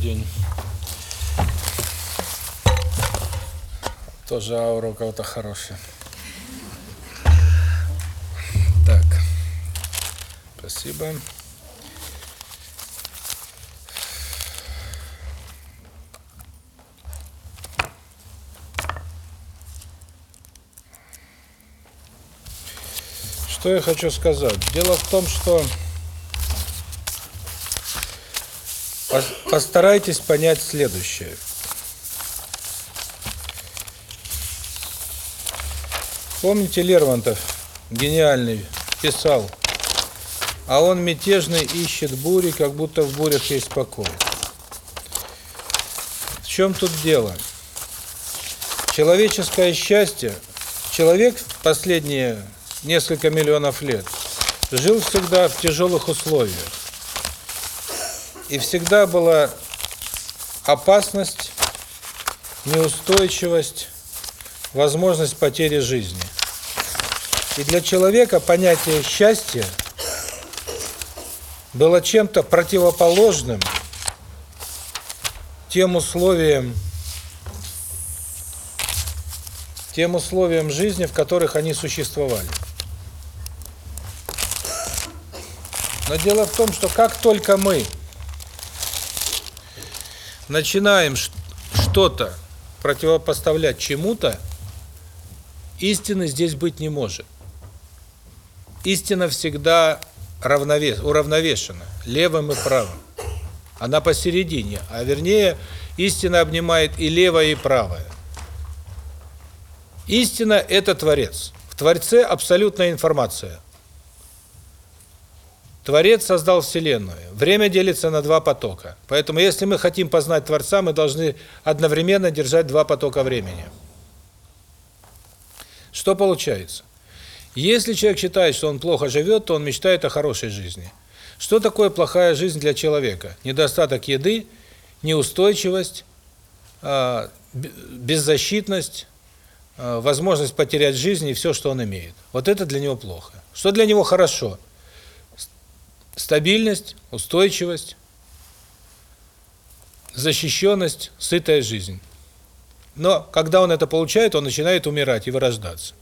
день. Тоже аура у кого-то хорошая. Так. Спасибо. Что я хочу сказать? Дело в том, что постарайтесь понять следующее. Помните Лермонтов, гениальный, писал, а он мятежный ищет бури, как будто в бурях есть покой. В чем тут дело? Человеческое счастье, человек последние несколько миллионов лет жил всегда в тяжелых условиях. И всегда была опасность, неустойчивость, возможность потери жизни. И для человека понятие счастья было чем-то противоположным тем условиям, тем условиям жизни, в которых они существовали. Но дело в том, что как только мы начинаем что-то противопоставлять чему-то, истины здесь быть не может. Истина всегда равновес, уравновешена, левым и правым. Она посередине, а вернее, истина обнимает и левое, и правое. Истина – это Творец. В Творце абсолютная информация – Творец создал Вселенную. Время делится на два потока. Поэтому, если мы хотим познать Творца, мы должны одновременно держать два потока времени. Что получается? Если человек считает, что он плохо живет, то он мечтает о хорошей жизни. Что такое плохая жизнь для человека? Недостаток еды, неустойчивость, а, беззащитность, а, возможность потерять жизнь и все, что он имеет. Вот это для него плохо. Что для него хорошо? Стабильность, устойчивость, защищенность, сытая жизнь. Но когда он это получает, он начинает умирать и вырождаться.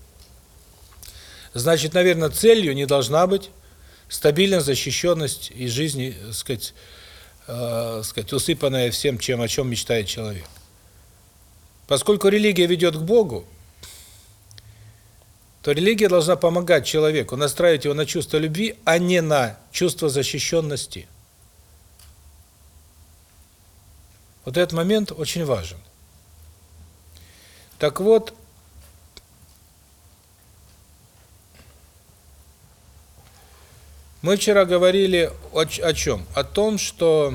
Значит, наверное, целью не должна быть стабильная защищенность и жизнь, так сказать, э, сказать, усыпанная всем, чем о чем мечтает человек. Поскольку религия ведет к Богу, то религия должна помогать человеку, настраивать его на чувство любви, а не на чувство защищенности. Вот этот момент очень важен. Так вот, мы вчера говорили о, о чем? О том, что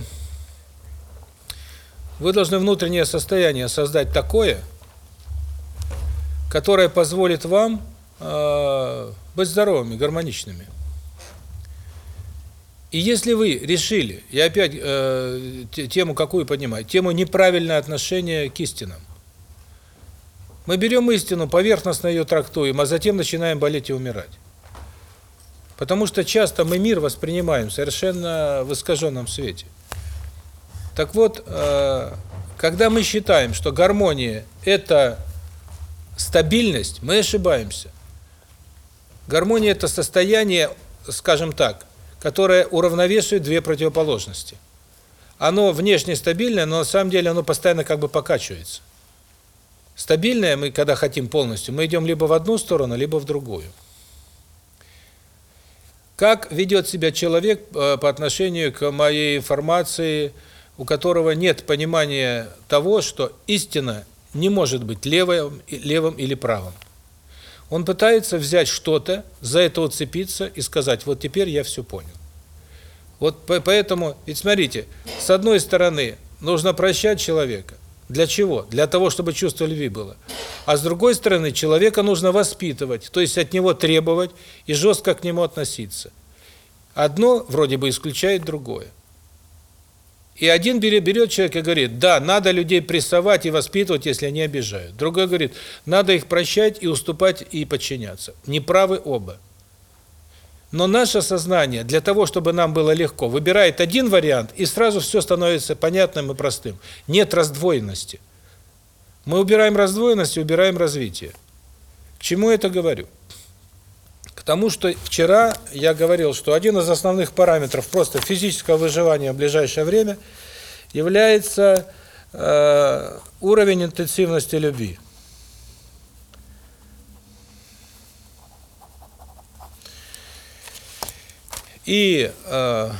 вы должны внутреннее состояние создать такое, которое позволит вам э, быть здоровыми, гармоничными. И если вы решили, я опять э, тему какую поднимаю, тему неправильное отношение к истинам. Мы берем истину, поверхностно ее трактуем, а затем начинаем болеть и умирать. Потому что часто мы мир воспринимаем совершенно в искаженном свете. Так вот, э, когда мы считаем, что гармония – это стабильность, мы ошибаемся. Гармония – это состояние, скажем так, которое уравновешивает две противоположности. Оно внешне стабильное, но на самом деле оно постоянно как бы покачивается. Стабильное мы, когда хотим полностью, мы идем либо в одну сторону, либо в другую. Как ведет себя человек э, по отношению к моей информации, у которого нет понимания того, что истина не может быть левым, левым или правым. Он пытается взять что-то, за это уцепиться и сказать, вот теперь я все понял. Вот поэтому, ведь смотрите, с одной стороны, нужно прощать человека. Для чего? Для того, чтобы чувство любви было. А с другой стороны, человека нужно воспитывать, то есть от него требовать и жестко к нему относиться. Одно вроде бы исключает другое. И один берет, берет человек и говорит, да, надо людей прессовать и воспитывать, если они обижают. Другой говорит, надо их прощать и уступать и подчиняться. Неправы оба. Но наше сознание для того, чтобы нам было легко, выбирает один вариант, и сразу все становится понятным и простым. Нет раздвоенности. Мы убираем раздвоенность и убираем развитие. К чему это говорю? Тому, что вчера я говорил, что один из основных параметров просто физического выживания в ближайшее время является э, уровень интенсивности любви. И э,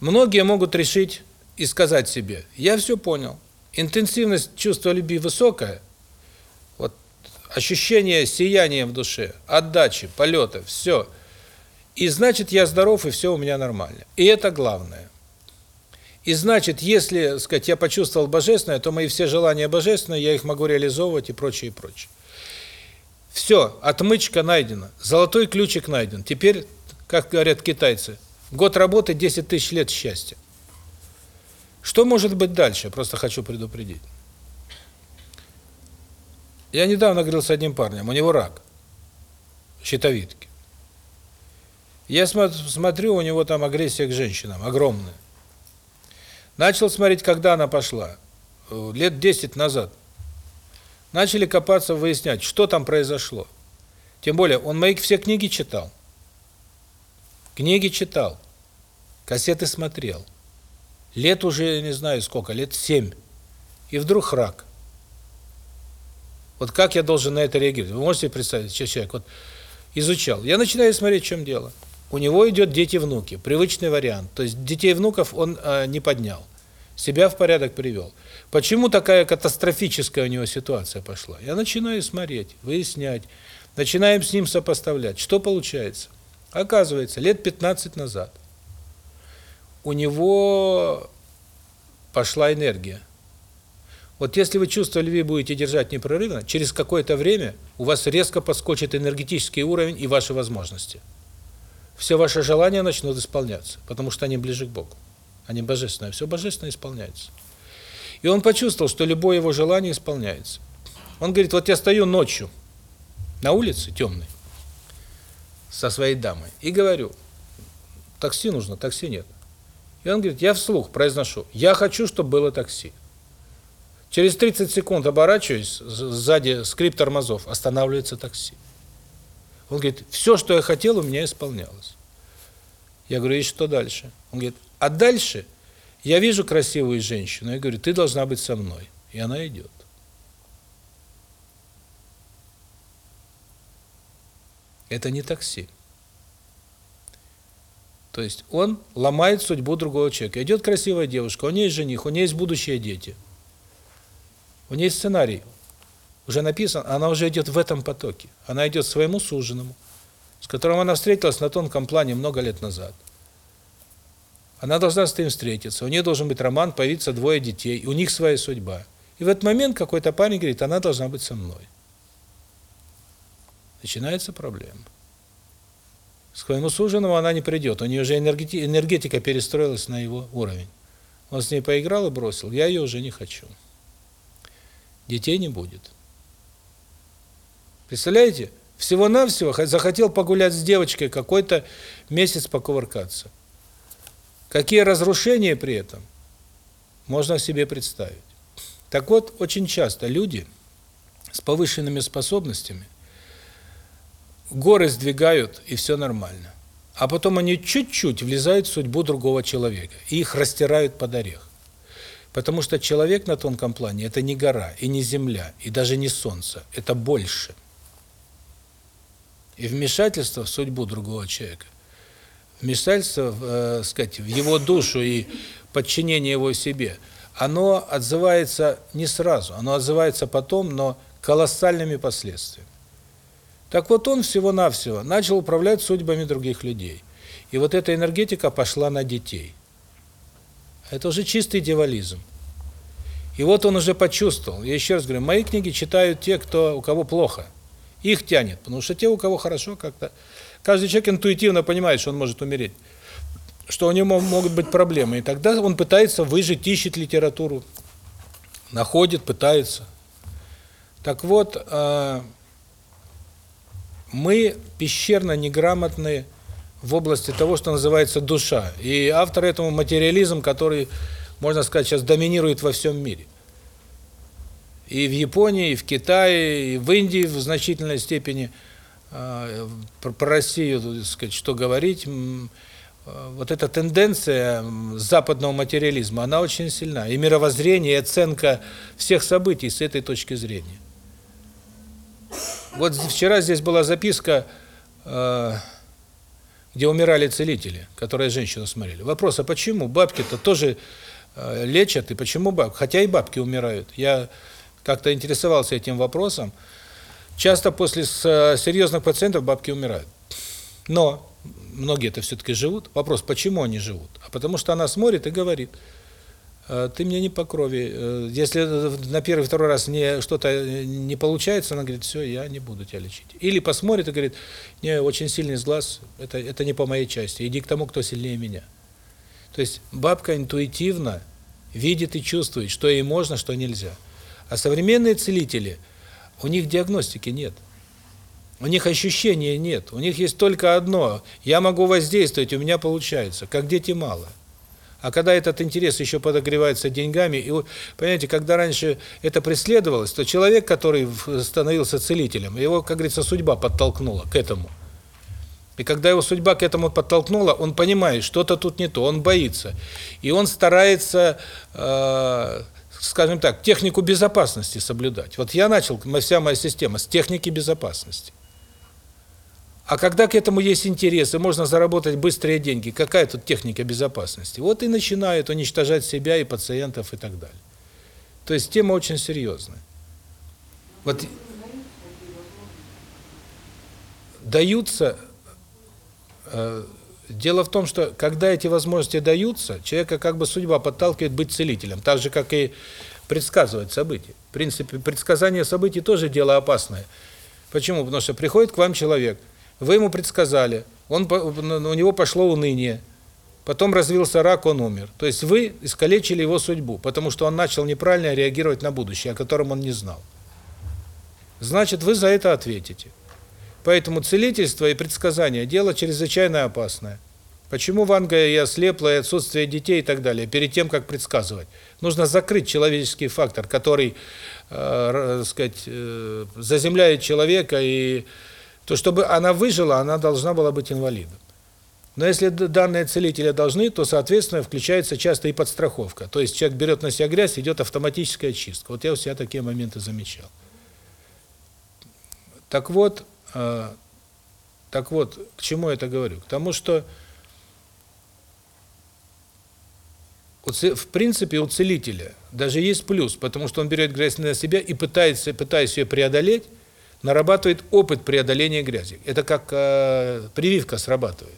многие могут решить и сказать себе, я все понял, интенсивность чувства любви высокая, ощущение сияния в душе, отдачи, полета, все. И значит, я здоров, и все у меня нормально. И это главное. И значит, если, сказать, я почувствовал божественное, то мои все желания божественные, я их могу реализовывать и прочее, и прочее. Все, отмычка найдена, золотой ключик найден. Теперь как говорят китайцы, год работы, 10 тысяч лет счастья. Что может быть дальше? Просто хочу предупредить. Я недавно говорил с одним парнем, у него рак, щитовидки. Я смотрю, у него там агрессия к женщинам огромная. Начал смотреть, когда она пошла. Лет 10 назад. Начали копаться, выяснять, что там произошло. Тем более, он мои все книги читал. Книги читал, кассеты смотрел. Лет уже, не знаю сколько, лет семь. И вдруг рак. Вот как я должен на это реагировать? Вы можете представить, что человек вот изучал. Я начинаю смотреть, в чем дело. У него идет дети-внуки, привычный вариант. То есть детей-внуков он э, не поднял. Себя в порядок привел. Почему такая катастрофическая у него ситуация пошла? Я начинаю смотреть, выяснять. Начинаем с ним сопоставлять. Что получается? Оказывается, лет 15 назад у него пошла энергия. Вот если вы чувство любви будете держать непрерывно, через какое-то время у вас резко подскочит энергетический уровень и ваши возможности. Все ваши желания начнут исполняться, потому что они ближе к Богу. Они божественные, все божественное исполняется. И он почувствовал, что любое его желание исполняется. Он говорит, вот я стою ночью на улице темной, со своей дамой и говорю, такси нужно, такси нет. И он говорит, я вслух произношу, я хочу, чтобы было такси. Через 30 секунд оборачиваюсь, сзади скрип тормозов, останавливается такси. Он говорит, все, что я хотел, у меня исполнялось. Я говорю, и что дальше? Он говорит, а дальше я вижу красивую женщину, я говорю, ты должна быть со мной. И она идет. Это не такси. То есть он ломает судьбу другого человека. Идет красивая девушка, у нее есть жених, у нее есть будущие дети. У нее есть сценарий. Уже написан, она уже идет в этом потоке. Она идет своему суженому, с которым она встретилась на тонком плане много лет назад. Она должна с ним встретиться, у нее должен быть роман, появиться двое детей, у них своя судьба. И в этот момент какой-то парень говорит, она должна быть со мной начинается проблема. К своему суженому она не придет, у нее уже энергетика перестроилась на его уровень. Он с ней поиграл и бросил, я ее уже не хочу. Детей не будет. Представляете? Всего-навсего захотел погулять с девочкой какой-то месяц покувыркаться. Какие разрушения при этом можно себе представить. Так вот, очень часто люди с повышенными способностями горы сдвигают, и все нормально. А потом они чуть-чуть влезают в судьбу другого человека, и их растирают под орех. Потому что человек на тонком плане – это не гора, и не земля, и даже не солнце, это больше. И вмешательство в судьбу другого человека, вмешательство, э, сказать, в его душу и подчинение его себе, оно отзывается не сразу, оно отзывается потом, но колоссальными последствиями. Так вот он всего-навсего начал управлять судьбами других людей. И вот эта энергетика пошла на детей. Это уже чистый дьяволизм. И вот он уже почувствовал. Я еще раз говорю, мои книги читают те, кто у кого плохо. Их тянет, потому что те, у кого хорошо, как-то... Каждый человек интуитивно понимает, что он может умереть, что у него могут быть проблемы. И тогда он пытается выжить, ищет литературу, находит, пытается. Так вот, э, мы пещерно неграмотные в области того, что называется душа. И автор этому материализм, который, можно сказать, сейчас доминирует во всем мире. И в Японии, и в Китае, и в Индии в значительной степени э, про, про Россию, так сказать, что говорить, э, вот эта тенденция западного материализма, она очень сильна. И мировоззрение, и оценка всех событий с этой точки зрения. Вот вчера здесь была записка э, где умирали целители, которые женщину смотрели. Вопрос, а почему бабки-то тоже э, лечат, и почему бабки? Хотя и бабки умирают. Я как-то интересовался этим вопросом. Часто после э, серьезных пациентов бабки умирают. Но многие это все-таки живут. Вопрос, почему они живут? А потому что она смотрит и говорит – ты мне не по крови. Э, если на первый, второй раз не что-то э, не получается, она говорит, все, я не буду тебя лечить. Или посмотрит и говорит, не, очень сильный сглаз, это, это не по моей части, иди к тому, кто сильнее меня. То есть бабка интуитивно видит и чувствует, что ей можно, что нельзя. А современные целители, у них диагностики нет. У них ощущения нет. У них есть только одно. Я могу воздействовать, у меня получается. Как дети мало. А когда этот интерес еще подогревается деньгами, и понимаете, когда раньше это преследовалось, то человек, который становился целителем, его, как говорится, судьба подтолкнула к этому. И когда его судьба к этому подтолкнула, он понимает, что-то тут не то, он боится. И он старается, э, скажем так, технику безопасности соблюдать. Вот я начал, вся моя система, с техники безопасности. А когда к этому есть интерес, и можно заработать быстрые деньги, какая тут техника безопасности? Вот и начинают уничтожать себя и пациентов и так далее. То есть тема очень серьезная. Вот даются э, дело в том, что когда эти возможности даются, человека как бы судьба подталкивает быть целителем, так же как и предсказывать события. В принципе, предсказание событий тоже дело опасное. Почему? Потому что приходит к вам человек, вы ему предсказали, он у него пошло уныние, потом развился рак, он умер. То есть вы искалечили его судьбу, потому что он начал неправильно реагировать на будущее, о котором он не знал. Значит, вы за это ответите. Поэтому целительство и предсказание – дело чрезвычайно опасное. Почему ванга и ослепла, и отсутствие детей и так далее, перед тем, как предсказывать? Нужно закрыть человеческий фактор, который, э, сказать, э, заземляет человека и то чтобы она выжила, она должна была быть инвалидом. Но если данные целителя должны, то, соответственно, включается часто и подстраховка. То есть человек берет на себя грязь, идет автоматическая чистка. Вот я у себя такие моменты замечал. Так вот, э, так вот, к чему я это говорю? К тому, что в принципе у целителя даже есть плюс, потому что он берет грязь на себя и пытается, пытаясь ее преодолеть, нарабатывает опыт преодоления грязи. Это как э, прививка срабатывает.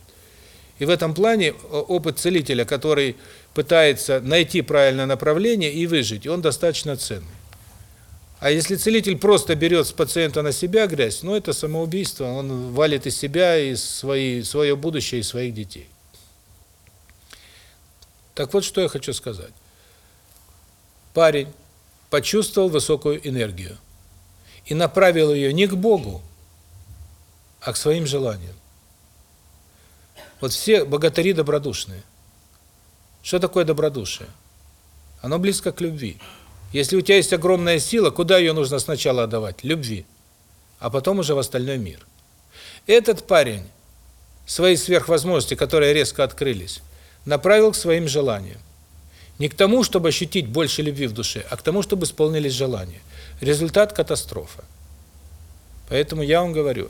И в этом плане опыт целителя, который пытается найти правильное направление и выжить, он достаточно ценный. А если целитель просто берет с пациента на себя грязь, ну это самоубийство, он валит из себя и свои, свое будущее и своих детей. Так вот, что я хочу сказать. Парень почувствовал высокую энергию и направил ее не к Богу, а к своим желаниям. Вот все богатыри добродушные. Что такое добродушие? Оно близко к любви. Если у тебя есть огромная сила, куда ее нужно сначала отдавать? Любви. А потом уже в остальной мир. Этот парень свои сверхвозможности, которые резко открылись, направил к своим желаниям. Не к тому, чтобы ощутить больше любви в душе, а к тому, чтобы исполнились желания. Результат – катастрофа. Поэтому я вам говорю,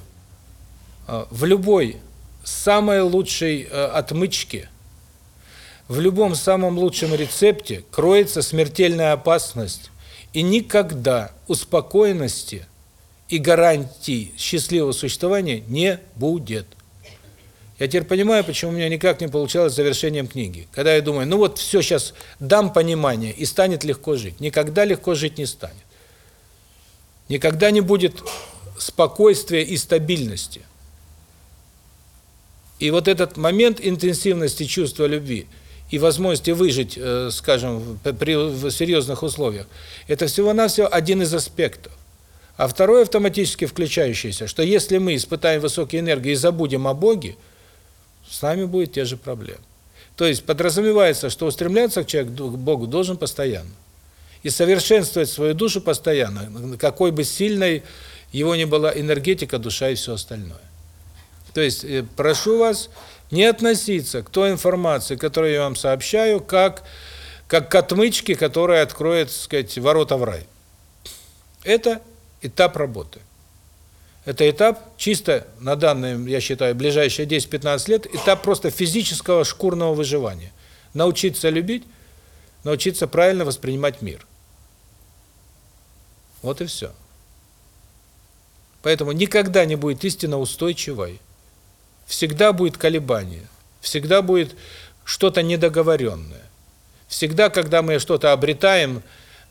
а, в любой самой лучшей э, отмычке, в любом самом лучшем рецепте кроется смертельная опасность, и никогда успокоенности и гарантии счастливого существования не будет. Я теперь понимаю, почему у меня никак не получалось с завершением книги. Когда я думаю, ну вот все сейчас дам понимание, и станет легко жить. Никогда легко жить не станет. Никогда не будет спокойствия и стабильности. И вот этот момент интенсивности чувства любви и возможности выжить, э, скажем, при в серьезных условиях, это всего-навсего один из аспектов. А второй автоматически включающийся, что если мы испытаем высокие энергии и забудем о Боге, с нами будет те же проблемы. То есть подразумевается, что устремляться к человеку, к Богу должен постоянно. И совершенствовать свою душу постоянно, какой бы сильной его ни была энергетика, душа и все остальное. То есть э, прошу вас не относиться к той информации, которую я вам сообщаю, как как к отмычке, которая откроет, так сказать, ворота в рай. Это этап работы. Это этап чисто на данные, я считаю, ближайшие 10-15 лет, этап просто физического шкурного выживания. Научиться любить, научиться правильно воспринимать мир. Вот и все. Поэтому никогда не будет истина устойчивой. Всегда будет колебание, всегда будет что-то недоговоренное. Всегда, когда мы что-то обретаем,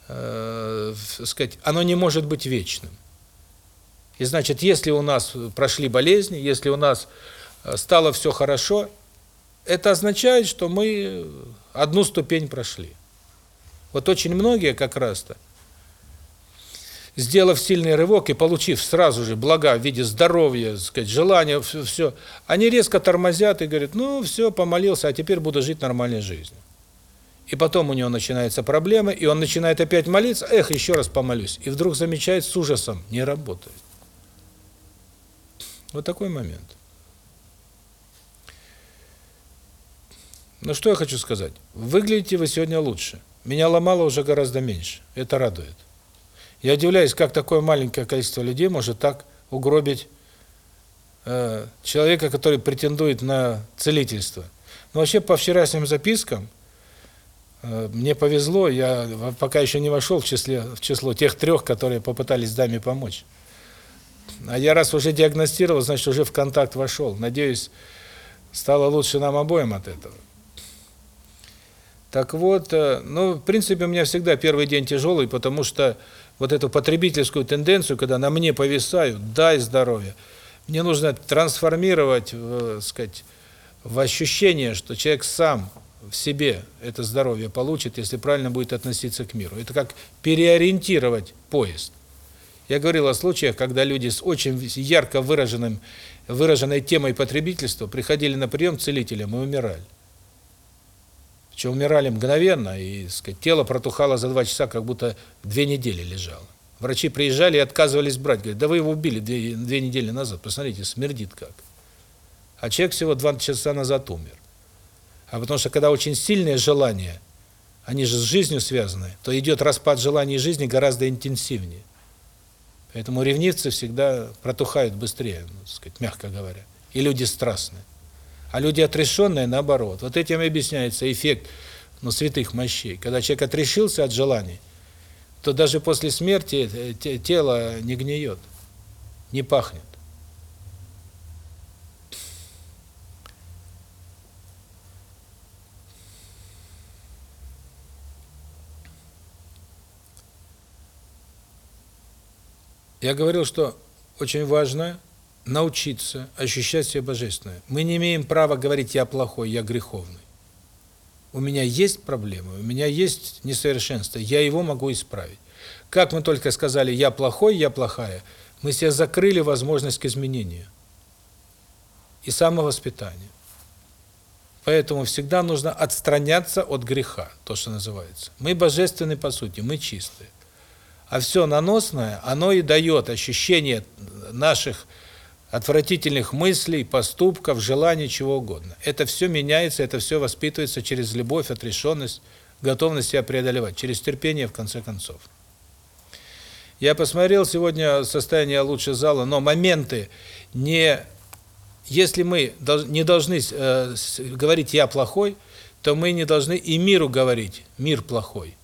э, сказать, оно не может быть вечным. И значит, если у нас прошли болезни, если у нас э, стало все хорошо, это означает, что мы одну ступень прошли. Вот очень многие как раз-то, сделав сильный рывок и получив сразу же блага в виде здоровья, сказать, желания, все, все, они резко тормозят и говорят, ну все, помолился, а теперь буду жить нормальной жизнью. И потом у него начинаются проблемы, и он начинает опять молиться, эх, еще раз помолюсь. И вдруг замечает с ужасом, не работает. Вот такой момент. Ну что я хочу сказать? Выглядите вы сегодня лучше. Меня ломало уже гораздо меньше. Это радует. Я удивляюсь, как такое маленькое количество людей может так угробить э, человека, который претендует на целительство. Но вообще по вчерашним запискам э, мне повезло, я пока еще не вошел в числе в число тех трех, которые попытались даме помочь. А я раз уже диагностировал, значит, уже в контакт вошел. Надеюсь, стало лучше нам обоим от этого. Так вот, э, ну, в принципе, у меня всегда первый день тяжелый, потому что вот эту потребительскую тенденцию, когда на мне повисают, дай здоровье, мне нужно трансформировать, э, сказать, в ощущение, что человек сам в себе это здоровье получит, если правильно будет относиться к миру. Это как переориентировать поезд. Я говорил о случаях, когда люди с очень ярко выраженным выраженной темой потребительства приходили на прием к целителям и умирали. Причем умирали мгновенно, и, сказать, тело протухало за два часа, как будто две недели лежало. Врачи приезжали и отказывались брать. Говорят, да вы его убили две, две недели назад, посмотрите, смердит как. А человек всего два часа назад умер. А потому что когда очень сильные желания, они же с жизнью связаны, то идет распад желаний жизни гораздо интенсивнее. Поэтому ревнивцы всегда протухают быстрее, ну, сказать, мягко говоря. И люди страстные. А люди отрешенные, наоборот. Вот этим и объясняется эффект ну, святых мощей. Когда человек отрешился от желаний, то даже после смерти э, тело не гниет, не пахнет. Я говорил, что очень важно научиться ощущать себя божественное. Мы не имеем права говорить «я плохой», «я греховный». У меня есть проблемы, у меня есть несовершенство, я его могу исправить. Как мы только сказали «я плохой», «я плохая», мы себе закрыли возможность к изменению и самовоспитанию. Поэтому всегда нужно отстраняться от греха, то, что называется. Мы божественны по сути, мы чистые. А все наносное, оно и дает ощущение наших отвратительных мыслей, поступков, желаний, чего угодно. Это все меняется, это все воспитывается через любовь, отрешенность, готовность себя преодолевать, через терпение, в конце концов. Я посмотрел сегодня состояние лучше зала, но моменты не... Если мы не должны э, говорить «я плохой», то мы не должны и миру говорить «мир плохой».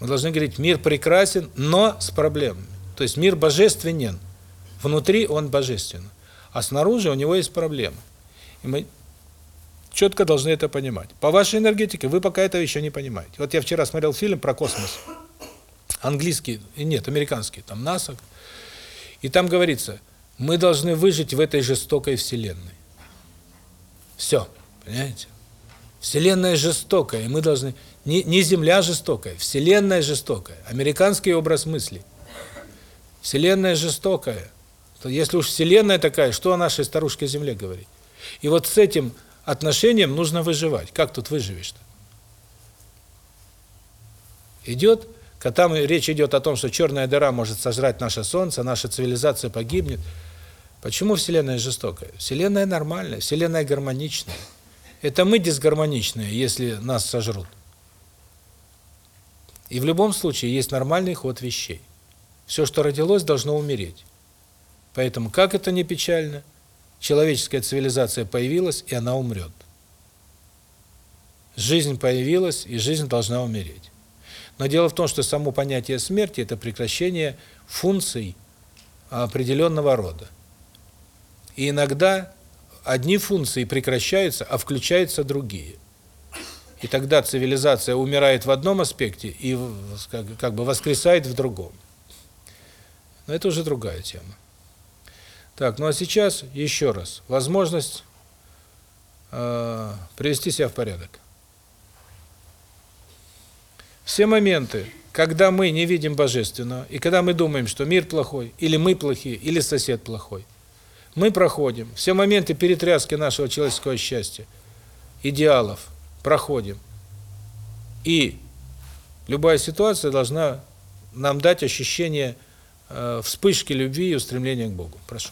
Мы должны говорить, мир прекрасен, но с проблемами. То есть мир божественен, внутри он божествен, а снаружи у него есть проблемы. И мы четко должны это понимать. По вашей энергетике вы пока этого еще не понимаете. Вот я вчера смотрел фильм про космос, английский, нет, американский, там НАСА, и там говорится, мы должны выжить в этой жестокой вселенной. Все, понимаете? Вселенная жестокая, и мы должны... Не, не Земля жестокая, Вселенная жестокая. Американский образ мысли. Вселенная жестокая. То если уж Вселенная такая, что о нашей старушке Земле говорить? И вот с этим отношением нужно выживать. Как тут выживешь-то? Идет, когда там речь идет о том, что черная дыра может сожрать наше Солнце, наша цивилизация погибнет. Почему Вселенная жестокая? Вселенная нормальная, Вселенная гармоничная. Это мы дисгармоничные, если нас сожрут. И в любом случае есть нормальный ход вещей. Все, что родилось, должно умереть. Поэтому, как это не печально, человеческая цивилизация появилась, и она умрет. Жизнь появилась, и жизнь должна умереть. Но дело в том, что само понятие смерти – это прекращение функций определенного рода. И иногда одни функции прекращаются, а включаются другие. И тогда цивилизация умирает в одном аспекте и как, бы воскресает в другом. Но это уже другая тема. Так, ну а сейчас еще раз. Возможность э, привести себя в порядок. Все моменты, когда мы не видим Божественного, и когда мы думаем, что мир плохой, или мы плохие, или сосед плохой, мы проходим. Все моменты перетряски нашего человеческого счастья, идеалов, проходим. И любая ситуация должна нам дать ощущение э, вспышки любви и устремления к Богу. Прошу.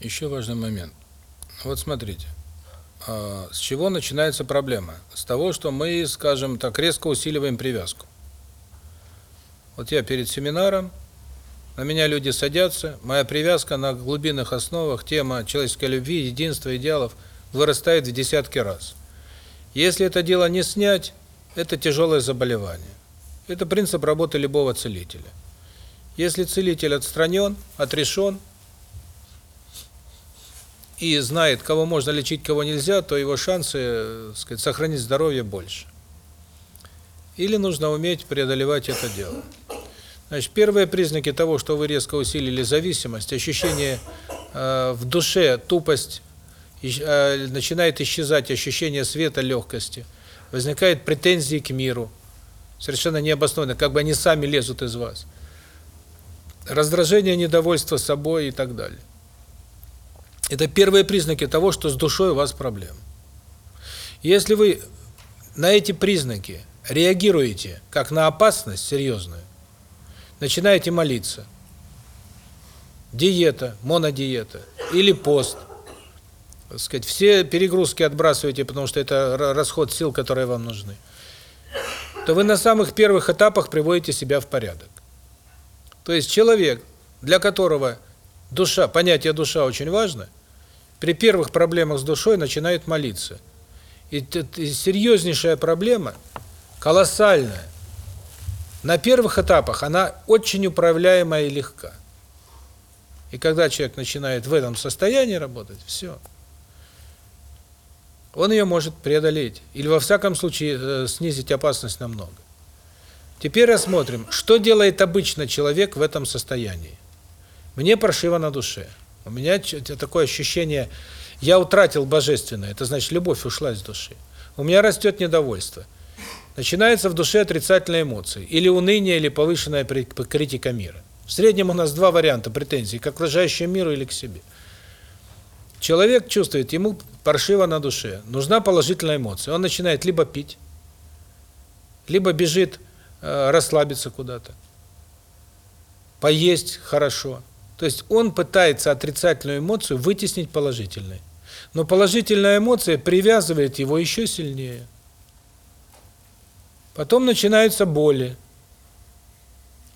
Еще важный момент. Вот смотрите, а, с чего начинается проблема? С того, что мы, скажем так, резко усиливаем привязку. Вот я перед семинаром, на меня люди садятся, моя привязка на глубинных основах, тема человеческой любви, единства, идеалов вырастает в десятки раз. Если это дело не снять, это тяжелое заболевание. Это принцип работы любого целителя. Если целитель отстранен, отрешен и знает, кого можно лечить, кого нельзя, то его шансы, э, сказать, сохранить здоровье больше. Или нужно уметь преодолевать это дело. Значит, первые признаки того, что вы резко усилили зависимость, ощущение э, в душе, тупость, э, начинает исчезать ощущение света, легкости, возникают претензии к миру, совершенно необоснованно, как бы они сами лезут из вас раздражение, недовольство собой и так далее. Это первые признаки того, что с душой у вас проблемы. Если вы на эти признаки реагируете как на опасность серьезную, начинаете молиться, диета, монодиета или пост, так сказать, все перегрузки отбрасываете, потому что это расход сил, которые вам нужны, то вы на самых первых этапах приводите себя в порядок. То есть человек, для которого душа, понятие душа очень важно, при первых проблемах с душой начинает молиться. И, и серьезнейшая проблема, колоссальная, на первых этапах она очень управляемая и легка. И когда человек начинает в этом состоянии работать, все. Он ее может преодолеть. Или во всяком случае э, снизить опасность намного. Теперь рассмотрим, что делает обычно человек в этом состоянии. Мне паршиво на душе. У меня такое ощущение, я утратил божественное, это значит, любовь ушла из души. У меня растет недовольство. Начинается в душе отрицательные эмоции, или уныние, или повышенная критика мира. В среднем у нас два варианта претензий, к окружающему миру или к себе. Человек чувствует, ему паршиво на душе, нужна положительная эмоция. Он начинает либо пить, либо бежит Э, расслабиться куда-то, поесть хорошо. То есть он пытается отрицательную эмоцию вытеснить положительной. Но положительная эмоция привязывает его еще сильнее. Потом начинаются боли.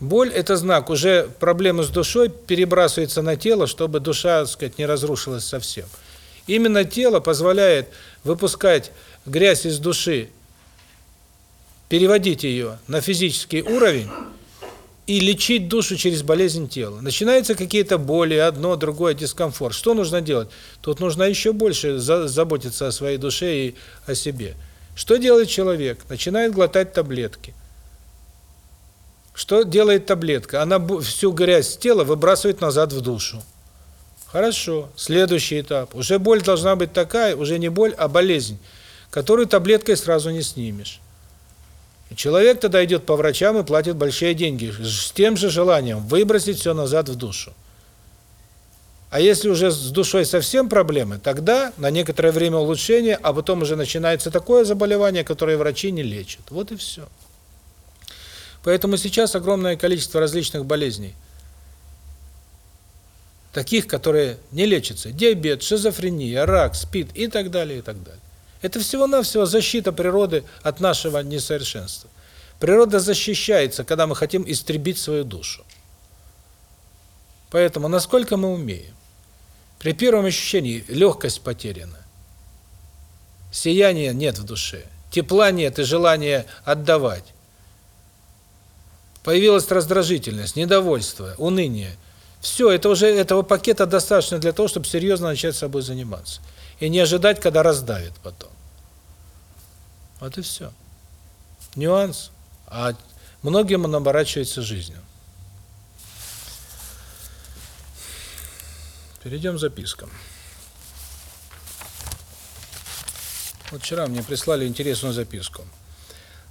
Боль – это знак, уже проблема с душой перебрасывается на тело, чтобы душа, так сказать, не разрушилась совсем. Именно тело позволяет выпускать грязь из души переводить ее на физический уровень и лечить душу через болезнь тела. Начинаются какие-то боли, одно, другое, дискомфорт. Что нужно делать? Тут нужно еще больше заботиться о своей душе и о себе. Что делает человек? Начинает глотать таблетки. Что делает таблетка? Она всю грязь с тела выбрасывает назад в душу. Хорошо. Следующий этап. Уже боль должна быть такая, уже не боль, а болезнь, которую таблеткой сразу не снимешь. Человек тогда идет по врачам и платит большие деньги с тем же желанием выбросить все назад в душу. А если уже с душой совсем проблемы, тогда на некоторое время улучшение, а потом уже начинается такое заболевание, которое врачи не лечат. Вот и все. Поэтому сейчас огромное количество различных болезней. Таких, которые не лечатся. Диабет, шизофрения, рак, СПИД и так далее, и так далее. Это всего-навсего защита природы от нашего несовершенства. Природа защищается, когда мы хотим истребить свою душу. Поэтому насколько мы умеем? При первом ощущении легкость потеряна. Сияния нет в душе. Тепла нет и желания отдавать. Появилась раздражительность, недовольство, уныние. Все, это уже этого пакета достаточно для того, чтобы серьезно начать собой заниматься и не ожидать, когда раздавит потом. Вот и все. Нюанс. А многим он оборачивается жизнью. Перейдем к запискам. Вот вчера мне прислали интересную записку.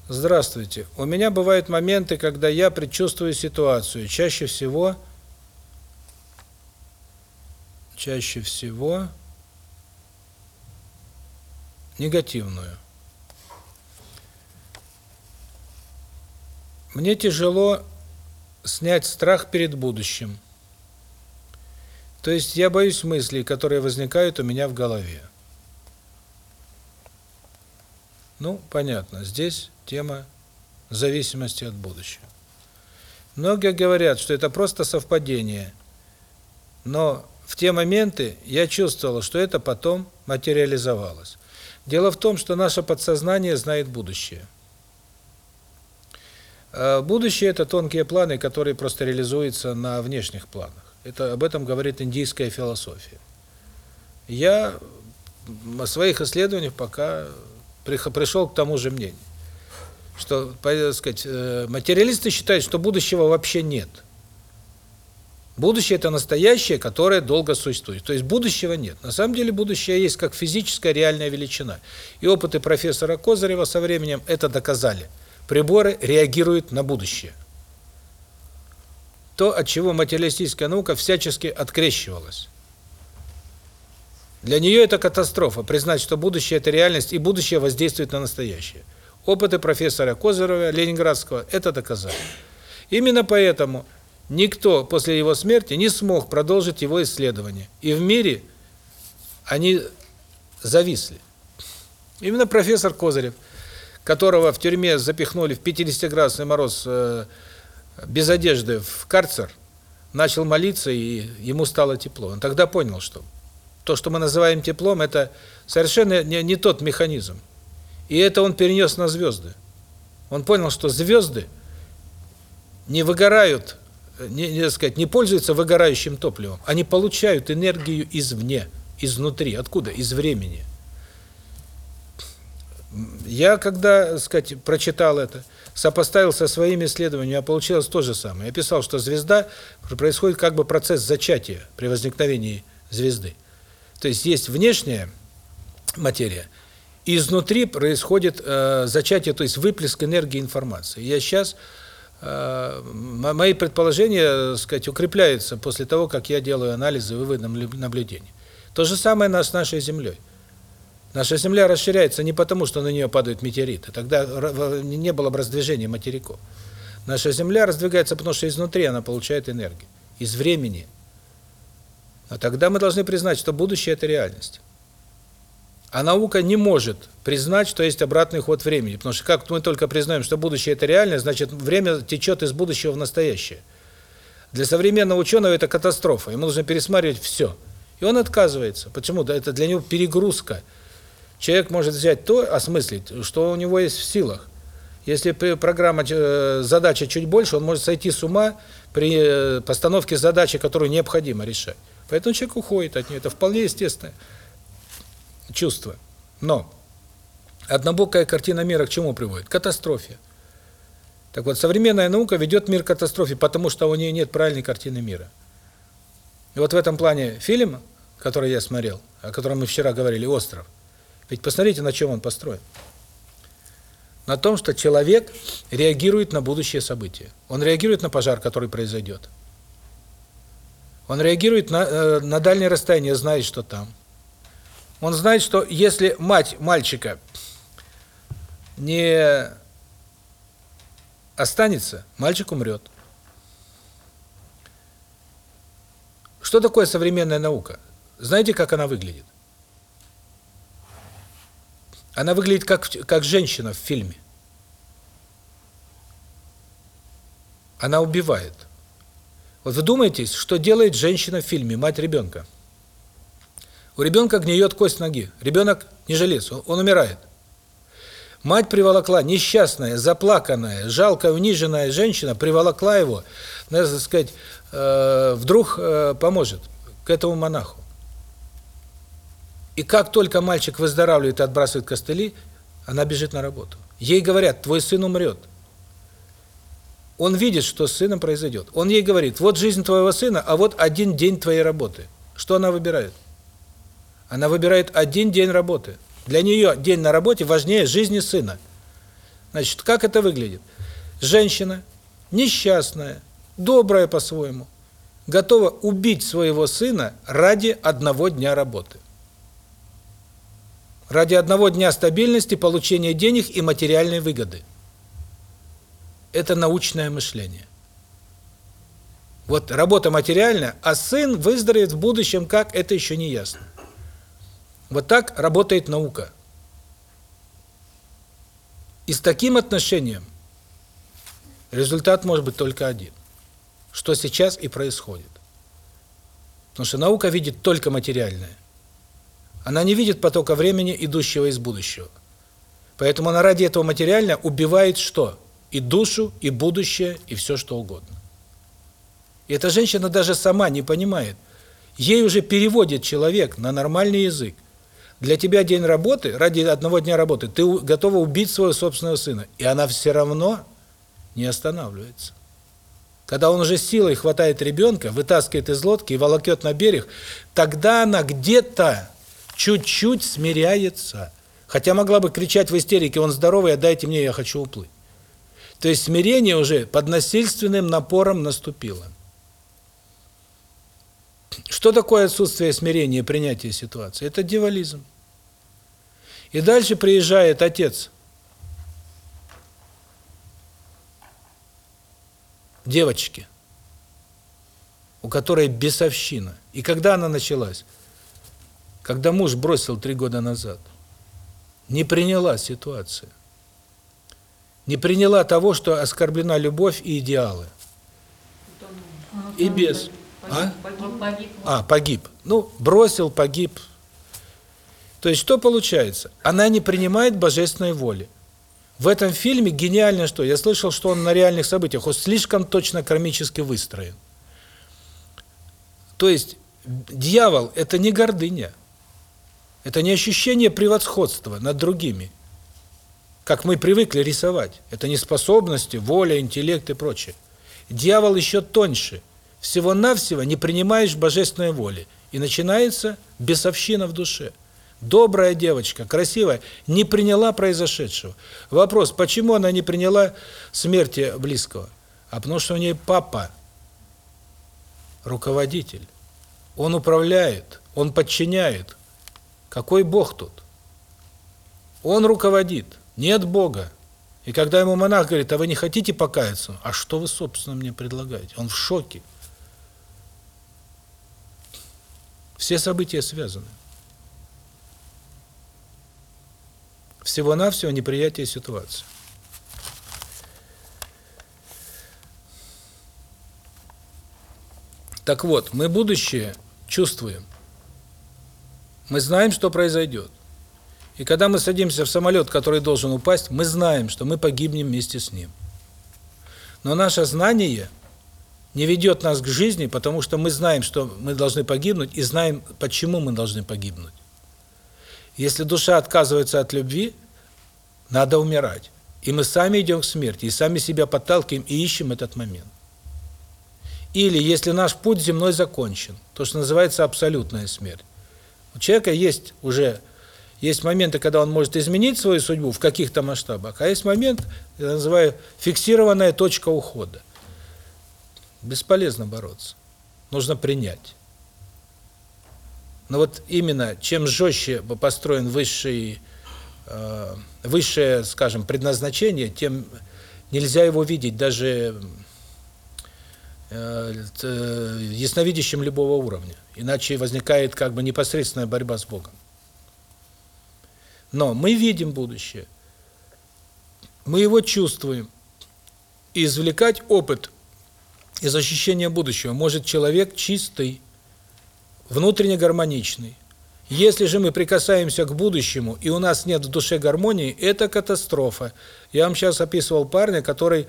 Здравствуйте. У меня бывают моменты, когда я предчувствую ситуацию. Чаще всего чаще всего негативную. Мне тяжело снять страх перед будущим. То есть я боюсь мыслей, которые возникают у меня в голове. Ну, понятно, здесь тема зависимости от будущего. Многие говорят, что это просто совпадение, но в те моменты я чувствовал, что это потом материализовалось. Дело в том, что наше подсознание знает будущее. А будущее – это тонкие планы, которые просто реализуются на внешних планах. Это об этом говорит индийская философия. Я в своих исследованиях пока пришел к тому же мнению, что, так сказать, э, материалисты считают, что будущего вообще нет. Будущее – это настоящее, которое долго существует. То есть будущего нет. На самом деле будущее есть как физическая реальная величина. И опыты профессора Козырева со временем это доказали. Приборы реагируют на будущее то, от чего материалистическая наука всячески открещивалась. Для нее это катастрофа, признать, что будущее – это реальность, и будущее воздействует на настоящее. Опыты профессора Козырова, Ленинградского, это доказали. Именно поэтому никто после его смерти не смог продолжить его исследования. И в мире они зависли. Именно профессор Козырев, которого в тюрьме запихнули в 50-градусный мороз э, без одежды в карцер, начал молиться, и ему стало тепло. Он тогда понял, что то, что мы называем теплом, это совершенно не, не тот механизм. И это он перенес на звезды. Он понял, что звезды не выгорают, не, не сказать, не пользуются выгорающим топливом. Они получают энергию извне, изнутри. Откуда? Из времени. Я, когда, сказать, прочитал это, сопоставил со своими исследованиями, а получилось то же самое. Я писал, что звезда, происходит как бы процесс зачатия при возникновении звезды. То есть есть внешняя материя, и изнутри происходит э, зачатие, то есть выплеск энергии информации. Я сейчас, мои предположения, сказать, укрепляются после того, как я делаю анализы, выводы, наблюдения. То же самое с нашей Землей. Наша Земля расширяется не потому, что на нее падают метеориты. Тогда не было бы раздвижения материков. Наша Земля раздвигается, потому что изнутри она получает энергию. Из времени. А тогда мы должны признать, что будущее – это реальность. А наука не может признать, что есть обратный ход времени. Потому что как мы только признаем, что будущее – это реальность, значит, время течет из будущего в настоящее. Для современного ученого это катастрофа. Ему нужно пересматривать все. И он отказывается. Почему? Да это для него перегрузка – Человек может взять то, осмыслить, что у него есть в силах. Если программа, э, задача чуть больше, он может сойти с ума при э, постановке задачи, которую необходимо решать. Поэтому человек уходит от нее. Это вполне естественное чувство. Но однобокая картина мира к чему приводит? К катастрофе. Так вот, современная наука ведет мир к катастрофе, потому что у нее нет правильной картины мира. И вот в этом плане фильм, который я смотрел, о котором мы вчера говорили, «Остров», ведь посмотрите, на чем он построен. На том, что человек реагирует на будущее события. Он реагирует на пожар, который произойдет. Он реагирует на, э, на дальнее расстояние, знает, что там. Он знает, что если мать мальчика не останется, мальчик умрет. Что такое современная наука? Знаете, как она выглядит? Она выглядит как как женщина в фильме. Она убивает. Вот вы думаете, что делает женщина в фильме, мать ребенка? У ребенка гниет кость ноги. Ребенок не жилец, он, он умирает. Мать приволокла, несчастная, заплаканная, жалкая, униженная женщина приволокла его, надо сказать, э, вдруг э, поможет к этому монаху. И как только мальчик выздоравливает и отбрасывает костыли, она бежит на работу. Ей говорят, твой сын умрет. Он видит, что с сыном произойдет. Он ей говорит, вот жизнь твоего сына, а вот один день твоей работы. Что она выбирает? Она выбирает один день работы. Для нее день на работе важнее жизни сына. Значит, как это выглядит? Женщина, несчастная, добрая по-своему, готова убить своего сына ради одного дня работы ради одного дня стабильности, получения денег и материальной выгоды. Это научное мышление. Вот работа материальная, а сын выздоровеет в будущем как, это еще не ясно. Вот так работает наука. И с таким отношением результат может быть только один. Что сейчас и происходит. Потому что наука видит только материальное. Она не видит потока времени, идущего из будущего. Поэтому она ради этого материального убивает что? И душу, и будущее, и все что угодно. И эта женщина даже сама не понимает. Ей уже переводит человек на нормальный язык. Для тебя день работы, ради одного дня работы, ты готова убить своего собственного сына. И она все равно не останавливается. Когда он уже силой хватает ребенка, вытаскивает из лодки и волокет на берег, тогда она где-то чуть-чуть смиряется. Хотя могла бы кричать в истерике, он здоровый, отдайте мне, я хочу уплыть. То есть смирение уже под насильственным напором наступило. Что такое отсутствие смирения, принятия ситуации? Это дьяволизм. И дальше приезжает отец девочки, у которой бесовщина. И когда она началась? Когда муж бросил три года назад. Не приняла ситуацию. Не приняла того, что оскорблена любовь и идеалы. И без. А? Погиб. А, погиб. Ну, бросил, погиб. То есть что получается? Она не принимает божественной воли. В этом фильме гениально что? Я слышал, что он на реальных событиях, он слишком точно кармически выстроен. То есть дьявол – это не гордыня, это не ощущение превосходства над другими, как мы привыкли рисовать. Это не способности, воля, интеллект и прочее. Дьявол еще тоньше. Всего-навсего не принимаешь божественной воли, и начинается бесовщина в душе. Добрая девочка, красивая, не приняла произошедшего. Вопрос, почему она не приняла смерти близкого? А потому что у нее папа руководитель. Он управляет, он подчиняет. Какой Бог тут? Он руководит, нет Бога. И когда ему монах говорит, а вы не хотите покаяться? А что вы, собственно, мне предлагаете? Он в шоке. Все события связаны. Всего-навсего неприятие ситуации. Так вот, мы будущее чувствуем. Мы знаем, что произойдет. И когда мы садимся в самолет, который должен упасть, мы знаем, что мы погибнем вместе с ним. Но наше знание не ведет нас к жизни, потому что мы знаем, что мы должны погибнуть, и знаем, почему мы должны погибнуть. Если душа отказывается от любви, надо умирать. И мы сами идем к смерти, и сами себя подталкиваем, и ищем этот момент. Или, если наш путь земной закончен, то, что называется абсолютная смерть. У человека есть уже есть моменты, когда он может изменить свою судьбу в каких-то масштабах, а есть момент, я называю, фиксированная точка ухода. Бесполезно бороться. Нужно принять. Но вот именно чем жестче построен высший, э, высшее, скажем, предназначение, тем нельзя его видеть даже э, ясновидящим любого уровня. Иначе возникает как бы непосредственная борьба с Богом. Но мы видим будущее. Мы его чувствуем. И извлекать опыт из ощущения будущего может человек чистый, внутренне гармоничный. Если же мы прикасаемся к будущему, и у нас нет в душе гармонии, это катастрофа. Я вам сейчас описывал парня, который...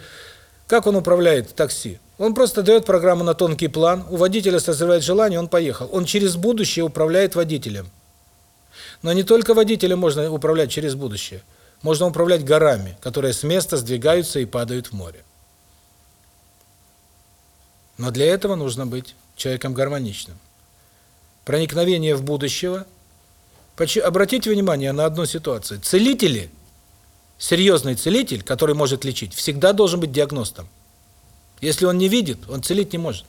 Как он управляет такси? Он просто дает программу на тонкий план, у водителя созревает желание, он поехал. Он через будущее управляет водителем. Но не только водителем можно управлять через будущее. Можно управлять горами, которые с места сдвигаются и падают в море. Но для этого нужно быть человеком гармоничным проникновение в будущего. Обратите внимание на одну ситуацию. Целители, серьезный целитель, который может лечить, всегда должен быть диагностом. Если он не видит, он целить не может.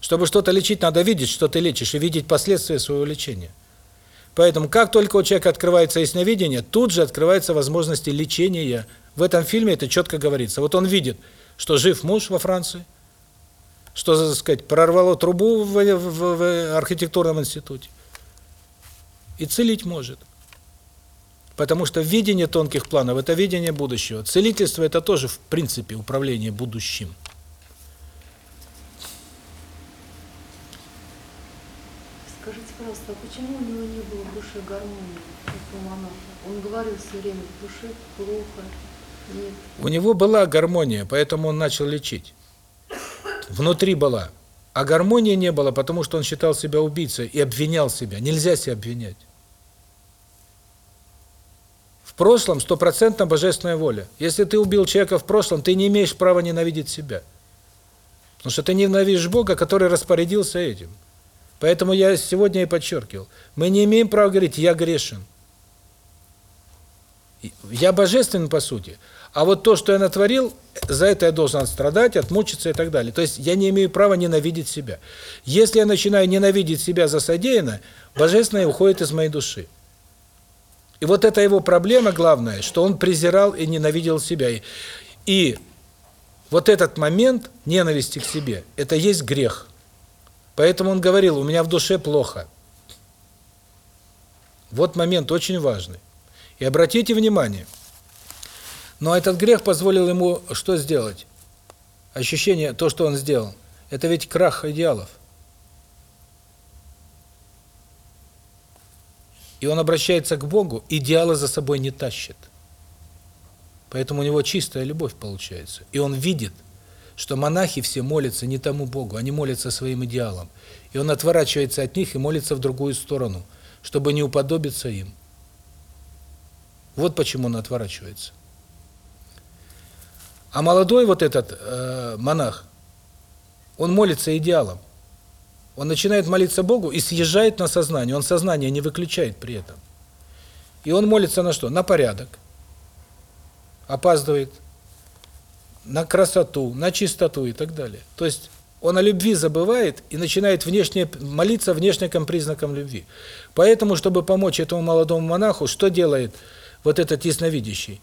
Чтобы что-то лечить, надо видеть, что ты лечишь, и видеть последствия своего лечения. Поэтому, как только у человека открывается ясновидение, тут же открываются возможности лечения. В этом фильме это четко говорится. Вот он видит, что жив муж во Франции, что, так сказать, прорвало трубу в, в, в архитектурном институте. И целить может. Потому что видение тонких планов – это видение будущего. Целительство – это тоже, в принципе, управление будущим. Скажите, пожалуйста, а почему у него не было в душе гармонии, как у монаха? Он говорил все время, в душе плохо, нет. У него была гармония, поэтому он начал лечить. Внутри была. А гармонии не было, потому что он считал себя убийцей и обвинял себя. Нельзя себя обвинять. В прошлом стопроцентно божественная воля. Если ты убил человека в прошлом, ты не имеешь права ненавидеть себя. Потому что ты ненавидишь Бога, который распорядился этим. Поэтому я сегодня и подчеркивал. Мы не имеем права говорить «я грешен». Я божественен по сути. А вот то, что я натворил, за это я должен отстрадать, отмучиться и так далее. То есть я не имею права ненавидеть себя. Если я начинаю ненавидеть себя за содеянное, божественное уходит из моей души. И вот это его проблема главная, что он презирал и ненавидел себя. И, и вот этот момент ненависти к себе – это есть грех. Поэтому он говорил, у меня в душе плохо. Вот момент очень важный. И обратите внимание, но этот грех позволил ему что сделать? Ощущение, то, что он сделал, это ведь крах идеалов. И он обращается к Богу, идеалы за собой не тащит. Поэтому у него чистая любовь получается. И он видит, что монахи все молятся не тому Богу, они молятся своим идеалам. И он отворачивается от них и молится в другую сторону, чтобы не уподобиться им. Вот почему он отворачивается. А молодой вот этот э, монах, он молится идеалом. Он начинает молиться Богу и съезжает на сознание. Он сознание не выключает при этом. И он молится на что? На порядок. Опаздывает. На красоту, на чистоту и так далее. То есть он о любви забывает и начинает внешне молиться внешним признаком любви. Поэтому, чтобы помочь этому молодому монаху, что делает вот этот ясновидящий?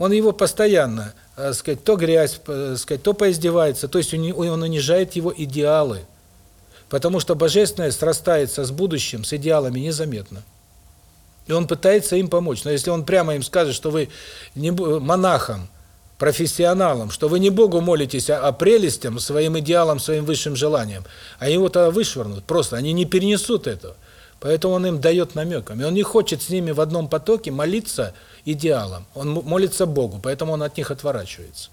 Он его постоянно, э, сказать, то грязь, э, сказать, то поиздевается, то есть он унижает его идеалы. Потому что божественное срастается с будущим, с идеалами незаметно. И он пытается им помочь. Но если он прямо им скажет, что вы не монахом, профессионалом, что вы не Богу молитесь, а, а прелестям, своим идеалам, своим высшим желаниям, а его тогда вышвырнут. Просто они не перенесут этого. Поэтому он им дает намеком. И он не хочет с ними в одном потоке молиться идеалам. Он молится Богу, поэтому он от них отворачивается.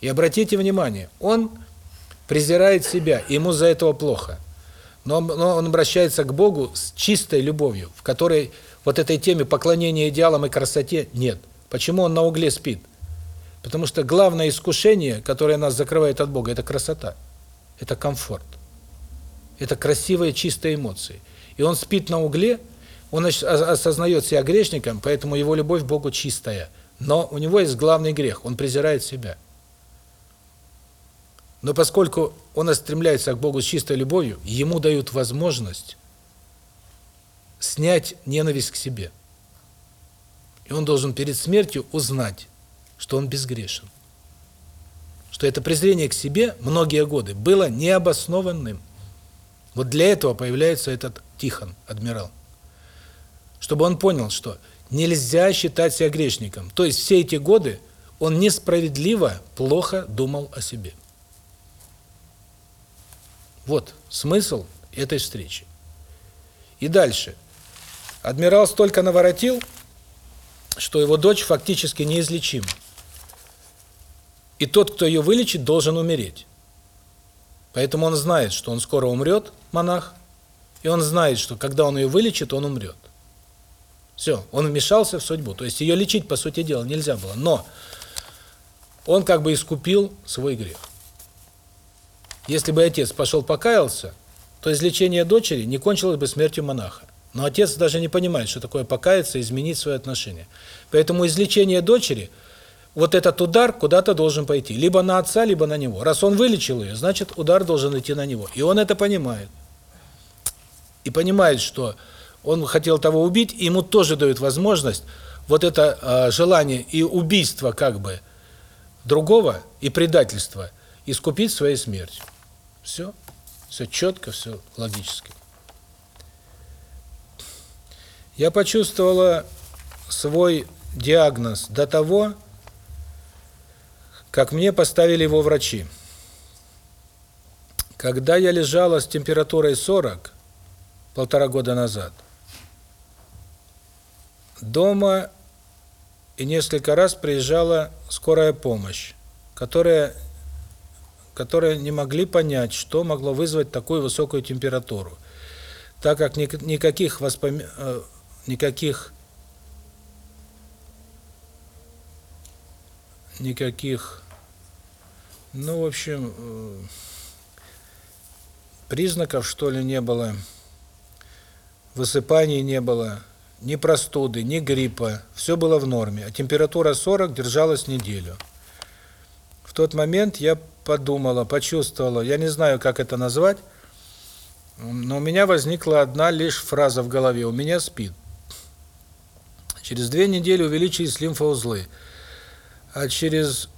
И обратите внимание, он презирает себя, ему за этого плохо. Но, но он обращается к Богу с чистой любовью, в которой вот этой теме поклонения идеалам и красоте нет. Почему он на угле спит? Потому что главное искушение, которое нас закрывает от Бога, это красота, это комфорт, это красивые чистые эмоции. И он спит на угле, он осознает себя грешником, поэтому его любовь к Богу чистая. Но у него есть главный грех, он презирает себя. Но поскольку он устремляется к Богу с чистой любовью, ему дают возможность снять ненависть к себе. И он должен перед смертью узнать, что он безгрешен. Что это презрение к себе многие годы было необоснованным. Вот для этого появляется этот Тихон, адмирал. Чтобы он понял, что нельзя считать себя грешником. То есть все эти годы он несправедливо плохо думал о себе. Вот смысл этой встречи. И дальше. Адмирал столько наворотил, что его дочь фактически неизлечима. И тот, кто ее вылечит, должен умереть. Поэтому он знает, что он скоро умрет, монах, и он знает, что когда он ее вылечит, он умрет. Все, он вмешался в судьбу. То есть ее лечить, по сути дела, нельзя было. Но он как бы искупил свой грех. Если бы отец пошел покаялся, то излечение дочери не кончилось бы смертью монаха. Но отец даже не понимает, что такое покаяться, изменить свои отношения. Поэтому излечение дочери, вот этот удар куда-то должен пойти. Либо на отца, либо на него. Раз он вылечил ее, значит удар должен идти на него. И он это понимает. И понимает, что он хотел того убить, и ему тоже дают возможность вот это э, желание и убийство как бы другого, и предательство – искупить своей смертью. Все. Все четко, все логически. Я почувствовала свой диагноз до того, как мне поставили его врачи. Когда я лежала с температурой 40 полтора года назад, дома и несколько раз приезжала скорая помощь, которая которые не могли понять, что могло вызвать такую высокую температуру, так как никаких воспом... Э, никаких никаких ну, в общем, э, признаков, что ли, не было, высыпаний не было, ни простуды, ни гриппа, все было в норме, а температура 40 держалась неделю. В тот момент я подумала, почувствовала, я не знаю, как это назвать, но у меня возникла одна лишь фраза в голове. «у меня спит». Через две недели увеличились лимфоузлы, а через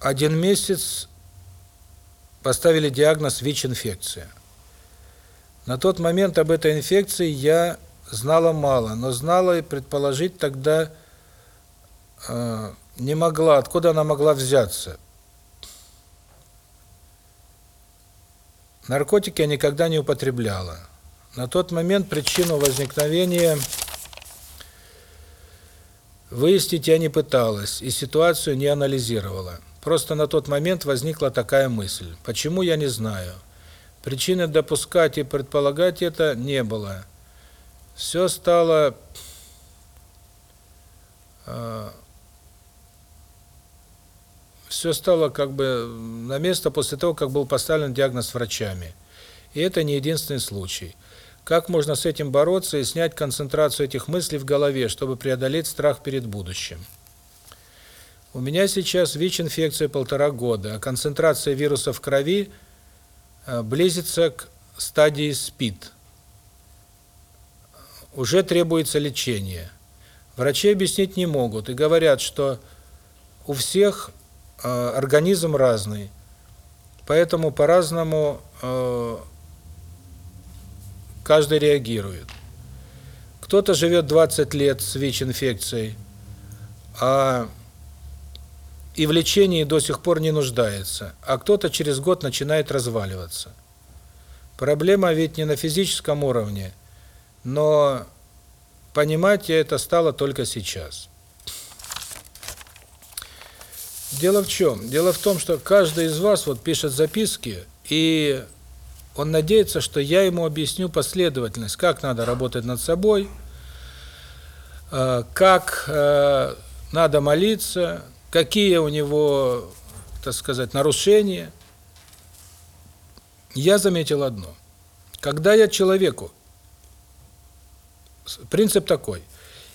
один месяц поставили диагноз ВИЧ-инфекция. На тот момент об этой инфекции я знала мало, но знала и предположить тогда э, не могла, откуда она могла взяться. Наркотики я никогда не употребляла. На тот момент причину возникновения выяснить я не пыталась и ситуацию не анализировала. Просто на тот момент возникла такая мысль. Почему, я не знаю. Причины допускать и предполагать это не было. Все стало... Э, все стало как бы на место после того, как был поставлен диагноз врачами. И это не единственный случай. Как можно с этим бороться и снять концентрацию этих мыслей в голове, чтобы преодолеть страх перед будущим? У меня сейчас ВИЧ-инфекция полтора года, а концентрация вируса в крови э, близится к стадии СПИД. Уже требуется лечение. Врачи объяснить не могут и говорят, что у всех Э, организм разный, поэтому по-разному э, каждый реагирует. Кто-то живет 20 лет с ВИЧ-инфекцией, а и в лечении до сих пор не нуждается, а кто-то через год начинает разваливаться. Проблема ведь не на физическом уровне, но понимать я это стало только сейчас. Дело в чем? Дело в том, что каждый из вас вот пишет записки, и он надеется, что я ему объясню последовательность, как надо работать над собой, э, как э, надо молиться, какие у него, так сказать, нарушения. Я заметил одно. Когда я человеку, принцип такой,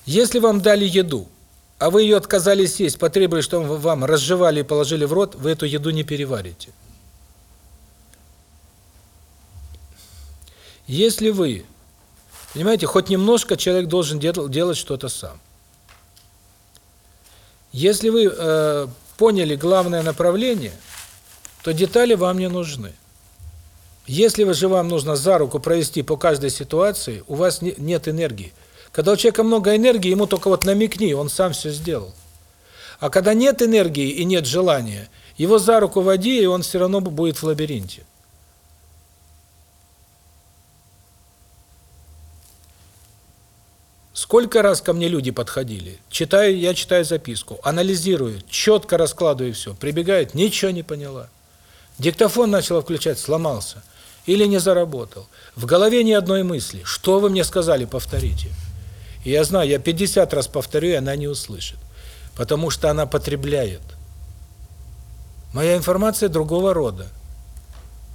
если вам дали еду, а вы ее отказались есть, потребовали, чтобы вам разжевали и положили в рот, вы эту еду не переварите. Если вы, понимаете, хоть немножко человек должен делать что-то сам. Если вы э, поняли главное направление, то детали вам не нужны. Если же вам нужно за руку провести по каждой ситуации, у вас не, нет энергии. Когда у человека много энергии, ему только вот намекни, он сам все сделал. А когда нет энергии и нет желания, его за руку води, и он все равно будет в лабиринте. Сколько раз ко мне люди подходили, читаю, я читаю записку, анализирую, четко раскладываю все, прибегает, ничего не поняла. Диктофон начала включать, сломался. Или не заработал. В голове ни одной мысли. Что вы мне сказали, повторите. И я знаю, я 50 раз повторю, и она не услышит. Потому что она потребляет. Моя информация другого рода.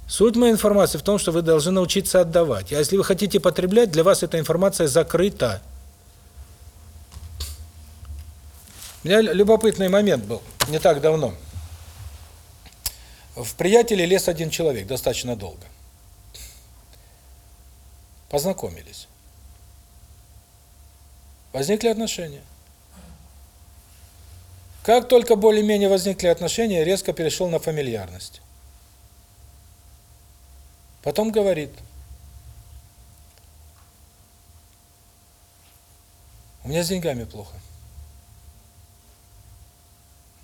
Суть моей информации в том, что вы должны научиться отдавать. А если вы хотите потреблять, для вас эта информация закрыта. У меня любопытный момент был, не так давно. В приятеле лез один человек, достаточно долго. Познакомились. Возникли отношения. Как только более-менее возникли отношения, резко перешел на фамильярность. Потом говорит, у меня с деньгами плохо.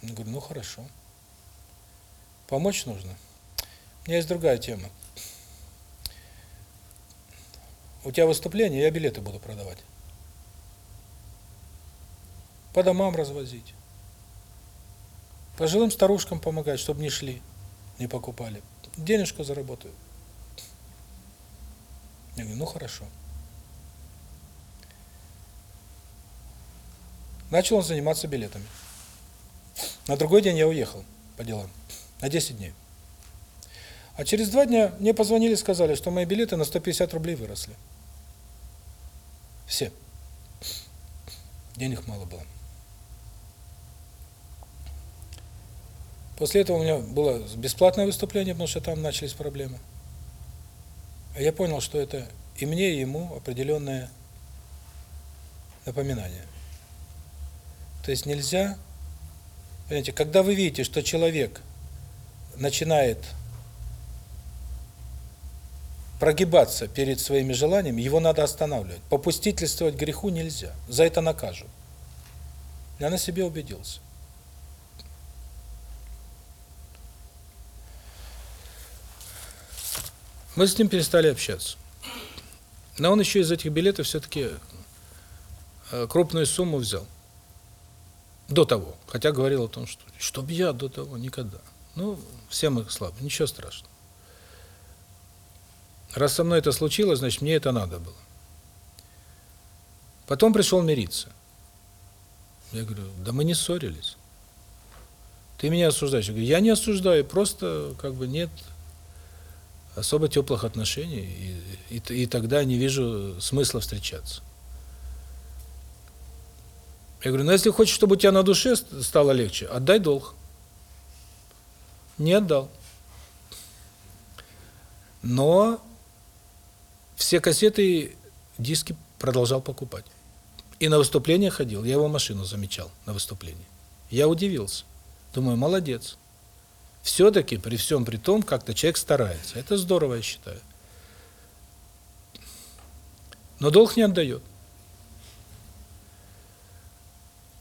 Я говорю, ну хорошо. Помочь нужно? У меня есть другая тема. У тебя выступление, я билеты буду продавать. По домам развозить. Пожилым старушкам помогать, чтобы не шли, не покупали. Денежку заработаю. Я говорю, ну хорошо. Начал он заниматься билетами. На другой день я уехал по делам. На 10 дней. А через два дня мне позвонили и сказали, что мои билеты на 150 рублей выросли. Все. Денег мало было. После этого у меня было бесплатное выступление, потому что там начались проблемы. А я понял, что это и мне, и ему определенное напоминание. То есть нельзя, понимаете, когда вы видите, что человек начинает прогибаться перед своими желаниями, его надо останавливать. Попустительствовать греху нельзя, за это накажут. Я на себе убедился. Мы с ним перестали общаться. Но он еще из этих билетов все-таки э, крупную сумму взял. До того. Хотя говорил о том, что чтоб я до того, никогда. Ну, все мы слабы, ничего страшного. Раз со мной это случилось, значит, мне это надо было. Потом пришел мириться. Я говорю, да мы не ссорились. Ты меня осуждаешь. Я говорю, я не осуждаю, просто как бы нет особо теплых отношений, и, и, и тогда не вижу смысла встречаться. Я говорю, ну если хочешь, чтобы у тебя на душе стало легче, отдай долг. Не отдал. Но все кассеты, диски продолжал покупать. И на выступление ходил, я его машину замечал на выступлении. Я удивился. Думаю, молодец. Все-таки, при всем при том, как-то человек старается. Это здорово, я считаю. Но долг не отдает. А,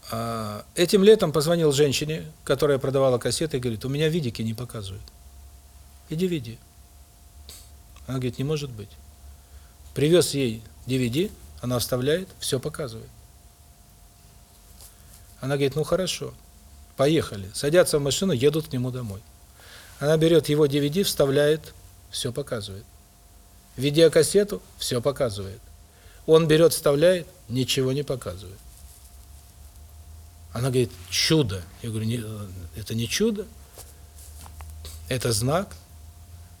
этим летом позвонил женщине, которая продавала кассеты, и говорит, у меня видики не показывают. Иди види. Она говорит, не может быть. Привез ей DVD, она вставляет, все показывает. Она говорит, ну хорошо, поехали. Садятся в машину, едут к нему домой. Она берет его DVD, вставляет, все показывает. Видеокассету, все показывает. Он берет, вставляет, ничего не показывает. Она говорит, чудо. Я говорю, не, это не чудо, это знак,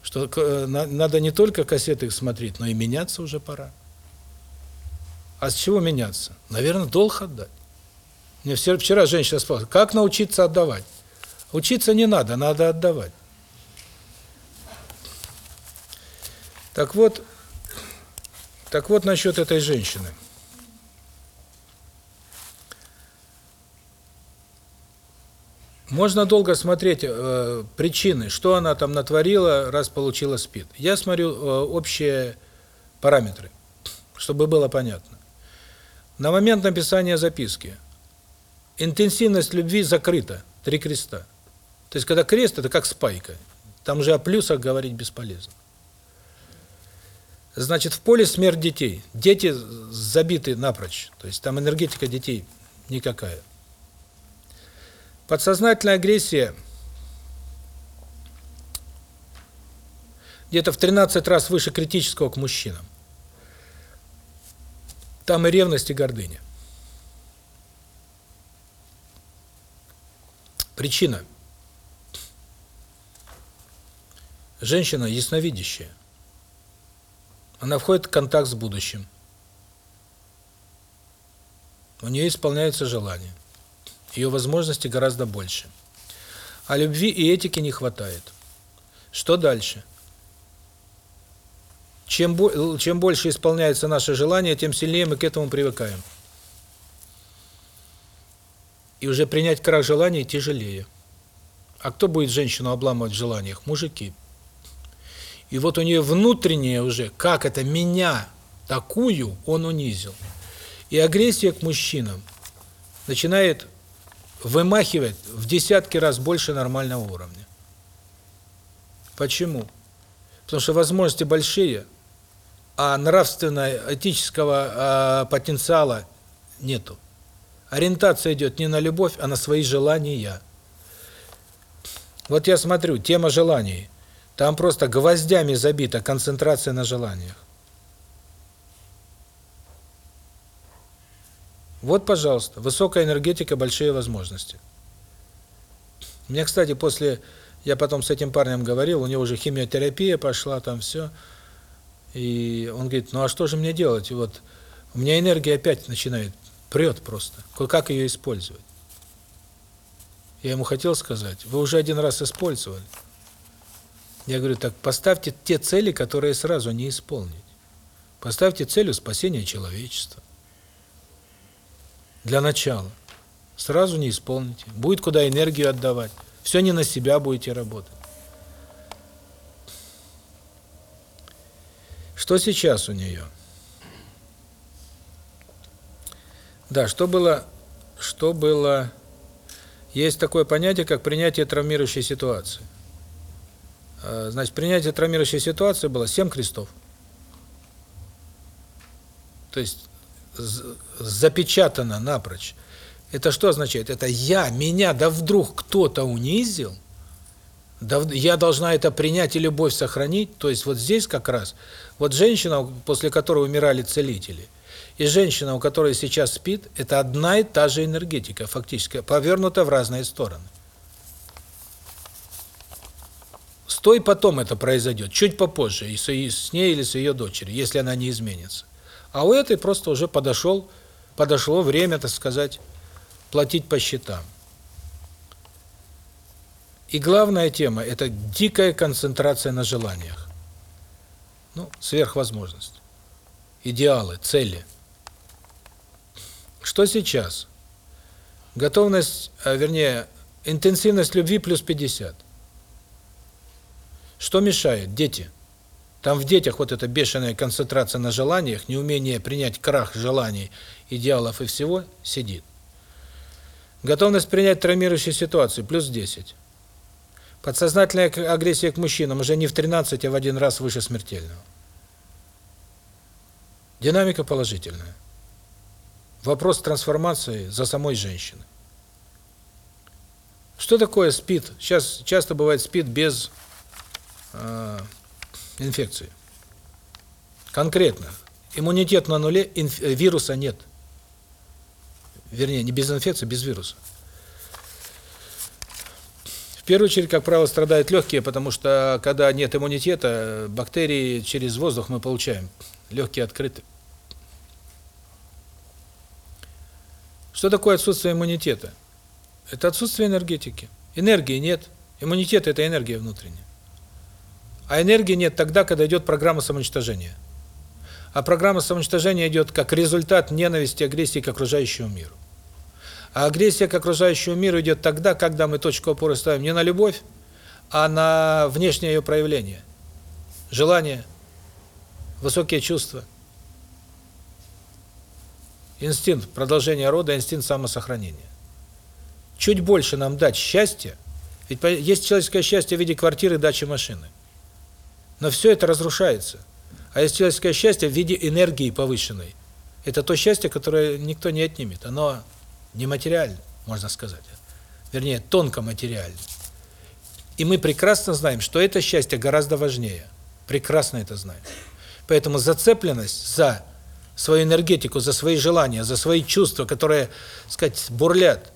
что э, надо не только кассеты их смотреть, но и меняться уже пора. А с чего меняться? Наверное, долг отдать. Мне вчера женщина спрашивала, как научиться отдавать? Учиться не надо, надо отдавать. Так вот, так вот насчет этой женщины. Можно долго смотреть э, причины, что она там натворила, раз получила СПИД. Я смотрю э, общие параметры, чтобы было понятно. На момент написания записки интенсивность любви закрыта, три креста. То есть, когда крест, это как спайка. Там же о плюсах говорить бесполезно. Значит, в поле смерть детей. Дети забиты напрочь. То есть, там энергетика детей никакая. Подсознательная агрессия где-то в 13 раз выше критического к мужчинам. Там и ревность, и гордыня. Причина. Женщина ясновидящая. Она входит в контакт с будущим. У нее исполняются желания. Ее возможности гораздо больше. А любви и этики не хватает. Что дальше? Чем, чем больше исполняется наше желание, тем сильнее мы к этому привыкаем. И уже принять крах желаний тяжелее. А кто будет женщину обламывать в желаниях? Мужики. И вот у нее внутреннее уже, как это меня, такую, он унизил. И агрессия к мужчинам начинает вымахивать в десятки раз больше нормального уровня. Почему? Потому что возможности большие, а нравственно-этического а, потенциала нету. Ориентация идет не на любовь, а на свои желания. Вот я смотрю, тема желаний. Там просто гвоздями забита концентрация на желаниях. Вот, пожалуйста, высокая энергетика, большие возможности. У меня, кстати, после я потом с этим парнем говорил, у него уже химиотерапия пошла, там все. И он говорит, ну а что же мне делать? И вот у меня энергия опять начинает, прет просто. Как ее использовать? Я ему хотел сказать, вы уже один раз использовали. Я говорю, так поставьте те цели, которые сразу не исполнить. Поставьте целью спасения человечества. Для начала. Сразу не исполните. Будет куда энергию отдавать. Все не на себя будете работать. Что сейчас у нее? Да, что было, что было... Есть такое понятие, как принятие травмирующей ситуации. А, значит, принятие травмирующей ситуации было семь крестов. То есть запечатано напрочь. Это что означает? Это я, меня, да вдруг кто-то унизил, да я должна это принять и любовь сохранить. То есть вот здесь как раз, вот женщина, после которой умирали целители, и женщина, у которой сейчас спит, это одна и та же энергетика, фактически, повернута в разные стороны. С той потом это произойдет, чуть попозже, и с ней или с ее дочерью, если она не изменится. А у этой просто уже подошел, подошло время, так сказать, платить по счетам. И главная тема – это дикая концентрация на желаниях. Ну, сверхвозможность. Идеалы, цели. Что сейчас? Готовность, а, вернее, интенсивность любви плюс 50. Что мешает? Дети. Там в детях вот эта бешеная концентрация на желаниях, неумение принять крах желаний, идеалов и всего сидит. Готовность принять травмирующую ситуацию плюс 10. Подсознательная агрессия к мужчинам уже не в 13, а в один раз выше смертельного. Динамика положительная. Вопрос трансформации за самой женщиной. Что такое СПИД? Сейчас часто бывает СПИД без э, инфекции. Конкретно. Иммунитет на нуле, вируса нет. Вернее, не без инфекции, без вируса. В первую очередь, как правило, страдают легкие, потому что когда нет иммунитета, бактерии через воздух мы получаем. Легкие открыты. Что такое отсутствие иммунитета? Это отсутствие энергетики. Энергии нет. Иммунитет – это энергия внутренняя. А энергии нет тогда, когда идет программа самоуничтожения. А программа самоуничтожения идет как результат ненависти, агрессии к окружающему миру. А агрессия к окружающему миру идет тогда, когда мы точку опоры ставим не на любовь, а на внешнее ее проявление. Желание, высокие чувства. Инстинкт продолжения рода, инстинкт самосохранения. Чуть больше нам дать счастья, ведь есть человеческое счастье в виде квартиры, дачи, машины. Но все это разрушается. А есть человеческое счастье в виде энергии повышенной. Это то счастье, которое никто не отнимет. Оно нематериально, можно сказать. Вернее, тонко материально. И мы прекрасно знаем, что это счастье гораздо важнее. Прекрасно это знаем. Поэтому зацепленность за свою энергетику, за свои желания, за свои чувства, которые, сказать, бурлят,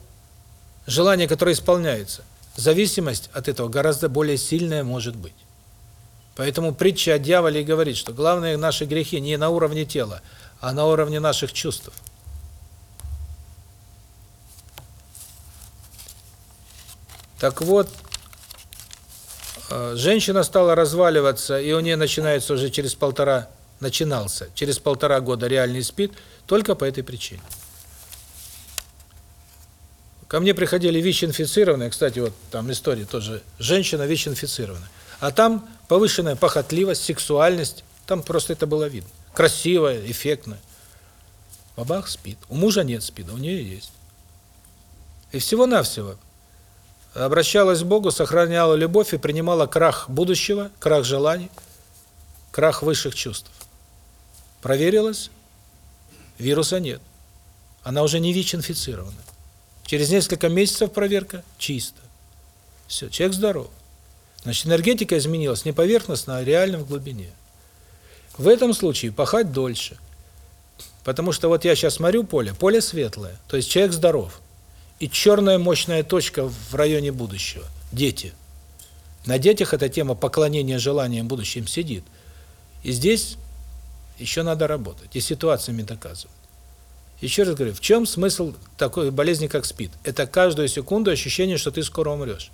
желания, которые исполняются, зависимость от этого гораздо более сильная может быть. Поэтому притча о дьяволе говорит, что главные наши грехи не на уровне тела, а на уровне наших чувств. Так вот, э, женщина стала разваливаться, и у нее начинается уже через полтора, начинался, через полтора года реальный спид, только по этой причине. Ко мне приходили ВИЧ-инфицированные, кстати, вот там история тоже, женщина ВИЧ-инфицированная. А там повышенная похотливость, сексуальность, там просто это было видно. Красивая, эффектная. Бабах спит. У мужа нет спида, у нее есть. И всего-навсего обращалась к Богу, сохраняла любовь и принимала крах будущего, крах желаний, крах высших чувств. Проверилась, вируса нет. Она уже не ВИЧ-инфицирована. Через несколько месяцев проверка чисто. Все, человек здоров. Значит, энергетика изменилась не поверхностно, а реально в глубине. В этом случае пахать дольше. Потому что вот я сейчас смотрю поле, поле светлое, то есть человек здоров. И черная мощная точка в районе будущего – дети. На детях эта тема поклонения желаниям будущим сидит. И здесь еще надо работать, и ситуациями доказывать. Еще раз говорю, в чем смысл такой болезни, как СПИД? Это каждую секунду ощущение, что ты скоро умрешь.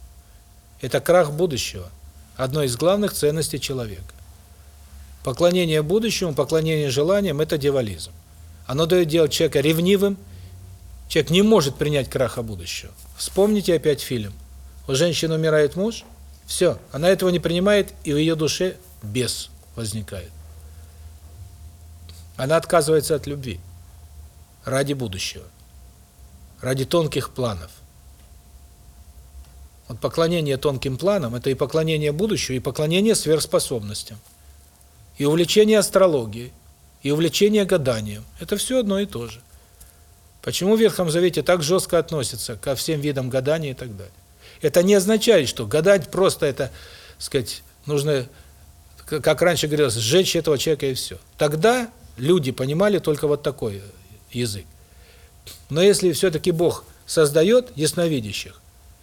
Это крах будущего. Одно из главных ценностей человека. Поклонение будущему, поклонение желаниям – это дьяволизм. Оно дает делать человека ревнивым. Человек не может принять краха будущего. Вспомните опять фильм. У женщины умирает муж, все, она этого не принимает, и в ее душе бес возникает. Она отказывается от любви ради будущего, ради тонких планов. Вот поклонение тонким планам – это и поклонение будущему, и поклонение сверхспособностям, и увлечение астрологией, и увлечение гаданием. Это все одно и то же. Почему в Ветхом Завете так жестко относятся ко всем видам гадания и так далее? Это не означает, что гадать просто это, сказать, нужно, как раньше говорилось, сжечь этого человека и все. Тогда люди понимали только вот такой язык. Но если все-таки Бог создает ясновидящих,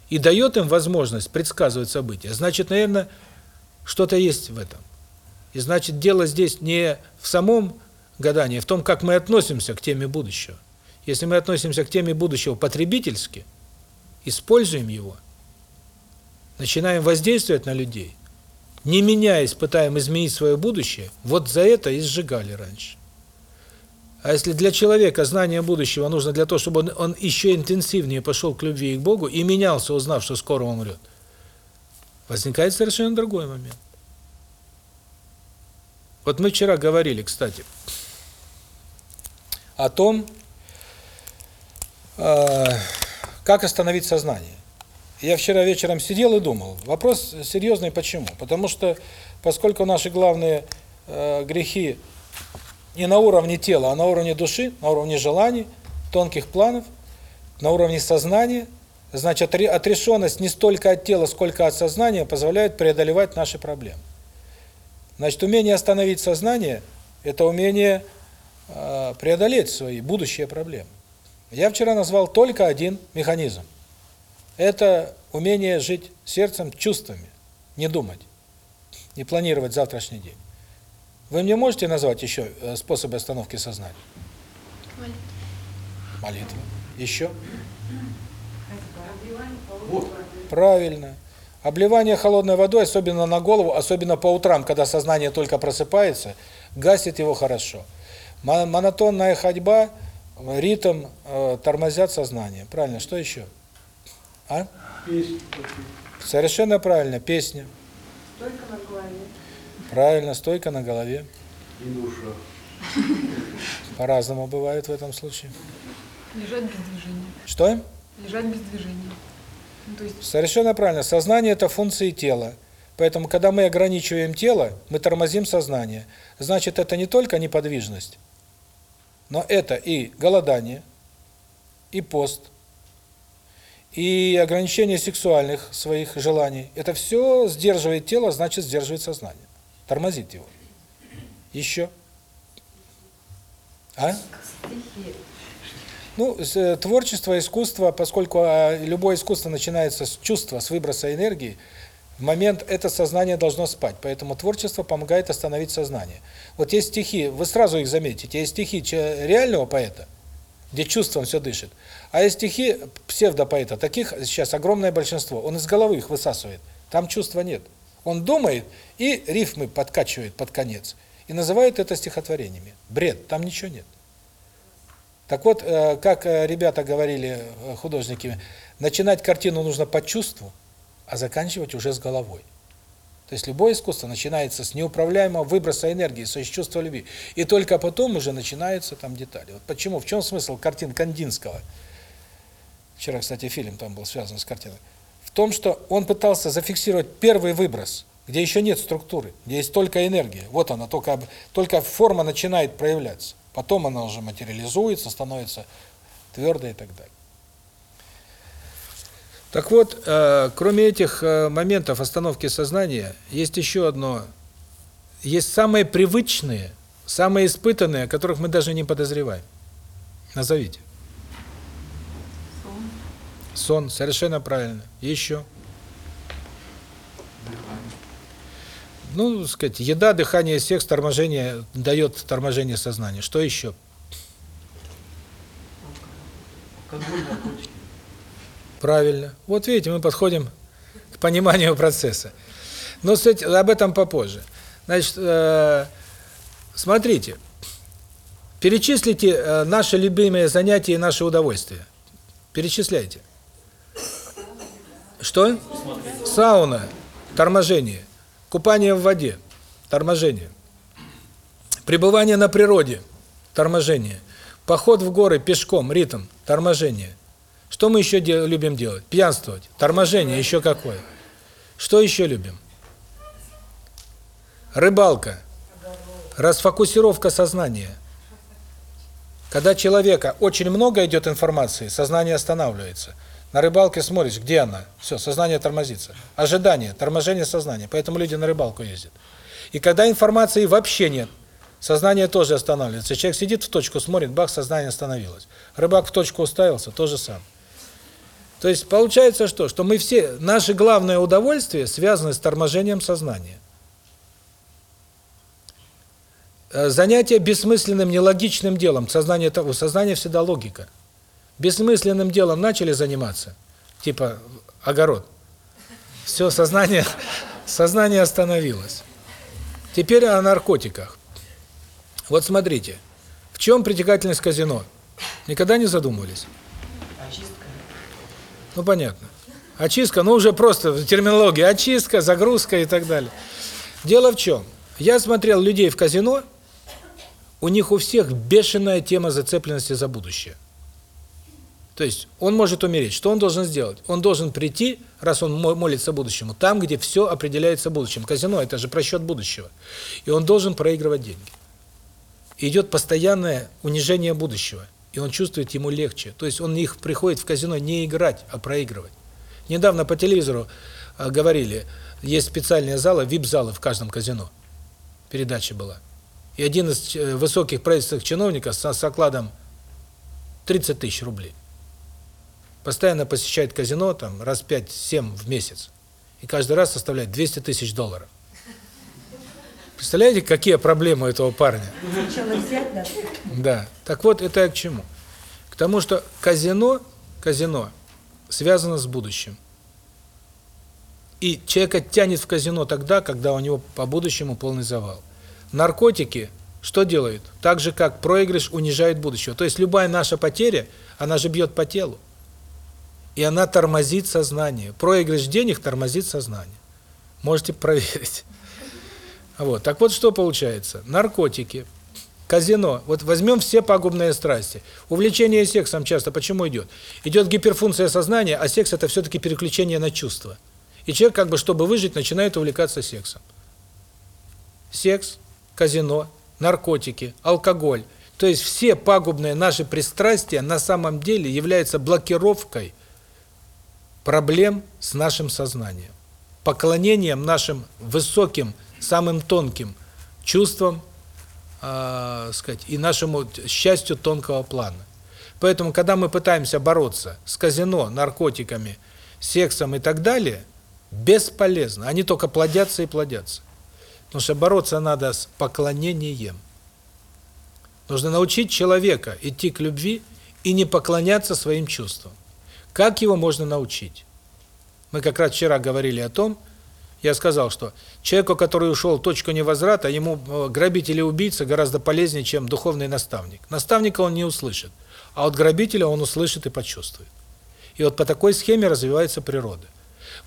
и дает им возможность предсказывать события, значит, наверное, что-то есть в этом. И значит, дело здесь не в самом гадании, а в том, как мы относимся к теме будущего. Если мы относимся к теме будущего потребительски, используем его, начинаем воздействовать на людей, не меняясь, пытаем изменить свое будущее, вот за это и сжигали раньше. А если для человека знание будущего нужно для того, чтобы он, он еще интенсивнее пошел к любви и к Богу и менялся, узнав, что скоро он умрет, возникает совершенно другой момент. Вот мы вчера говорили, кстати, о том, э, как остановить сознание. Я вчера вечером сидел и думал. Вопрос серьезный почему? Потому что, поскольку наши главные э, грехи не на уровне тела, а на уровне души, на уровне желаний, тонких планов, на уровне сознания. Значит, отрешенность не столько от тела, сколько от сознания позволяет преодолевать наши проблемы. Значит, умение остановить сознание – это умение э, преодолеть свои будущие проблемы. Я вчера назвал только один механизм. Это умение жить сердцем, чувствами, не думать, не планировать завтрашний день. Вы мне можете назвать еще э, способы остановки сознания? Молитва. Молитва. Еще? Правильно. Обливание холодной водой, особенно на голову, особенно по утрам, когда сознание только просыпается, гасит его хорошо. Монотонная ходьба, ритм э, тормозят сознание. Правильно, что еще? А? Песня. Совершенно правильно, песня. Только на голове. Правильно, стойка на голове. И душа. По-разному бывает в этом случае. Лежать без движения. Что? Лежать без движения. Ну, то есть Совершенно правильно. Сознание – это функции тела. Поэтому, когда мы ограничиваем тело, мы тормозим сознание. Значит, это не только неподвижность, но это и голодание, и пост, и ограничение сексуальных своих желаний. Это все сдерживает тело, значит, сдерживает сознание. Тормозит его. Еще. А? Ну, э, творчество, искусство, поскольку а, любое искусство начинается с чувства, с выброса энергии, в момент это сознание должно спать. Поэтому творчество помогает остановить сознание. Вот есть стихи, вы сразу их заметите, есть стихи реального поэта, где чувством все дышит, а есть стихи псевдопоэта, таких сейчас огромное большинство, он из головы их высасывает, там чувства нет. Он думает и рифмы подкачивает под конец. И называет это стихотворениями. Бред, там ничего нет. Так вот, э, как э, ребята говорили, э, художники, начинать картину нужно по чувству, а заканчивать уже с головой. То есть любое искусство начинается с неуправляемого выброса энергии, с чувства любви. И только потом уже начинаются там детали. Вот почему, в чем смысл картин Кандинского? Вчера, кстати, фильм там был связан с картиной. В том, что он пытался зафиксировать первый выброс, где еще нет структуры, где есть только энергия. Вот она, только, только форма начинает проявляться. Потом она уже материализуется, становится твердой и так далее. Так вот, э, кроме этих э, моментов остановки сознания, есть еще одно. Есть самые привычные, самые испытанные, о которых мы даже не подозреваем. Назовите. Сон. Совершенно правильно. Еще. Ну, сказать, еда, дыхание, секс, торможение дает торможение сознания. Что еще? Правильно. Вот видите, мы подходим к пониманию процесса. Но, кстати, об этом попозже. Значит, э, смотрите. Перечислите э, наши любимые занятия и наши удовольствия. Перечисляйте. Что? Сауна, торможение. Купание в воде, торможение. Пребывание на природе, торможение. Поход в горы пешком, ритм, торможение. Что мы еще дел любим делать? Пьянствовать, торможение, еще какое. Что еще любим? Рыбалка, расфокусировка сознания. Когда человека очень много идет информации, сознание останавливается. На рыбалке смотришь, где она? Все, сознание тормозится. Ожидание, торможение сознания. Поэтому люди на рыбалку ездят. И когда информации вообще нет, сознание тоже останавливается. Человек сидит в точку, смотрит, бах, сознание остановилось. Рыбак в точку уставился, то же самое. То есть получается что? Что мы все, наше главное удовольствие связано с торможением сознания. Э, занятие бессмысленным, нелогичным делом, сознание, у сознания всегда логика. Бессмысленным делом начали заниматься, типа огород. Все, сознание, сознание остановилось. Теперь о наркотиках. Вот смотрите, в чем притягательность казино? Никогда не задумывались? Ну, понятно. Очистка, ну, уже просто терминология. Очистка, загрузка и так далее. Дело в чем? Я смотрел людей в казино, у них у всех бешеная тема зацепленности за будущее. То есть он может умереть. Что он должен сделать? Он должен прийти, раз он молится будущему, там, где все определяется будущим. Казино – это же просчет будущего. И он должен проигрывать деньги. идет постоянное унижение будущего и он чувствует, ему легче. То есть он их приходит в казино не играть, а проигрывать. Недавно по телевизору а, говорили, есть специальные залы, вип-залы в каждом казино. Передача была. И один из э, высоких правительственных чиновников с окладом 30 тысяч рублей. Постоянно посещает казино, там, раз 5-7 в месяц. И каждый раз составляет 200 тысяч долларов. Представляете, какие проблемы у этого парня? Сначала взять, да? Да. Так вот, это к чему? К тому, что казино, казино связано с будущим. И человека тянет в казино тогда, когда у него по будущему полный завал. Наркотики что делают? Так же, как проигрыш унижает будущего. То есть любая наша потеря, она же бьет по телу. И она тормозит сознание. Проигрыш денег тормозит сознание. Можете проверить. Вот. Так вот, что получается? Наркотики, казино. Вот возьмем все пагубные страсти. Увлечение сексом часто почему идет? Идет гиперфункция сознания, а секс – это все-таки переключение на чувства. И человек, как бы, чтобы выжить, начинает увлекаться сексом. Секс, казино, наркотики, алкоголь. То есть все пагубные наши пристрастия на самом деле являются блокировкой проблем с нашим сознанием, поклонением нашим высоким самым тонким чувствам, э, сказать, и нашему счастью тонкого плана. Поэтому, когда мы пытаемся бороться с казино, наркотиками, сексом и так далее, бесполезно. Они только плодятся и плодятся. Потому что бороться надо с поклонением. Нужно научить человека идти к любви и не поклоняться своим чувствам. Как его можно научить? Мы как раз вчера говорили о том, я сказал, что человеку, который ушел в точку невозврата, ему э, грабитель и убийца гораздо полезнее, чем духовный наставник. Наставника он не услышит, а от грабителя он услышит и почувствует. И вот по такой схеме развивается природа.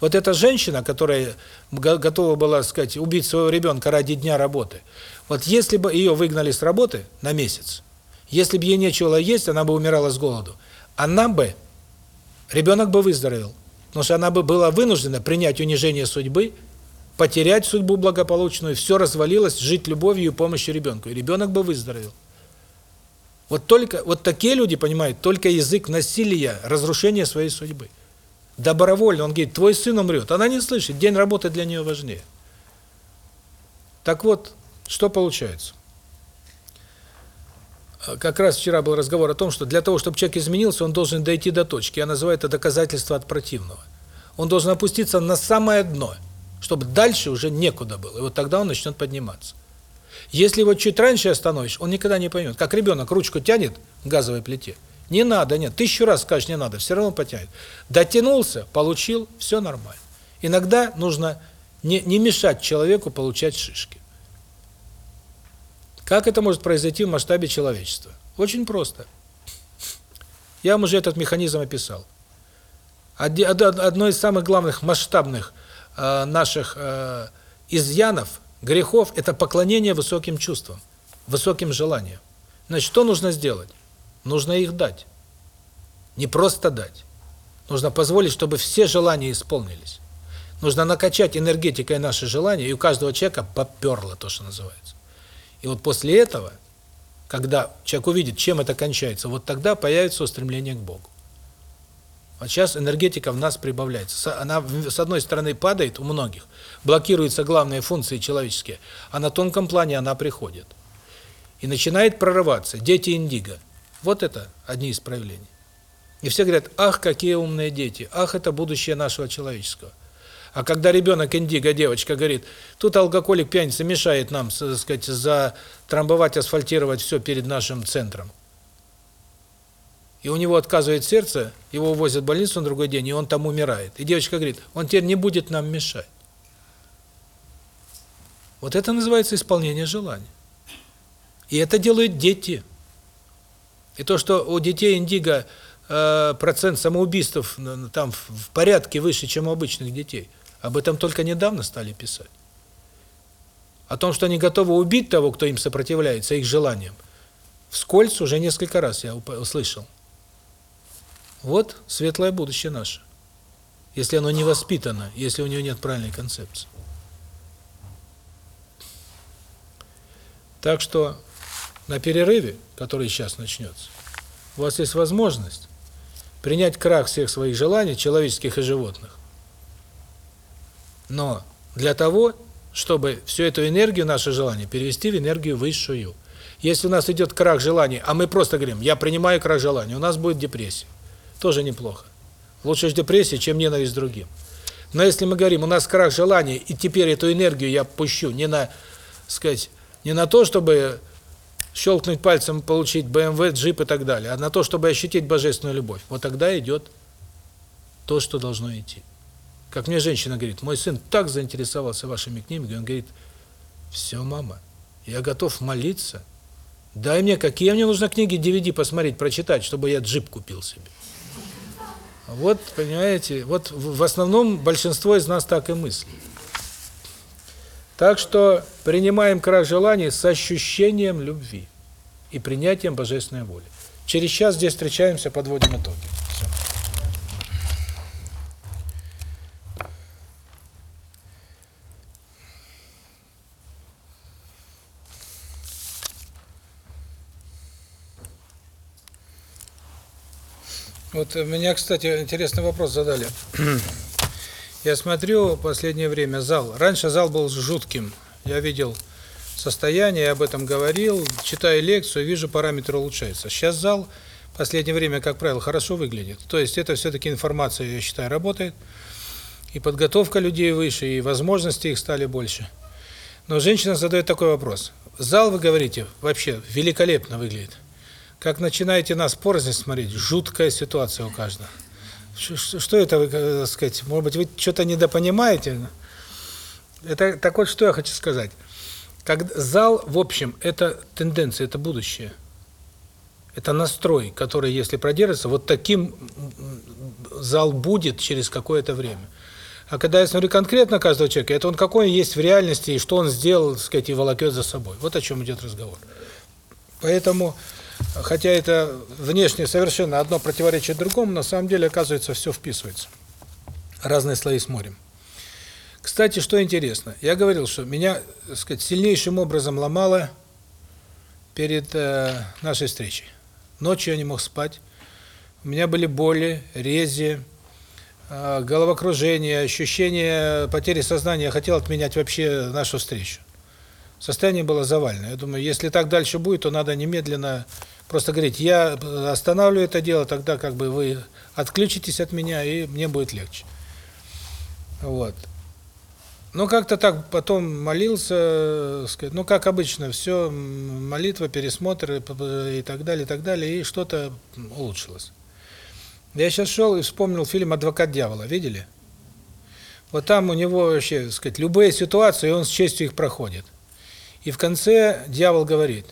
Вот эта женщина, которая готова была, сказать, убить своего ребенка ради дня работы, вот если бы ее выгнали с работы на месяц, если бы ей нечего есть, она бы умирала с голоду, она бы, ребенок бы выздоровел, потому что она бы была вынуждена принять унижение судьбы, потерять судьбу благополучную, все развалилось, жить любовью и помощью ребенку, и ребенок бы выздоровел. Вот только вот такие люди понимают только язык насилия, разрушения своей судьбы. Добровольно, он говорит, твой сын умрет. Она не слышит, день работы для нее важнее. Так вот, что получается? Как раз вчера был разговор о том, что для того, чтобы человек изменился, он должен дойти до точки. Я называю это доказательство от противного. Он должен опуститься на самое дно, чтобы дальше уже некуда было. И вот тогда он начнет подниматься. Если его чуть раньше остановишь, он никогда не поймет. Как ребенок ручку тянет к газовой плите. Не надо, нет. Тысячу раз скажешь, не надо, все равно потянет. Дотянулся, получил, все нормально. Иногда нужно не, не мешать человеку получать шишки. Как это может произойти в масштабе человечества? Очень просто. Я вам уже этот механизм описал. Одно из самых главных масштабных э, наших э, изъянов грехов – это поклонение высоким чувствам, высоким желаниям. Значит, что нужно сделать? Нужно их дать. Не просто дать. Нужно позволить, чтобы все желания исполнились. Нужно накачать энергетикой наши желания, и у каждого человека поперло то, что называется. И вот после этого, когда человек увидит, чем это кончается, вот тогда появится устремление к Богу. Вот сейчас энергетика в нас прибавляется. Она, с одной стороны, падает у многих, блокируются главные функции человеческие, а на тонком плане она приходит. И начинает прорываться. Дети индиго. Вот это одни из проявлений. И все говорят, ах, какие умные дети, ах, это будущее нашего человеческого. А когда ребенок индиго, девочка, говорит, тут алкоголик, пьяница мешает нам, так сказать, затрамбовать, асфальтировать все перед нашим центром и у него отказывает сердце, его увозят в больницу на другой день, и он там умирает. И девочка говорит, он теперь не будет нам мешать. Вот это называется исполнение желания. И это делают дети. И то, что у детей индиго э, процент самоубийств там в порядке выше, чем у обычных детей, об этом только недавно стали писать. О том, что они готовы убить того, кто им сопротивляется, их желаниям, вскользь уже несколько раз я услышал. Вот светлое будущее наше. Если оно не воспитано, если у него нет правильной концепции. Так что на перерыве, который сейчас начнется, у вас есть возможность принять крах всех своих желаний, человеческих и животных. Но для того, чтобы всю эту энергию, наше желание, перевести в энергию высшую. Если у нас идет крах желаний, а мы просто говорим, я принимаю крах желаний, у нас будет депрессия. Тоже неплохо. Лучше с депрессией, чем ненависть другим. Но если мы говорим, у нас крах желаний, и теперь эту энергию я пущу не на, сказать, не на то, чтобы щелкнуть пальцем, получить BMW, джип и так далее, а на то, чтобы ощутить божественную любовь. Вот тогда идет то, что должно идти. Как мне женщина говорит, мой сын так заинтересовался вашими книгами, он говорит, все, мама, я готов молиться, дай мне, какие мне нужно книги DVD посмотреть, прочитать, чтобы я джип купил себе. Вот, понимаете, вот в основном большинство из нас так и мыслит. Так что принимаем крах желаний с ощущением любви и принятием божественной воли. Через час здесь встречаемся, подводим итоги. Вот меня, кстати, интересный вопрос задали. Я смотрю последнее время зал. Раньше зал был жутким. Я видел состояние, об этом говорил, читаю лекцию, вижу, параметры улучшаются. Сейчас зал в последнее время, как правило, хорошо выглядит. То есть это все-таки информация, я считаю, работает. И подготовка людей выше, и возможности их стали больше. Но женщина задает такой вопрос. Зал, вы говорите, вообще великолепно выглядит. Как начинаете нас порознь смотреть, жуткая ситуация у каждого. Что это вы, э, так сказать, может быть, вы что-то недопонимаете? Это так вот, что я хочу сказать. Как зал, в общем, это тенденция, это будущее. Это настрой, который, если продержится, вот таким зал будет через какое-то время. А когда я смотрю конкретно каждого человека, это он какой есть в реальности и что он сделал, так сказать, и волокет за собой. Вот о чем идет разговор. Поэтому, хотя это внешне совершенно одно противоречит другому, на самом деле, оказывается, все вписывается. Разные слои смотрим. Кстати, что интересно, я говорил, что меня, так сказать, сильнейшим образом ломало перед э, нашей встречей. Ночью я не мог спать, у меня были боли, рези, э, головокружение, ощущение потери сознания. Я хотел отменять вообще нашу встречу. Состояние было завальное. Я думаю, если так дальше будет, то надо немедленно просто говорить, я останавливаю это дело, тогда как бы вы отключитесь от меня, и мне будет легче. Вот. Ну, как-то так потом молился, сказать, ну, как обычно, все, молитва, пересмотр и так далее, и так далее, и что-то улучшилось. Я сейчас шел и вспомнил фильм «Адвокат дьявола», видели? Вот там у него вообще, сказать, любые ситуации, он с честью их проходит. И в конце дьявол говорит,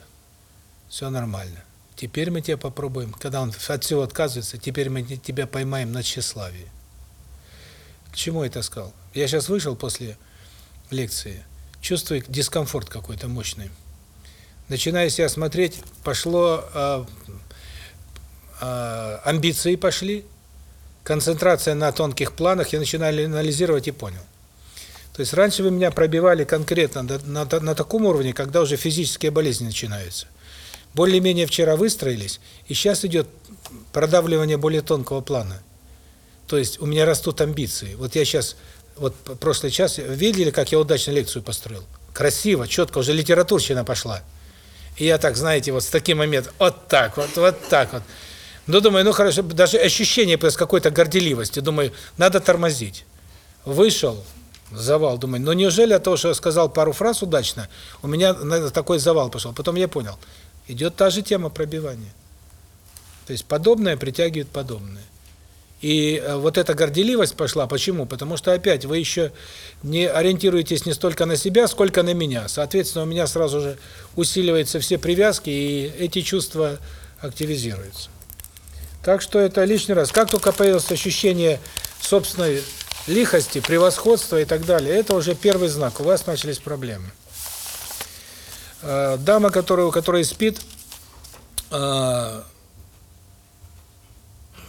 все нормально, теперь мы тебя попробуем, когда он от всего отказывается, теперь мы тебя поймаем на тщеславие. К чему это сказал? Я сейчас вышел после лекции, чувствую дискомфорт какой-то мощный. Начинаю себя смотреть, пошло э, э, амбиции пошли, концентрация на тонких планах, я начинаю анализировать и понял. То есть раньше вы меня пробивали конкретно на, на, на таком уровне, когда уже физические болезни начинаются. Более-менее вчера выстроились, и сейчас идет продавливание более тонкого плана. То есть у меня растут амбиции. Вот я сейчас вот прошлый час, видели, как я удачно лекцию построил? Красиво, четко, уже литературщина пошла. И я так, знаете, вот с таким моментом, вот так вот, вот так вот. Ну, думаю, ну хорошо, даже ощущение с какой-то горделивости, думаю, надо тормозить. Вышел, завал, думаю, ну неужели от того, что я сказал пару фраз удачно, у меня такой завал пошел. Потом я понял, идет та же тема пробивания. То есть подобное притягивает подобное. И э, вот эта горделивость пошла. Почему? Потому что опять вы еще не ориентируетесь не столько на себя, сколько на меня. Соответственно, у меня сразу же усиливаются все привязки, и эти чувства активизируются. Так что это лишний раз. Как только появилось ощущение собственной лихости, превосходства и так далее, это уже первый знак. У вас начались проблемы. Э, дама, которая, у которой спит, э,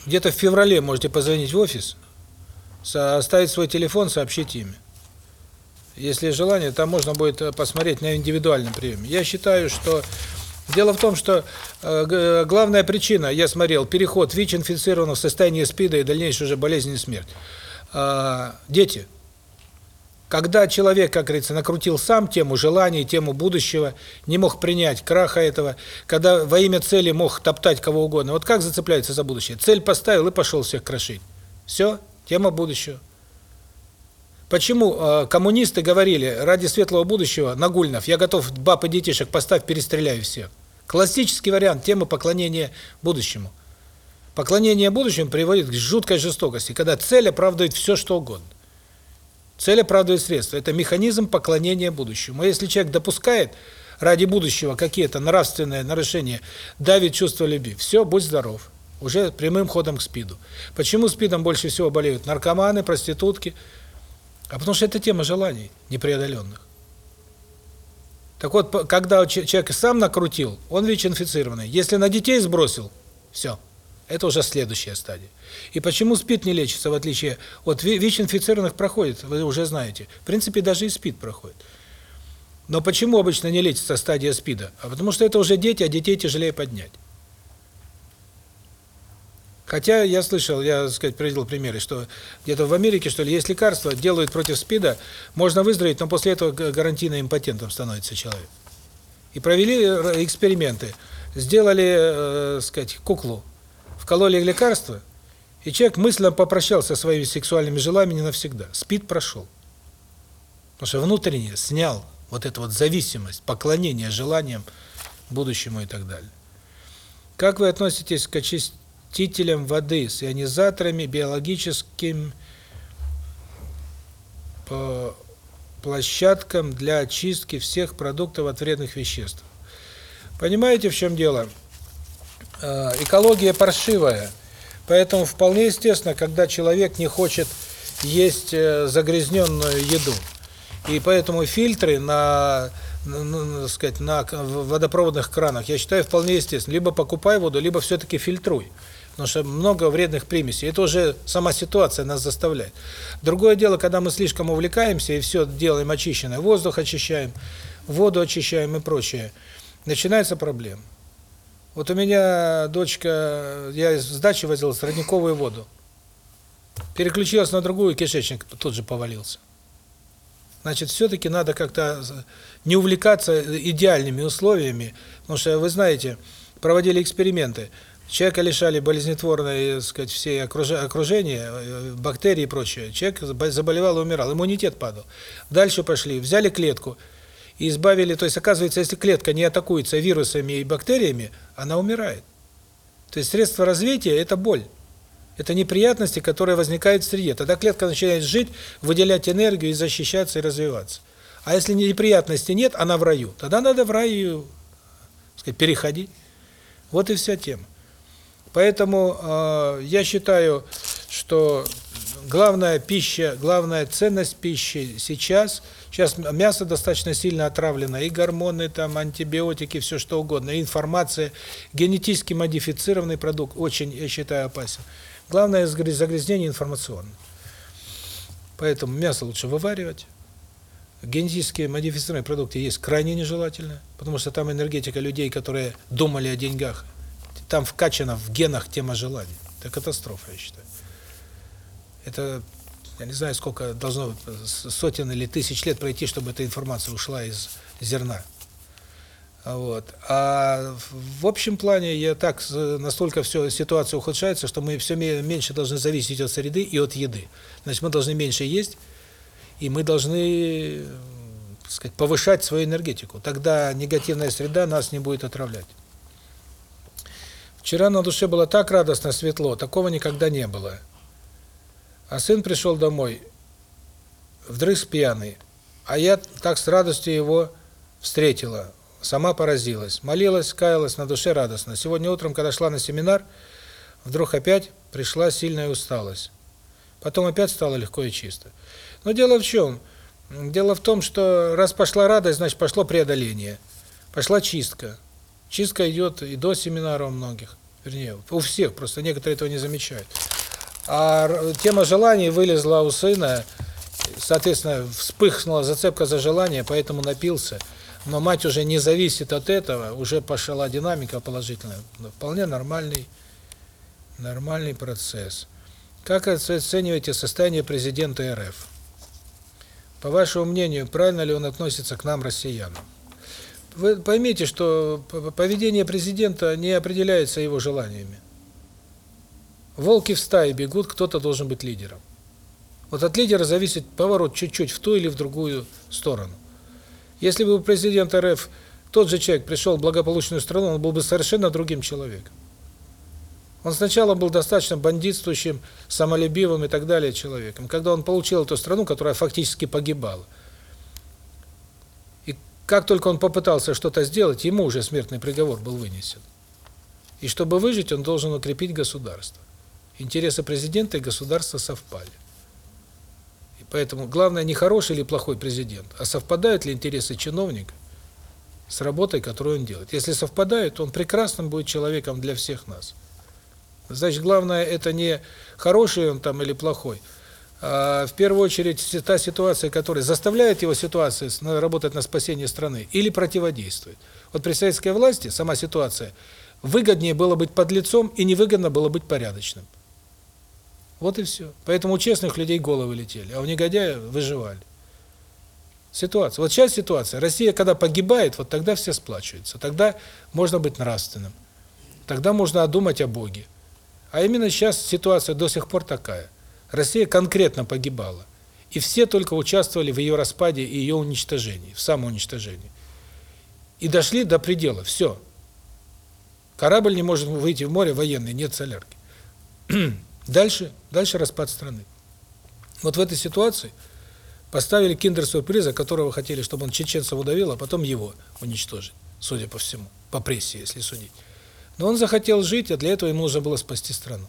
где-то в феврале можете позвонить в офис, оставить свой телефон, сообщить имя. Если желание, там можно будет э, посмотреть на индивидуальном приеме. Я считаю, что дело в том, что э, главная причина, я смотрел, переход ВИЧ-инфицированного в состояние СПИДа и дальнейшая уже болезнь и смерть. Э, дети. Когда человек, как говорится, накрутил сам тему желаний, тему будущего, не мог принять краха этого, когда во имя цели мог топтать кого угодно, вот как зацепляется за будущее? Цель поставил и пошел всех крошить. Все, тема будущего. Почему э, коммунисты говорили, ради светлого будущего, Нагульнов, я готов баб и детишек поставь, перестреляю всех. Классический вариант темы поклонения будущему. Поклонение будущему приводит к жуткой жестокости, когда цель оправдывает все, что угодно. Цель оправдывает средства. Это механизм поклонения будущему. А если человек допускает ради будущего какие-то нравственные нарушения, давит чувство любви, все, будь здоров. Уже прямым ходом к СПИДу. Почему СПИДом больше всего болеют? Наркоманы, проститутки. А потому что это тема желаний непреодоленных. Так вот, когда человек сам накрутил, он ВИЧ-инфицированный. Если на детей сбросил, все. Это уже следующая стадия. И почему СПИД не лечится, в отличие от ВИЧ-инфицированных проходит, вы уже знаете. В принципе, даже и СПИД проходит. Но почему обычно не лечится стадия СПИДа? А потому что это уже дети, а детей тяжелее поднять. Хотя я слышал, я, так сказать, приводил примеры, что где-то в Америке, что ли, есть лекарства, делают против СПИДа, можно выздороветь, но после этого гарантийно импотентом становится человек. И провели э, эксперименты. Сделали, э, сказать, куклу, вкололи лекарство, и человек мысленно попрощался со своими сексуальными желаниями навсегда. Спит прошел. Потому что внутренне снял вот эту вот зависимость, поклонение желаниям будущему и так далее. Как вы относитесь к очистителям воды с ионизаторами, биологическим площадкам для очистки всех продуктов от вредных веществ? Понимаете, в чем дело? Э, экология паршивая. Поэтому вполне естественно, когда человек не хочет есть э, загрязненную еду. И поэтому фильтры на, на, сказать, на водопроводных кранах, я считаю, вполне естественно. Либо покупай воду, либо все-таки фильтруй. Потому что много вредных примесей. Это уже сама ситуация нас заставляет. Другое дело, когда мы слишком увлекаемся и все делаем очищенное, воздух очищаем, воду очищаем и прочее, начинается проблема. Вот у меня дочка, я с дачи возил родниковую воду. Переключилась на другую, кишечник тут же повалился. Значит, все-таки надо как-то не увлекаться идеальными условиями, потому что, вы знаете, проводили эксперименты. Человека лишали болезнетворной, так сказать, все окружения, э, бактерии и прочее. Человек заболевал и умирал, иммунитет падал. Дальше пошли, взяли клетку и избавили, то есть, оказывается, если клетка не атакуется вирусами и бактериями, она умирает. То есть средство развития – это боль. Это неприятности, которые возникают в среде. Тогда клетка начинает жить, выделять энергию и защищаться и развиваться. А если неприятностей нет, она в раю. Тогда надо в рай сказать, переходить. Вот и вся тема. Поэтому э, я считаю, что главная пища, главная ценность пищи сейчас, сейчас мясо достаточно сильно отравлено, и гормоны, там, антибиотики, все что угодно, информация, генетически модифицированный продукт очень, я считаю, опасен. Главное загрязнение информационное. Поэтому мясо лучше вываривать. Генетически модифицированные продукты есть крайне нежелательно, потому что там энергетика людей, которые думали о деньгах. Там вкачана в генах тема желания. Это катастрофа, я считаю. Это, я не знаю, сколько должно сотен или тысяч лет пройти, чтобы эта информация ушла из зерна. Вот. А в общем плане я так настолько все ситуация ухудшается, что мы все меньше должны зависеть от среды и от еды. Значит, мы должны меньше есть, и мы должны, так сказать, повышать свою энергетику. Тогда негативная среда нас не будет отравлять. Вчера на душе было так радостно, светло, такого никогда не было. А сын пришел домой, вдрызг пьяный, а я так с радостью его встретила. Сама поразилась. Молилась, каялась, на душе радостно. Сегодня утром, когда шла на семинар, вдруг опять пришла сильная усталость. Потом опять стало легко и чисто. Но дело в чем? Дело в том, что раз пошла радость, значит пошло преодоление. Пошла чистка. Чистка идет и до семинара у многих. Вернее, у всех, просто некоторые этого не замечают. А тема желаний вылезла у сына, соответственно, вспыхнула зацепка за желание, поэтому напился – но мать уже не зависит от этого, уже пошла динамика положительная. Вполне нормальный, нормальный процесс. Как оцениваете состояние президента РФ? По вашему мнению, правильно ли он относится к нам, россиянам? Вы поймите, что поведение президента не определяется его желаниями. Волки в стае бегут, кто-то должен быть лидером. Вот от лидера зависит поворот чуть-чуть в ту или в другую сторону. Если бы президент РФ, тот же человек, пришел в благополучную страну, он был бы совершенно другим человеком. Он сначала был достаточно бандитствующим, самолюбивым и так далее человеком. Когда он получил эту страну, которая фактически погибала, и как только он попытался что-то сделать, ему уже смертный приговор был вынесен. И чтобы выжить, он должен укрепить государство. Интересы президента и государства совпали. Поэтому главное не хороший или плохой президент, а совпадают ли интересы чиновника с работой, которую он делает. Если совпадают, он прекрасным будет человеком для всех нас. Значит, главное это не хороший он там или плохой, а в первую очередь та ситуация, которая заставляет его ситуация работать на спасение страны или противодействует. Вот при советской власти сама ситуация выгоднее было быть подлецом и невыгодно было быть порядочным. Вот и все. Поэтому у честных людей головы летели, а у негодяя выживали. Ситуация. Вот сейчас ситуация. Россия, когда погибает, вот тогда все сплачиваются. Тогда можно быть нравственным. Тогда можно думать о Боге. А именно сейчас ситуация до сих пор такая. Россия конкретно погибала. И все только участвовали в ее распаде и ее уничтожении, в самоуничтожении. И дошли до предела. Все. Корабль не может выйти в море военный, нет солярки. Дальше, дальше распад страны. Вот в этой ситуации поставили киндер-сюрприза, которого хотели, чтобы он чеченцев удавил, а потом его уничтожить, судя по всему, по прессе, если судить. Но он захотел жить, а для этого ему нужно было спасти страну.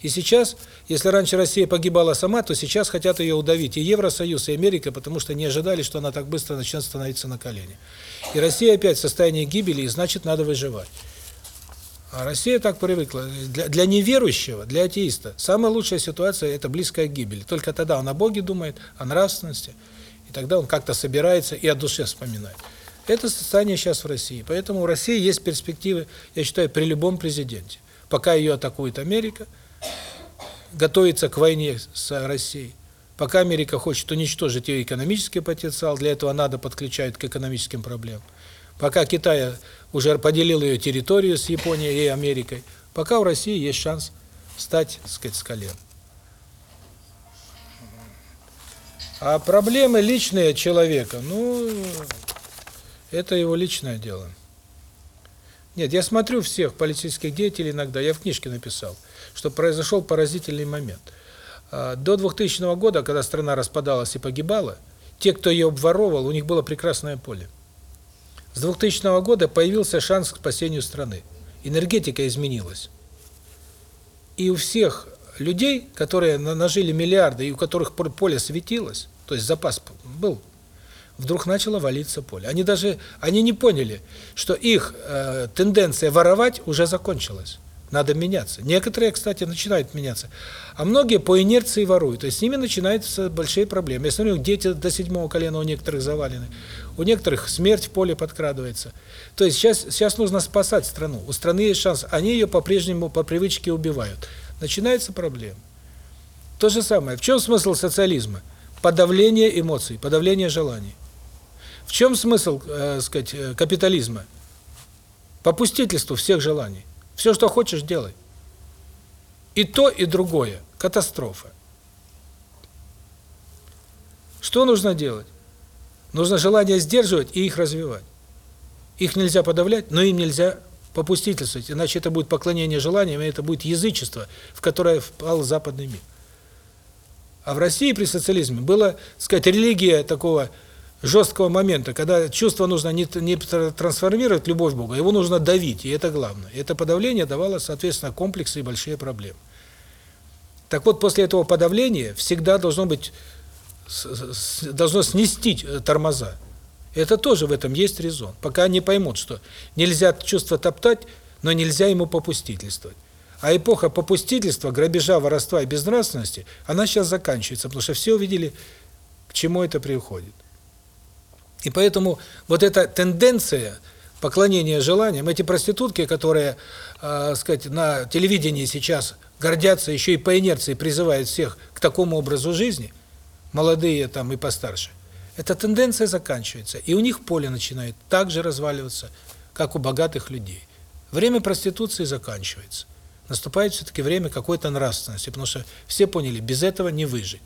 И сейчас, если раньше Россия погибала сама, то сейчас хотят ее удавить и Евросоюз, и Америка, потому что не ожидали, что она так быстро начнет становиться на колени. И Россия опять в состоянии гибели, и значит, надо выживать. А Россия так привыкла. Для, для неверующего, для атеиста, самая лучшая ситуация – это близкая к гибели. Только тогда он о Боге думает, о нравственности, и тогда он как-то собирается и о душе вспоминает. Это состояние сейчас в России. Поэтому у России есть перспективы, я считаю, при любом президенте. Пока ее атакует Америка, готовится к войне с Россией. Пока Америка хочет уничтожить ее экономический потенциал, для этого надо подключать к экономическим проблемам. Пока Китай уже поделил ее территорию с Японией и Америкой, пока у России есть шанс встать, так сказать, с колен. А проблемы личные человека, ну, это его личное дело. Нет, я смотрю всех политических деятелей иногда, я в книжке написал, что произошел поразительный момент. А, до 2000 года, когда страна распадалась и погибала, те, кто ее обворовал, у них было прекрасное поле. С 2000 года появился шанс к спасению страны. Энергетика изменилась. И у всех людей, которые нажили миллиарды, и у которых поле светилось, то есть запас был, вдруг начало валиться поле. Они даже они не поняли, что их э, тенденция воровать уже закончилась. Надо меняться. Некоторые, кстати, начинают меняться. А многие по инерции воруют. То есть с ними начинаются большие проблемы. Я смотрю, дети до седьмого колена у некоторых завалены. У некоторых смерть в поле подкрадывается. То есть сейчас, сейчас нужно спасать страну. У страны есть шанс. Они ее по-прежнему по привычке убивают. Начинается проблема. То же самое. В чем смысл социализма? Подавление эмоций, подавление желаний. В чем смысл, э, сказать, э, капитализма? Попустительство всех желаний. Все, что хочешь, делай. И то, и другое. Катастрофа. Что нужно делать? Нужно желание сдерживать и их развивать. Их нельзя подавлять, но им нельзя попустительствовать, иначе это будет поклонение желаниям, и это будет язычество, в которое впал западный мир. А в России при социализме была, так сказать, религия такого жесткого момента, когда чувство нужно не, не трансформировать любовь к Богу, а его нужно давить, и это главное. Это подавление давало, соответственно, комплексы и большие проблемы. Так вот, после этого подавления всегда должно быть должно снести э, тормоза. Это тоже в этом есть резон. Пока не поймут, что нельзя чувство топтать, но нельзя ему попустительствовать. А эпоха попустительства, грабежа, воровства и безнравственности, она сейчас заканчивается, потому что все увидели, к чему это приходит. И поэтому вот эта тенденция поклонения желаниям, эти проститутки, которые, э, сказать, на телевидении сейчас гордятся, еще и по инерции призывают всех к такому образу жизни, молодые там и постарше, эта тенденция заканчивается, и у них поле начинает так же разваливаться, как у богатых людей. Время проституции заканчивается. Наступает все-таки время какой-то нравственности, потому что все поняли, без этого не выжить.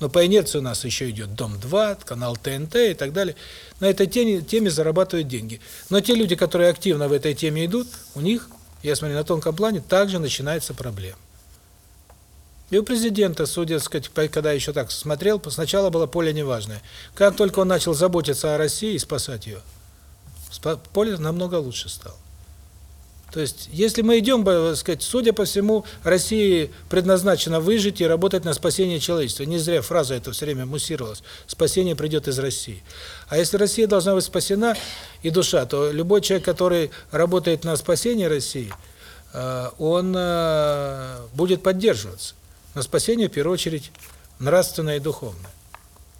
Но по инерции у нас еще идет Дом-2, канал ТНТ и так далее. На этой теме, теме зарабатывают деньги. Но те люди, которые активно в этой теме идут, у них, я смотрю, на тонком плане также начинается проблема. И у президента, судя, сказать, когда еще так смотрел, сначала было поле неважное. Как только он начал заботиться о России и спасать ее, поле намного лучше стало. То есть, если мы идем, сказать, судя по всему, России предназначено выжить и работать на спасение человечества. Не зря фраза эта все время муссировалась. Спасение придет из России. А если Россия должна быть спасена и душа, то любой человек, который работает на спасение России, э, он э, будет поддерживаться. На спасение, в первую очередь, нравственное и духовное.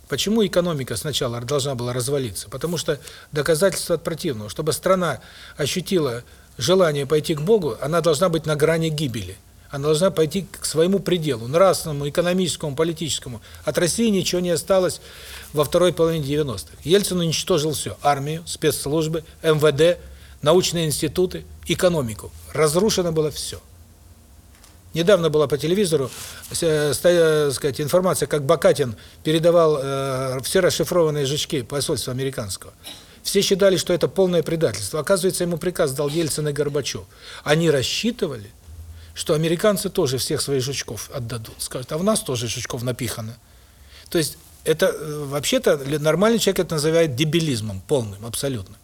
Почему экономика сначала должна была развалиться? Потому что доказательство от противного. Чтобы страна ощутила желание пойти к Богу, она должна быть на грани гибели. Она должна пойти к своему пределу, нравственному, экономическому, политическому. От России ничего не осталось во второй половине 90-х. Ельцин уничтожил все. Армию, спецслужбы, МВД, научные институты, экономику. Разрушено было все. Недавно была по телевизору э, э, сказать, информация, как Бакатин передавал э, все расшифрованные жучки посольства американского. Все считали, что это полное предательство. Оказывается, ему приказ дал Ельцин и Горбачев. Они рассчитывали, что американцы тоже всех своих жучков отдадут. Скажут, а в нас тоже жучков напихано. То есть, это вообще-то нормальный человек это называет дебилизмом полным, абсолютным.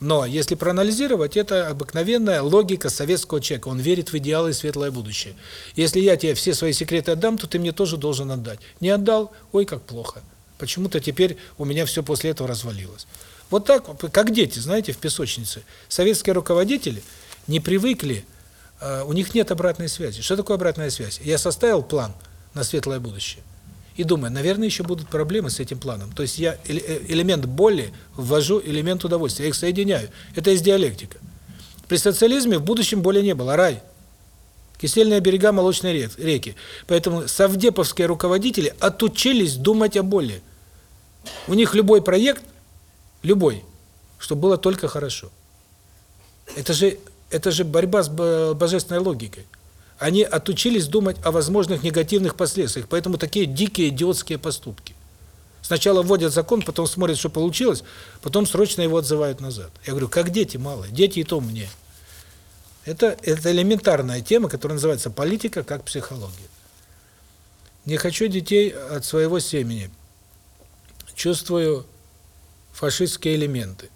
Но если проанализировать, это обыкновенная логика советского человека. Он верит в идеалы и светлое будущее. Если я тебе все свои секреты отдам, то ты мне тоже должен отдать. Не отдал, ой, как плохо. Почему-то теперь у меня все после этого развалилось. Вот так, как дети, знаете, в песочнице. Советские руководители не привыкли, э, у них нет обратной связи. Что такое обратная связь? Я составил план на светлое будущее. И думаю, наверное, еще будут проблемы с этим планом. То есть я э, элемент боли ввожу элемент удовольствия, я их соединяю. Это из диалектика. При социализме в будущем боли не было, рай. Кисельные берега молочной реки. Поэтому совдеповские руководители отучились думать о боли. У них любой проект любой, чтобы было только хорошо. Это же это же борьба с божественной логикой. Они отучились думать о возможных негативных последствиях, поэтому такие дикие идиотские поступки. Сначала вводят закон, потом смотрят, что получилось, потом срочно его отзывают назад. Я говорю, как дети малые, дети и то мне. Это это элементарная тема, которая называется политика как психология. Не хочу детей от своего семени. Чувствую фашистские элементы.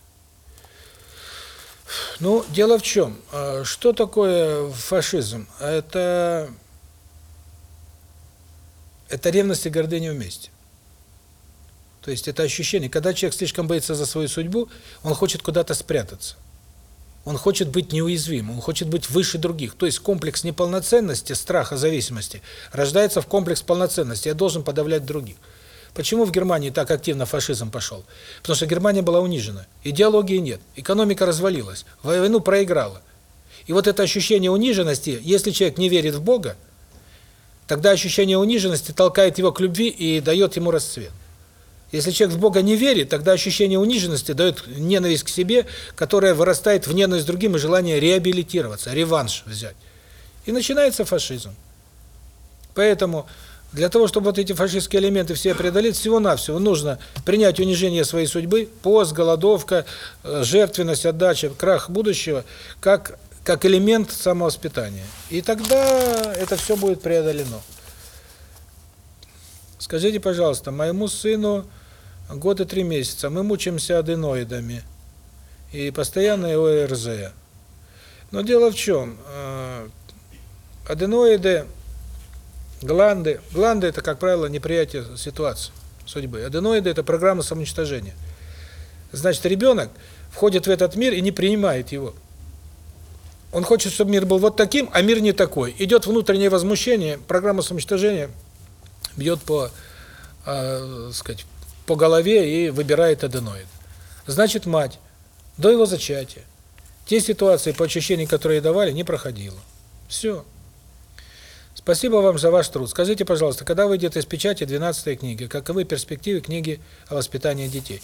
Ну, дело в чем? А, что такое фашизм? Это это ревность и гордыня вместе. То есть это ощущение, когда человек слишком боится за свою судьбу, он хочет куда-то спрятаться. Он хочет быть неуязвимым, он хочет быть выше других. То есть комплекс неполноценности, страха, зависимости рождается в комплекс полноценности. Я должен подавлять других. Почему в Германии так активно фашизм пошел? Потому что Германия была унижена. Идеологии нет. Экономика развалилась. Войну проиграла. И вот это ощущение униженности, если человек не верит в Бога, тогда ощущение униженности толкает его к любви и дает ему расцвет. Если человек в Бога не верит, тогда ощущение униженности дает ненависть к себе, которая вырастает в ненависть другим и желание реабилитироваться, реванш взять. И начинается фашизм. Поэтому для того, чтобы вот эти фашистские элементы все преодолеть, всего-навсего нужно принять унижение своей судьбы, пост, голодовка, э, жертвенность, отдача, крах будущего, как, как элемент самовоспитания. И тогда это все будет преодолено. Скажите, пожалуйста, моему сыну год и три месяца, мы мучаемся аденоидами и постоянно ОРЗ. Но дело в чем? Э, аденоиды Гланды. Гланды – это, как правило, неприятие ситуации, судьбы. Аденоиды – это программа самоуничтожения. Значит, ребенок входит в этот мир и не принимает его. Он хочет, чтобы мир был вот таким, а мир не такой. Идет внутреннее возмущение, программа самоуничтожения бьет по, э, сказать, по голове и выбирает аденоид. Значит, мать до его зачатия те ситуации по ощущениям, которые давали, не проходила. Все. Спасибо вам за ваш труд. Скажите, пожалуйста, когда выйдет из печати 12 книги? Каковы перспективы книги о воспитании детей?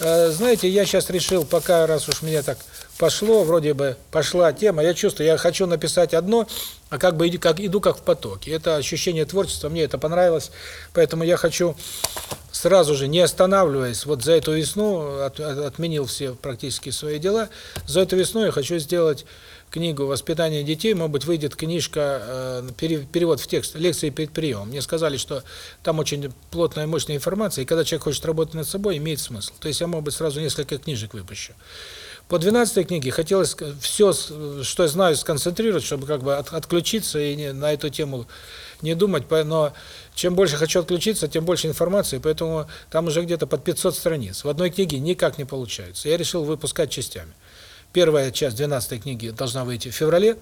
Э, знаете, я сейчас решил, пока раз уж меня так пошло, вроде бы пошла тема, я чувствую, я хочу написать одно, а как бы как иду как в потоке. Это ощущение творчества, мне это понравилось, поэтому я хочу сразу же, не останавливаясь, вот за эту весну от, отменил все практически свои дела. За эту весну я хочу сделать книгу «Воспитание детей», может быть, выйдет книжка, э, перевод в текст, лекции перед приемом. Мне сказали, что там очень плотная, мощная информация, и когда человек хочет работать над собой, имеет смысл. То есть я, может быть, сразу несколько книжек выпущу. По 12 книге хотелось все, что я знаю, сконцентрировать, чтобы как бы от, отключиться и не, на эту тему не думать, но чем больше хочу отключиться, тем больше информации, поэтому там уже где-то под 500 страниц. В одной книге никак не получается. Я решил выпускать частями. Первая часть 12 книги должна выйти в феврале,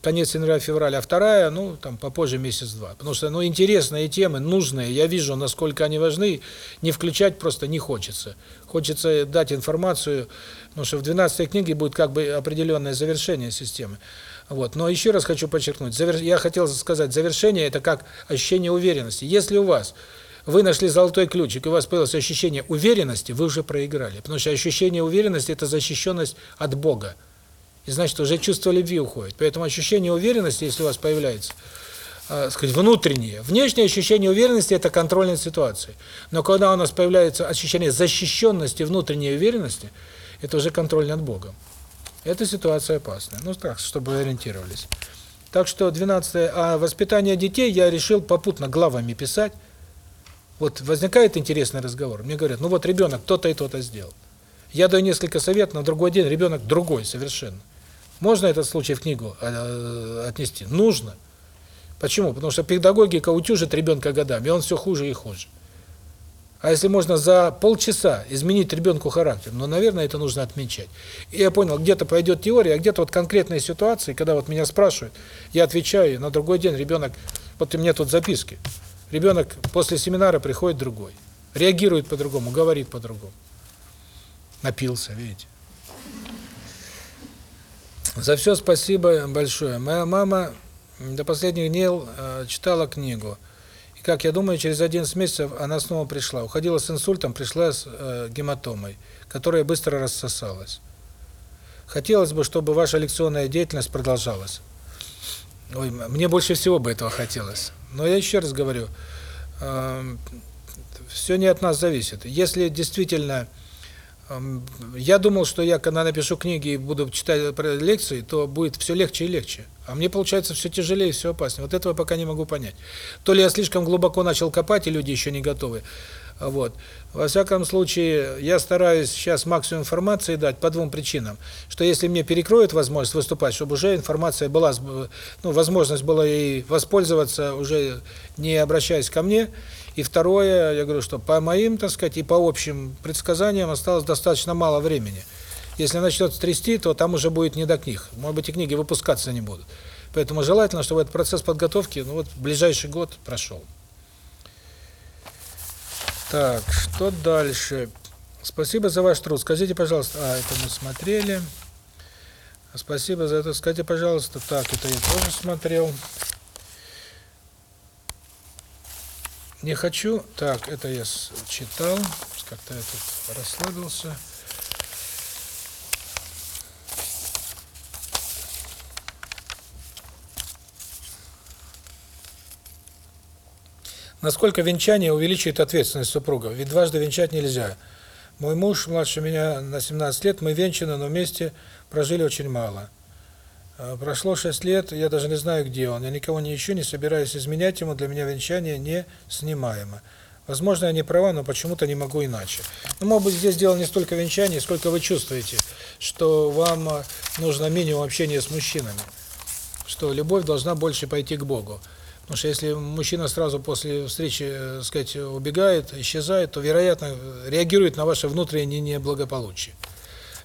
конец января-февраля, а вторая, ну, там, попозже месяц-два. Потому что, ну, интересные темы, нужные, я вижу, насколько они важны, не включать просто не хочется. Хочется дать информацию, потому что в 12 книге будет как бы определенное завершение системы. Вот. Но еще раз хочу подчеркнуть, я хотел сказать, завершение – это как ощущение уверенности. Если у вас вы нашли золотой ключик, и у вас появилось ощущение уверенности, вы уже проиграли. Потому что ощущение уверенности – это защищенность от Бога. И значит, уже чувство любви уходит. Поэтому ощущение уверенности, если у вас появляется, э, сказать, внутреннее. Внешнее ощущение уверенности – это контрольная ситуация. Но когда у нас появляется ощущение защищенности, внутренней уверенности, это уже контроль над Богом. Эта ситуация опасная. Ну, так, чтобы ориентировались. Так что 12 а воспитание детей я решил попутно главами писать. Вот возникает интересный разговор. Мне говорят, ну вот ребенок то-то и то-то сделал. Я даю несколько советов, на другой день ребенок другой совершенно. Можно этот случай в книгу э, отнести? Нужно. Почему? Потому что педагогика утюжит ребенка годами, и он все хуже и хуже. А если можно за полчаса изменить ребенку характер, ну, наверное, это нужно отмечать. И я понял, где-то пойдет теория, а где-то вот конкретные ситуации, когда вот меня спрашивают, я отвечаю, на другой день ребенок, вот у меня тут записки, ребенок после семинара приходит другой, реагирует по-другому, говорит по-другому. Напился, видите. За все спасибо большое. Моя мама до последних дней э, читала книгу. И, как я думаю, через 11 месяцев она снова пришла. Уходила с инсультом, пришла с э, гематомой, которая быстро рассосалась. Хотелось бы, чтобы ваша лекционная деятельность продолжалась. Ой, мне больше всего бы этого хотелось. Но я еще раз говорю, э, все не от нас зависит. Если действительно я думал, что я, когда напишу книги и буду читать лекции, то будет все легче и легче. А мне получается все тяжелее и все опаснее. Вот этого пока не могу понять. То ли я слишком глубоко начал копать, и люди еще не готовы. Вот. Во всяком случае, я стараюсь сейчас максимум информации дать по двум причинам. Что если мне перекроют возможность выступать, чтобы уже информация была, ну, возможность была и воспользоваться, уже не обращаясь ко мне, и второе, я говорю, что по моим, так сказать, и по общим предсказаниям осталось достаточно мало времени. Если начнет трясти, то там уже будет не до книг. Может быть, и книги выпускаться не будут. Поэтому желательно, чтобы этот процесс подготовки, ну вот, ближайший год прошел. Так, что дальше? Спасибо за ваш труд. Скажите, пожалуйста, а, это мы смотрели. Спасибо за это. Скажите, пожалуйста, так, это я тоже смотрел. Не хочу. Так, это я читал. Как-то я тут расслабился. Насколько венчание увеличивает ответственность супругов? Ведь дважды венчать нельзя. Мой муж младше меня на 17 лет, мы венчаны, но вместе прожили очень мало. А, прошло 6 лет, я даже не знаю, где он. Я никого не ищу, не собираюсь изменять ему, для меня венчание не снимаемо. Возможно, я не права, но почему-то не могу иначе. Ну, может быть, здесь дело не столько венчания, сколько вы чувствуете, что вам а, нужно минимум общения с мужчинами, что любовь должна больше пойти к Богу. Потому что если мужчина сразу после встречи, э, сказать, убегает, исчезает, то, вероятно, реагирует на ваше внутреннее неблагополучие.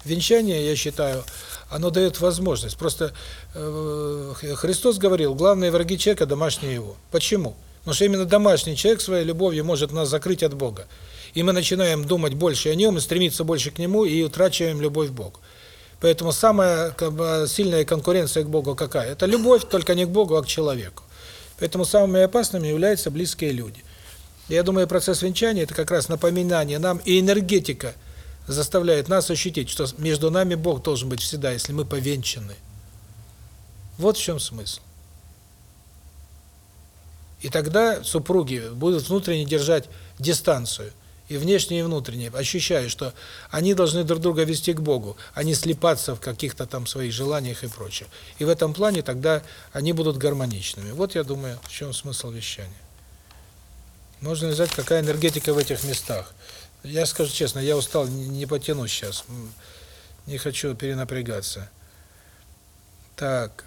Венчание, я считаю, оно дает возможность. Просто э, Христос говорил, главные враги человека – домашние его. Почему? Потому что именно домашний человек своей любовью может нас закрыть от Бога. И мы начинаем думать больше о нем, и стремиться больше к нему, и утрачиваем любовь к Богу. Поэтому самая как бы, сильная конкуренция к Богу какая? Это любовь, только не к Богу, а к человеку. Поэтому самыми опасными являются близкие люди. Я думаю, процесс венчания – это как раз напоминание нам и энергетика – заставляет нас ощутить, что между нами Бог должен быть всегда, если мы повенчаны. Вот в чем смысл. И тогда супруги будут внутренне держать дистанцию, и внешне, и внутренне, ощущая, что они должны друг друга вести к Богу, а не слепаться в каких-то там своих желаниях и прочее. И в этом плане тогда они будут гармоничными. Вот я думаю, в чем смысл вещания. Можно взять, какая энергетика в этих местах. Я скажу честно, я устал, не потяну сейчас. Не хочу перенапрягаться. Так.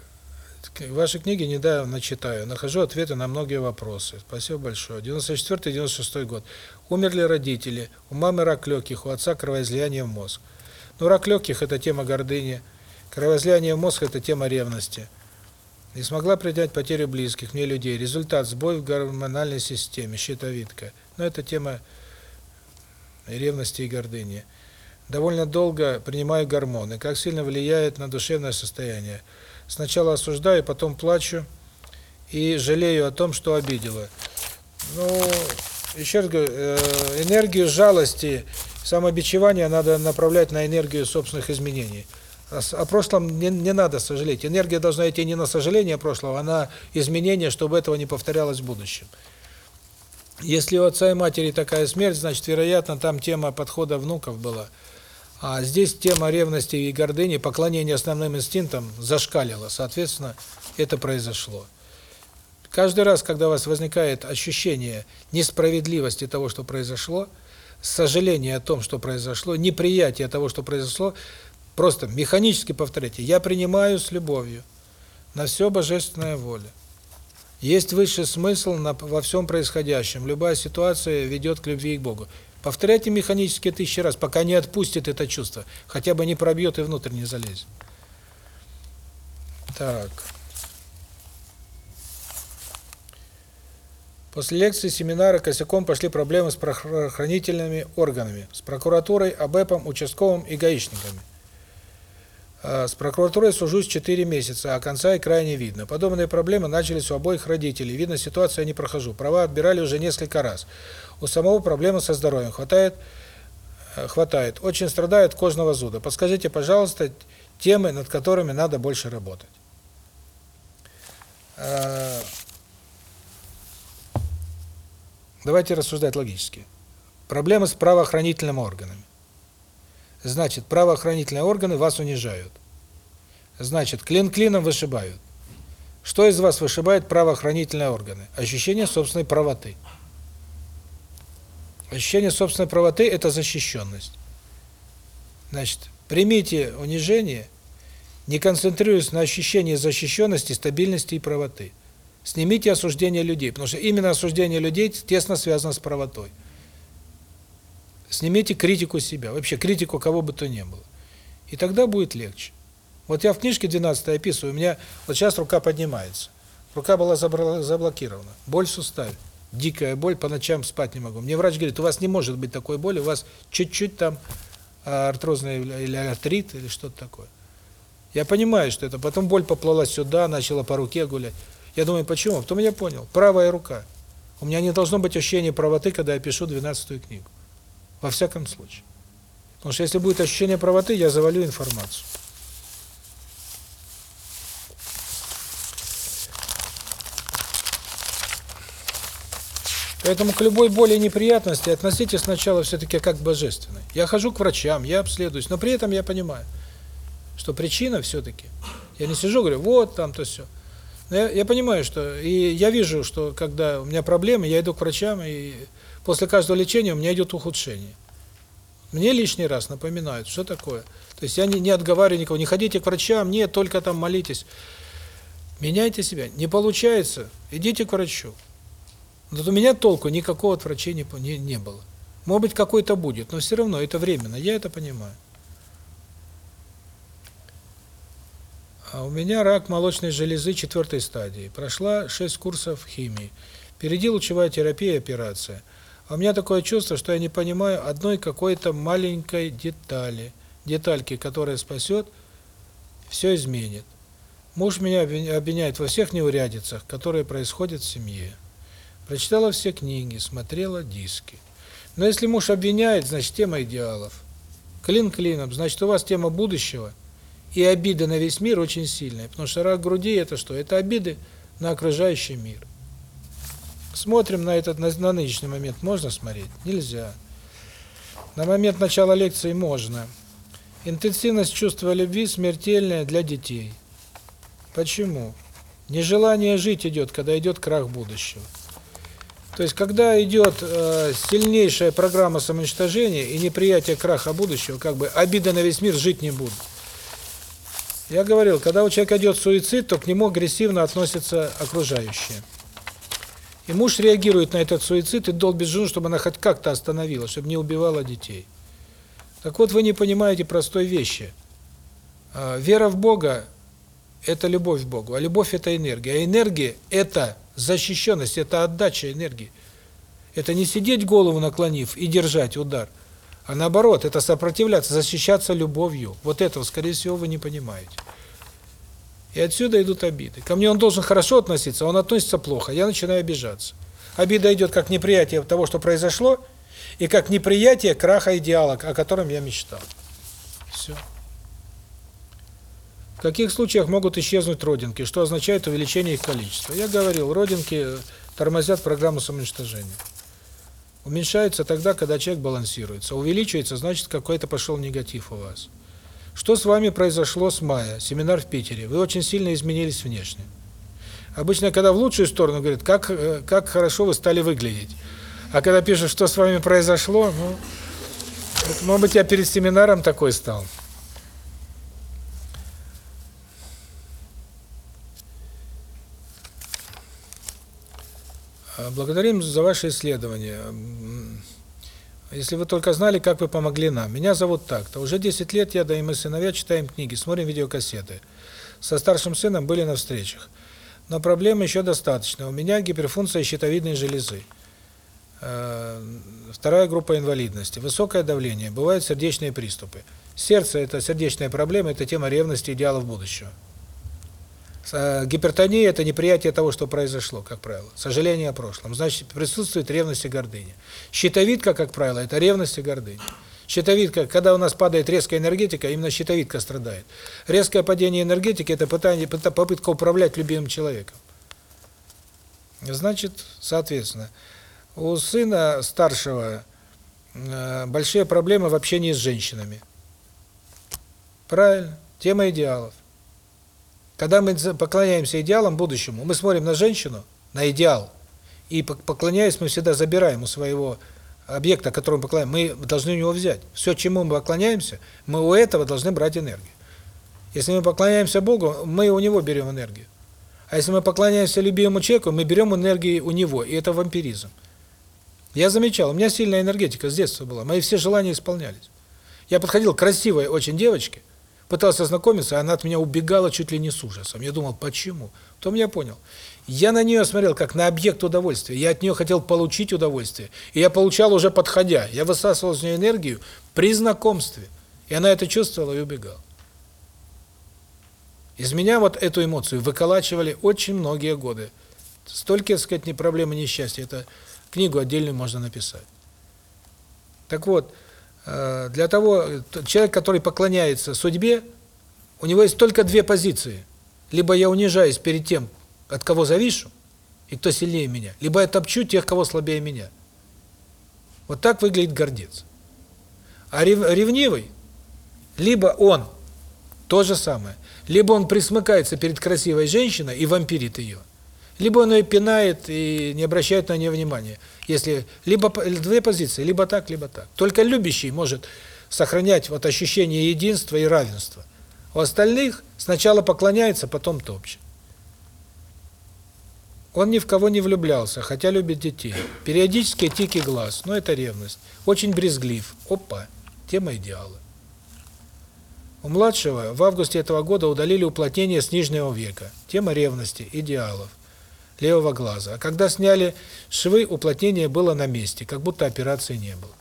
Ваши книги недавно читаю. Нахожу ответы на многие вопросы. Спасибо большое. 94-96 год. Умерли родители. У мамы рак легких, у отца кровоизлияние в мозг. Ну, рак легких – это тема гордыни. Кровоизлияние в мозг – это тема ревности. Не смогла принять потерю близких мне людей. Результат – сбой в гормональной системе, щитовидка. Но это тема ревности и гордыни. Довольно долго принимаю гормоны. Как сильно влияет на душевное состояние. Сначала осуждаю, потом плачу и жалею о том, что обидела. Ну, еще раз говорю, э, энергию жалости, самобичевания надо направлять на энергию собственных изменений. О прошлом не, не надо сожалеть. Энергия должна идти не на сожаление прошлого, а на изменение, чтобы этого не повторялось в будущем. Если у отца и матери такая смерть, значит, вероятно, там тема подхода внуков была. А здесь тема ревности и гордыни, поклонения основным инстинктам зашкалила. Соответственно, это произошло. Каждый раз, когда у вас возникает ощущение несправедливости того, что произошло, сожаление о том, что произошло, неприятие того, что произошло, просто механически повторяйте. Я принимаю с любовью на все божественная воля. Есть высший смысл во всем происходящем. Любая ситуация ведет к любви к Богу. Повторяйте механически тысячи раз, пока не отпустит это чувство. Хотя бы не пробьет и внутрь не залезет. Так. После лекции семинара косяком пошли проблемы с правоохранительными органами, с прокуратурой, АБЭПом, участковым и гаишниками. А, с прокуратурой сужусь 4 месяца, а конца и крайне видно. Подобные проблемы начались у обоих родителей. Видно, ситуацию я не прохожу. Права отбирали уже несколько раз. У самого проблемы со здоровьем. Хватает, э, хватает. Очень страдает кожного зуда. Подскажите, пожалуйста, темы, над которыми надо больше работать. А, Давайте рассуждать логически. Проблема с правоохранительными органами. Значит, правоохранительные органы вас унижают. Значит, клин клином вышибают. Что из вас вышибает правоохранительные органы? Ощущение собственной правоты. Ощущение собственной правоты – это защищенность. Значит, примите унижение, не концентрируясь на ощущении защищенности, стабильности и правоты. Снимите осуждение людей, потому что именно осуждение людей тесно связано с правотой. Снимите критику себя, вообще критику кого бы то ни было. И тогда будет легче. Вот я в книжке 12 описываю, у меня вот сейчас рука поднимается. Рука была заблокирована. Боль в суставе. Дикая боль, по ночам спать не могу. Мне врач говорит, у вас не может быть такой боли, у вас чуть-чуть там а, артрозный или артрит, или что-то такое. Я понимаю, что это. Потом боль поплыла сюда, начала по руке гулять. Я думаю, почему? Потом я понял. Правая рука. У меня не должно быть ощущения правоты, когда я пишу 12-ю книгу. Во всяком случае. Потому что если будет ощущение правоты, я завалю информацию. Поэтому к любой боли и неприятности относитесь сначала все-таки как к божественной. Я хожу к врачам, я обследуюсь, но при этом я понимаю, что причина все-таки. Я не сижу, говорю, вот там то все. Я, я понимаю, что и я вижу, что когда у меня проблемы, я иду к врачам, и после каждого лечения у меня идет ухудшение. Мне лишний раз напоминают, что такое. То есть я не, не отговариваю никого, не ходите к врачам, нет, только там молитесь. Меняйте себя. Не получается, идите к врачу. Но у меня толку никакого от врачей не, не, не было. Может быть, какой-то будет, но все равно это временно, я это понимаю. А у меня рак молочной железы четвертой стадии. Прошла 6 курсов химии. Впереди лучевая терапия и операция. А у меня такое чувство, что я не понимаю одной какой-то маленькой детали. Детальки, которая спасет, все изменит. Муж меня обвиняет во всех неурядицах, которые происходят в семье. Прочитала все книги, смотрела диски. Но если муж обвиняет, значит тема идеалов. Клин клином, значит у вас тема будущего – и обида на весь мир очень сильная, потому что рак груди это что? Это обиды на окружающий мир. Смотрим на этот на, на нынешний момент можно смотреть? Нельзя. На момент начала лекции можно. Интенсивность чувства любви смертельная для детей. Почему? Нежелание жить идет, когда идет крах будущего. То есть, когда идет э, сильнейшая программа самоуничтожения и неприятие краха будущего, как бы обида на весь мир жить не будет. Я говорил, когда у человека идет суицид, то к нему агрессивно относятся окружающие. И муж реагирует на этот суицид и долбит жену, чтобы она хоть как-то остановила, чтобы не убивала детей. Так вот, вы не понимаете простой вещи. А, вера в Бога – это любовь к Богу, а любовь – это энергия. А энергия – это защищенность, это отдача энергии. Это не сидеть голову наклонив и держать удар – а наоборот, это сопротивляться, защищаться любовью. Вот этого, скорее всего, вы не понимаете. И отсюда идут обиды. Ко мне он должен хорошо относиться, а он относится плохо, я начинаю обижаться. Обида идет как неприятие того, что произошло, и как неприятие краха идеала, о котором я мечтал. Все. В каких случаях могут исчезнуть родинки, что означает увеличение их количества? Я говорил, родинки тормозят программу самоуничтожения. Уменьшается тогда, когда человек балансируется. Увеличивается, значит, какой-то пошел негатив у вас. Что с вами произошло с мая? Семинар в Питере. Вы очень сильно изменились внешне. Обычно, когда в лучшую сторону, говорят, как, э, как хорошо вы стали выглядеть. А когда пишут, что с вами произошло, ну, это, может быть, я перед семинаром такой стал. Благодарим за ваше исследование. Если вы только знали, как вы помогли нам. Меня зовут так-то. Уже 10 лет я, да и мы сыновья читаем книги, смотрим видеокассеты. Со старшим сыном были на встречах. Но проблем еще достаточно. У меня гиперфункция щитовидной железы. Э, Вторая группа инвалидности. Высокое давление. Бывают сердечные приступы. Сердце – это сердечная проблема, это тема ревности идеалов будущего. Э, Гипертония – это неприятие того, что произошло, как правило. Сожаление о прошлом. Значит, присутствует ревность и гордыня. Щитовидка, как правило, это ревность и гордыня. Щитовидка, когда у нас падает резкая энергетика, именно щитовидка страдает. Резкое падение энергетики – это пытание, пыта- попытка управлять любимым человеком. Значит, соответственно, у сына старшего э, большие проблемы в общении с женщинами. Правильно. Тема идеалов. Когда мы поклоняемся идеалам будущему, мы смотрим на женщину, на идеал, и пок- поклоняясь, мы всегда забираем у своего объекта, которому поклоняем, мы должны у него взять. Все, чему мы поклоняемся, мы у этого должны брать энергию. Если мы поклоняемся Богу, мы у него берем энергию. А если мы поклоняемся любимому человеку, мы берем энергию у него, и это вампиризм. Я замечал, у меня сильная энергетика с детства была, мои все желания исполнялись. Я подходил к красивой очень девочке, пытался знакомиться, она от меня убегала чуть ли не с ужасом. Я думал, почему? Потом я понял. Я на нее смотрел как на объект удовольствия. Я от нее хотел получить удовольствие. И я получал уже подходя. Я высасывал из нее энергию при знакомстве. И она это чувствовала и убегала. Из меня вот эту эмоцию выколачивали очень многие годы. Столько, так сказать, не проблемы, несчастья. Это книгу отдельную можно написать. Так вот, для того, человек, который поклоняется судьбе, у него есть только две позиции. Либо я унижаюсь перед тем, от кого завишу, и кто сильнее меня, либо я топчу тех, кого слабее меня. Вот так выглядит гордец. А рев- ревнивый, либо он то же самое, либо он присмыкается перед красивой женщиной и вампирит ее, либо он ее пинает и не обращает на нее внимания. Если либо две позиции, либо так, либо так. Только любящий может сохранять вот ощущение единства и равенства. У остальных сначала поклоняется, потом топчет. Он ни в кого не влюблялся, хотя любит детей. Периодически тики глаз, но это ревность. Очень брезглив. Опа, тема идеала. У младшего в августе этого года удалили уплотнение с нижнего века. Тема ревности, идеалов, левого глаза. А когда сняли швы, уплотнение было на месте, как будто операции не было.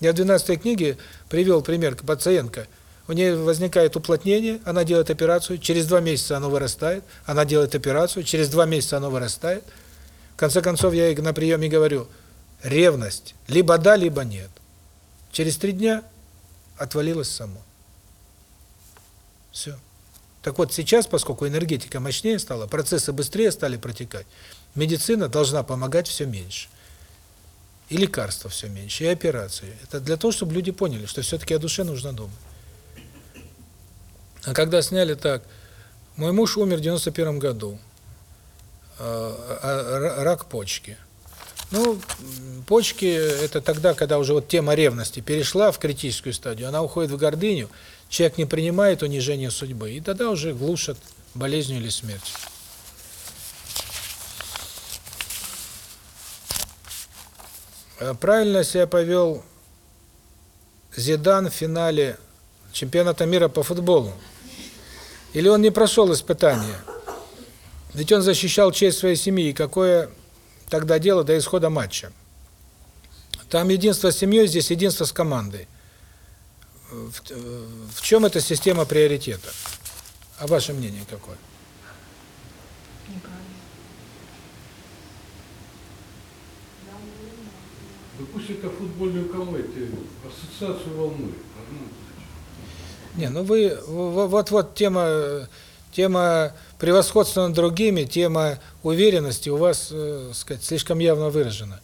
Я в 12 книге привел пример пациентка. У нее возникает уплотнение, она делает операцию, через два месяца оно вырастает, она делает операцию, через два месяца оно вырастает. В конце концов, я ей на приеме говорю, ревность, либо да, либо нет. Через три дня отвалилось само. Все. Так вот, сейчас, поскольку энергетика мощнее стала, процессы быстрее стали протекать, медицина должна помогать все меньше. И лекарства все меньше, и операции. Это для того, чтобы люди поняли, что все-таки о душе нужно думать. А когда сняли так, мой муж умер в 91 году, э, а, ра- рак почки. Ну, почки – это тогда, когда уже вот тема ревности перешла в критическую стадию, она уходит в гордыню, человек не принимает унижение судьбы, и тогда уже глушат болезнью или смертью. Э, Правильно себя повел Зидан в финале чемпионата мира по футболу? Или он не прошел испытания? Ведь он защищал честь своей семьи, и какое тогда дело до исхода матча? Там единство с семьей, здесь единство с командой. В, в чем эта система приоритета? А ваше мнение какое? Да пусть это футбольную команду, ассоциацию волнует. Ну, Не, ну вы вот-вот тема тема превосходства над другими, тема уверенности у вас, э, сказать, слишком явно выражена.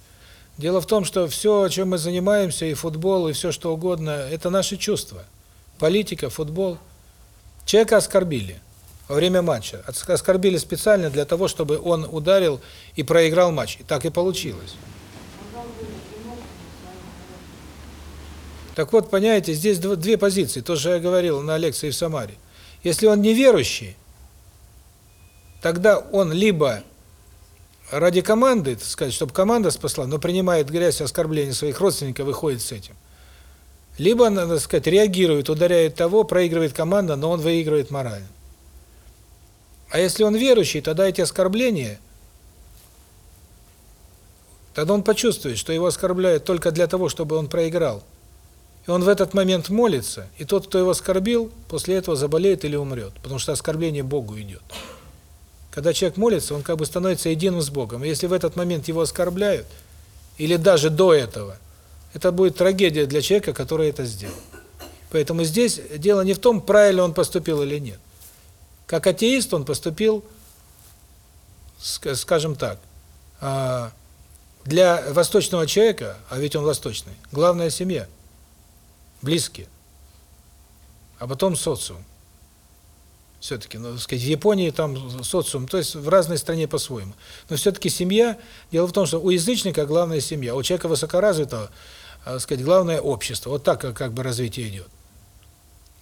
Дело в том, что все, чем мы занимаемся, и футбол, и все что угодно, это наши чувства. Политика, футбол. Человека оскорбили во время матча. Оскорбили специально для того, чтобы он ударил и проиграл матч. И так и получилось. Так вот, понимаете, здесь две позиции. То, что я говорил на лекции в Самаре. Если он неверующий, тогда он либо ради команды, так сказать, чтобы команда спасла, но принимает грязь, оскорбления своих родственников, выходит с этим. Либо, надо сказать, реагирует, ударяет того, проигрывает команда, но он выигрывает морально. А если он верующий, тогда эти оскорбления, тогда он почувствует, что его оскорбляют только для того, чтобы он проиграл. И он в этот момент молится, и тот, кто его оскорбил, после этого заболеет или умрет, потому что оскорбление Богу идет. Когда человек молится, он как бы становится единым с Богом. И если в этот момент его оскорбляют, или даже до этого, это будет трагедия для человека, который это сделал. Поэтому здесь дело не в том, правильно он поступил или нет. Как атеист он поступил, скажем так, а, для восточного человека, а ведь он восточный, главная семья, близкие, а потом социум. Все-таки, ну, сказать, в Японии там социум, то есть в разной стране по-своему. Но все-таки семья, дело в том, что у язычника главная семья, у человека высокоразвитого, так сказать, главное общество. Вот так как бы развитие идет.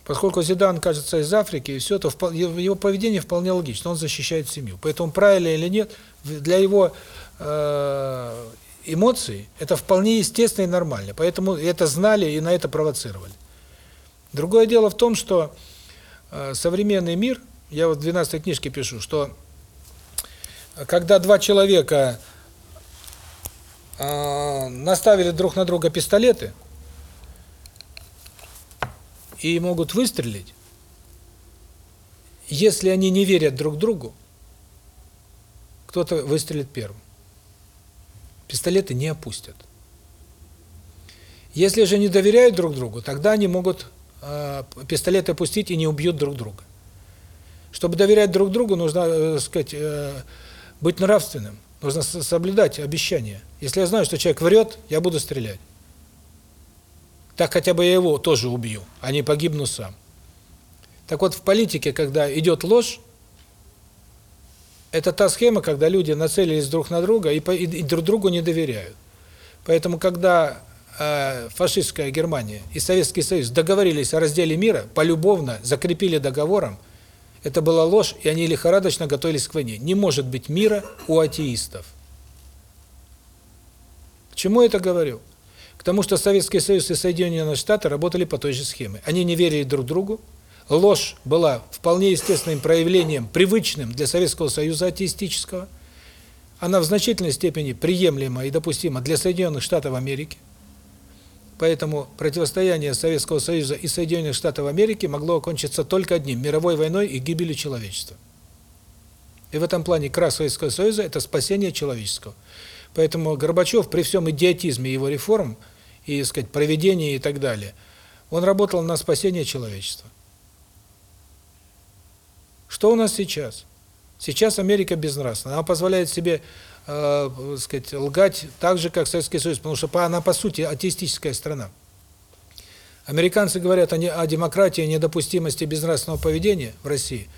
Поскольку Зидан, кажется, из Африки, и все, то его поведение вполне логично, он защищает семью. Поэтому правильно или нет, для его э, эмоций это вполне естественно и нормально. Поэтому это знали и на это провоцировали. Другое дело в том, что э, современный мир, я вот в 12 книжке пишу, что когда два человека э, наставили друг на друга пистолеты, и могут выстрелить, если они не верят друг другу, кто-то выстрелит первым. Пистолеты не опустят. Если же не доверяют друг другу, тогда они могут э, пистолеты опустить и не убьют друг друга. Чтобы доверять друг другу, нужно, э, сказать, э, быть нравственным, нужно соблюдать обещания. Если я знаю, что человек врет, я буду стрелять. Так хотя бы я его тоже убью, а не погибну сам. Так вот, в политике, когда идет ложь, это та схема, когда люди нацелились друг на друга и, и, и друг другу не доверяют. Поэтому, когда э, фашистская Германия и Советский Союз договорились о разделе мира, полюбовно закрепили договором, это была ложь, и они лихорадочно готовились к войне. Не может быть мира у атеистов. К чему я это говорю? Потому что Советский Союз и Соединенные Штаты работали по той же схеме. Они не верили друг другу. Ложь была вполне естественным проявлением, привычным для Советского Союза атеистического. Она в значительной степени приемлема и допустима для Соединенных Штатов Америки. Поэтому противостояние Советского Союза и Соединенных Штатов Америки могло окончиться только одним – мировой войной и гибелью человечества. И в этом плане крах Советского Союза – это спасение человеческого. Поэтому Горбачев при всем идиотизме его реформ – и, сказать, проведение и так далее. Он работал на спасение человечества. Что у нас сейчас? Сейчас Америка безнравственна. Она позволяет себе, э, сказать, лгать так же, как Советский Союз, потому что она, по сути, атеистическая страна. Американцы говорят о, не, о демократии, о недопустимости безнравственного поведения в России,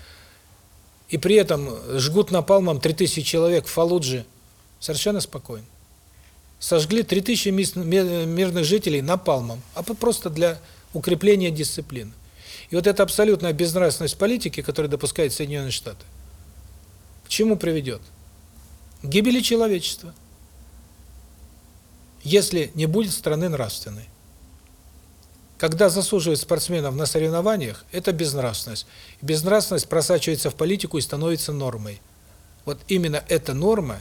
и при этом жгут напалмом 3000 человек в Фалудже совершенно спокойно сожгли 3000 мирных жителей напалмом, а просто для укрепления дисциплины. И вот эта абсолютная безнравственность политики, которую допускает Соединенные Штаты, к чему приведет? Гибели человечества. Если не будет страны нравственной. Когда засуживают спортсменов на соревнованиях, это безнравственность. Безнравственность просачивается в политику и становится нормой. Вот именно эта норма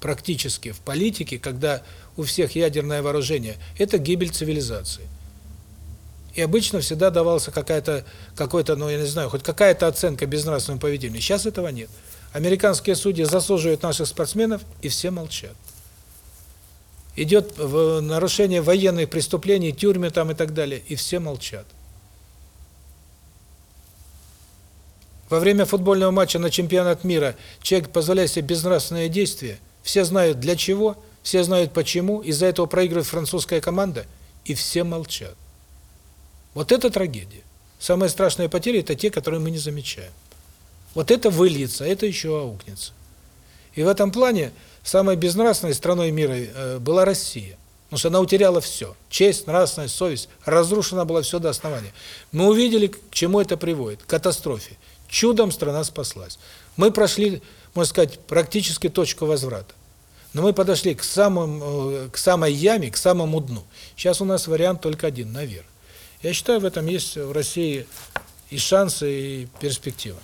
практически в политике, когда у всех ядерное вооружение, это гибель цивилизации. И обычно всегда давался какая-то, какой-то, ну я не знаю, хоть какая-то оценка безнравственному поведению. Сейчас этого нет. Американские судьи засуживают наших спортсменов, и все молчат. Идет нарушение военных преступлений, тюрьмы там и так далее, и все молчат. Во время футбольного матча на чемпионат мира человек позволяет себе безнравственные действия, все знают для чего, все знают почему, из-за этого проигрывает французская команда, и все молчат. Вот это трагедия. Самые страшные потери – это те, которые мы не замечаем. Вот это выльется, это еще аукнется. И в этом плане самой безнравственной страной мира э, была Россия. Потому что она утеряла все. Честь, нравственность, совесть. Разрушена была все до основания. Мы увидели, к чему это приводит. К катастрофе. Чудом страна спаслась. Мы прошли, можно сказать, практически точку возврата. Но мы подошли к самому, к самой яме, к самому дну. Сейчас у нас вариант только один, наверх. Я считаю, в этом есть в России и шансы, и перспектива.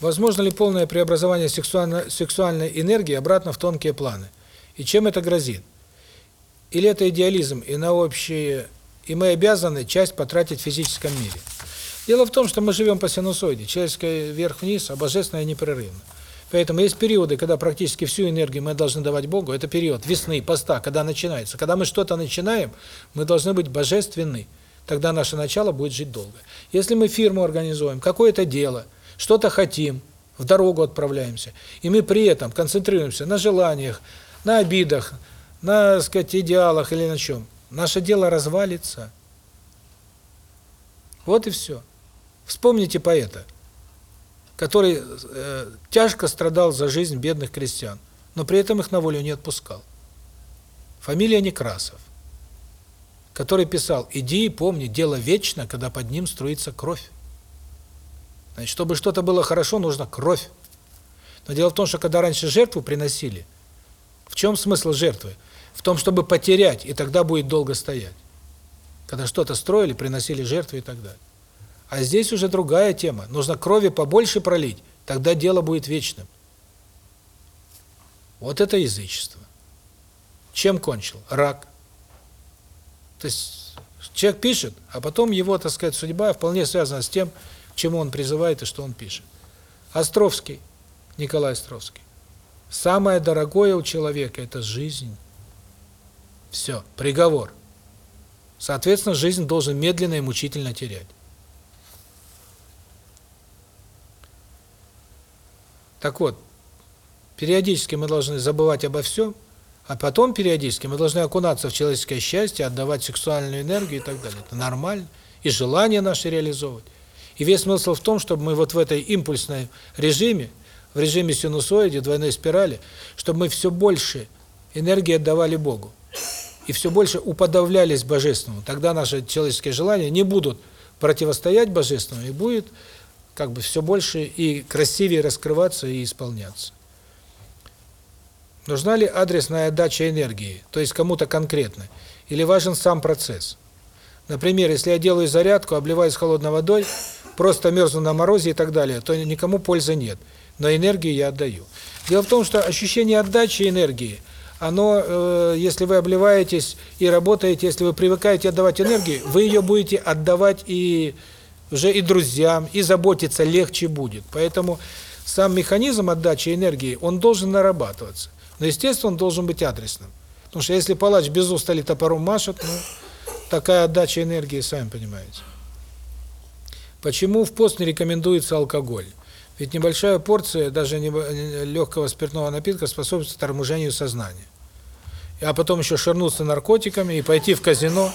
Возможно ли полное преобразование сексуально, сексуальной энергии обратно в тонкие планы? И чем это грозит? Или это идеализм, и на общее, и мы обязаны часть потратить в физическом мире? Дело в том, что мы живем по синусоиде, человеческое вверх-вниз, а божественное непрерывно. Поэтому есть периоды, когда практически всю энергию мы должны давать Богу. Это период весны, поста, когда начинается. Когда мы что-то начинаем, мы должны быть божественны. Тогда наше начало будет жить долго. Если мы фирму организуем, какое-то дело, что-то хотим, в дорогу отправляемся, и мы при этом концентрируемся на желаниях, на обидах, на, так сказать, идеалах или на чем, наше дело развалится. Вот и все. Вспомните поэта, который э, тяжко страдал за жизнь бедных крестьян, но при этом их на волю не отпускал. Фамилия Некрасов, который писал «Иди и помни, дело вечно, когда под ним струится кровь». Значит, чтобы что-то было хорошо, нужна кровь. Но дело в том, что когда раньше жертву приносили – в чем смысл жертвы? В том, чтобы потерять, и тогда будет долго стоять. Когда что-то строили, приносили жертвы и так далее. А здесь уже другая тема. Нужно крови побольше пролить, тогда дело будет вечным. Вот это язычество. Чем кончил? Рак. То есть человек пишет, а потом его, так сказать, судьба вполне связана с тем, чему он призывает и что он пишет. Островский, Николай Островский. Самое дорогое у человека – это жизнь. Все, приговор. Соответственно, жизнь должен медленно и мучительно терять. Так вот, периодически мы должны забывать обо всем, а потом периодически мы должны окунаться в человеческое счастье, отдавать сексуальную энергию и так далее. Это нормально. И желание наше реализовывать. И весь смысл в том, чтобы мы вот в этой импульсной режиме в режиме синусоиде, двойной спирали, чтобы мы все больше энергии отдавали Богу. И все больше уподавлялись Божественному. Тогда наши человеческие желания не будут противостоять Божественному, и будет как бы все больше и красивее раскрываться и исполняться. Нужна ли адресная отдача энергии, то есть кому-то конкретно, или важен сам процесс? Например, если я делаю зарядку, обливаюсь холодной водой, просто мерзну на морозе и так далее, то никому пользы нет но энергию я отдаю. Дело в том, что ощущение отдачи энергии, оно, э, если вы обливаетесь и работаете, если вы привыкаете отдавать энергию, вы ее будете отдавать и уже и друзьям, и заботиться легче будет. Поэтому сам механизм отдачи энергии, он должен нарабатываться. Но, естественно, он должен быть адресным. Потому что если палач без устали топором машет, ну, такая отдача энергии, сами понимаете. Почему в пост не рекомендуется алкоголь? Ведь небольшая порция даже не, легкого спиртного напитка способствует торможению сознания. А потом еще ширнуться наркотиками и пойти в казино.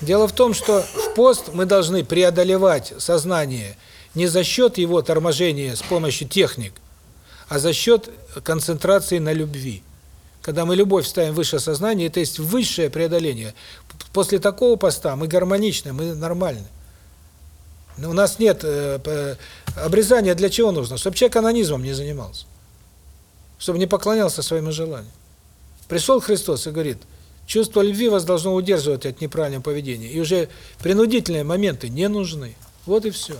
Дело в том, что в пост мы должны преодолевать сознание не за счет его торможения с помощью техник, а за счет концентрации на любви. Когда мы любовь ставим выше сознания, это есть высшее преодоление. После такого поста мы гармоничны, мы нормальны. У нас нет э, обрезания для чего нужно? Чтобы человек анонизмом не занимался. Чтобы не поклонялся своим желаниям. Пришел Христос и говорит, чувство любви вас должно удерживать от неправильного поведения. И уже принудительные моменты не нужны. Вот и все.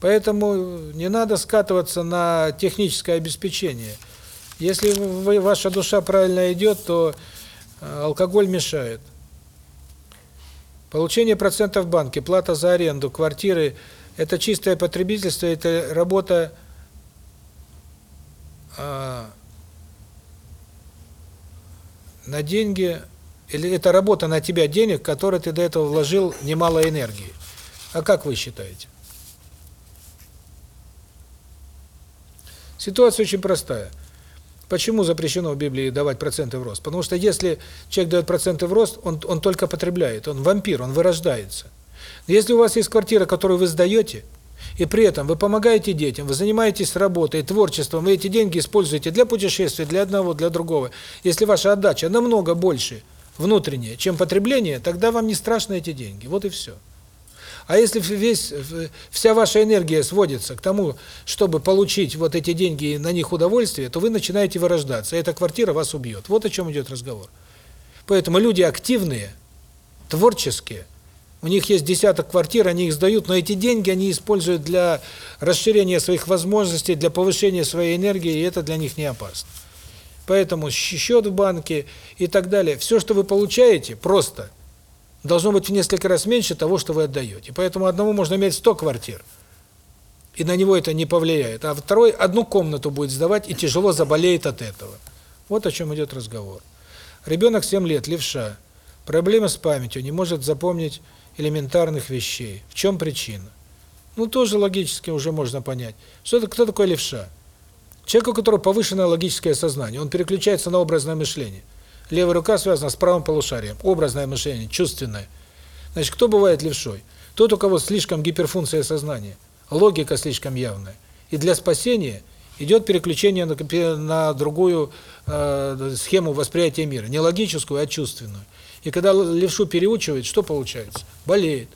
Поэтому не надо скатываться на техническое обеспечение. Если вы, ваша душа правильно идет, то э, алкоголь мешает. Получение процентов в банке, плата за аренду квартиры – это чистое потребительство, это работа а, на деньги, или это работа на тебя денег, которые ты до этого вложил немало энергии. А как вы считаете? Ситуация очень простая – Почему запрещено в Библии давать проценты в рост? Потому что если человек дает проценты в рост, он, он только потребляет, он вампир, он вырождается. Если у вас есть квартира, которую вы сдаете, и при этом вы помогаете детям, вы занимаетесь работой, творчеством, вы эти деньги используете для путешествий, для одного, для другого. Если ваша отдача намного больше внутренняя, чем потребление, тогда вам не страшны эти деньги. Вот и все. А если весь вся ваша энергия сводится к тому, чтобы получить вот эти деньги и на них удовольствие, то вы начинаете вырождаться, и эта квартира вас убьет. Вот о чем идет разговор. Поэтому люди активные, творческие, у них есть десяток квартир, они их сдают, но эти деньги они используют для расширения своих возможностей, для повышения своей энергии, и это для них не опасно. Поэтому счет в банке и так далее, все, что вы получаете, просто должно быть в несколько раз меньше того, что вы отдаете. Поэтому одному можно иметь 100 квартир, и на него это не повлияет, а второй одну комнату будет сдавать и тяжело заболеет от этого. Вот о чем идет разговор. Ребенок 7 лет, левша, проблема с памятью, не может запомнить элементарных вещей. В чем причина? Ну, тоже логически уже можно понять. Что это, кто такой левша? Человек, у которого повышенное логическое сознание, он переключается на образное мышление. Левая рука связана с правым полушарием. Образное мышление, чувственное. Значит, кто бывает левшой? Тот, у кого слишком гиперфункция сознания, логика слишком явная. И для спасения идет переключение на, на другую э, схему восприятия мира. Не логическую, а чувственную. И когда левшу переучивают, что получается? Болеет.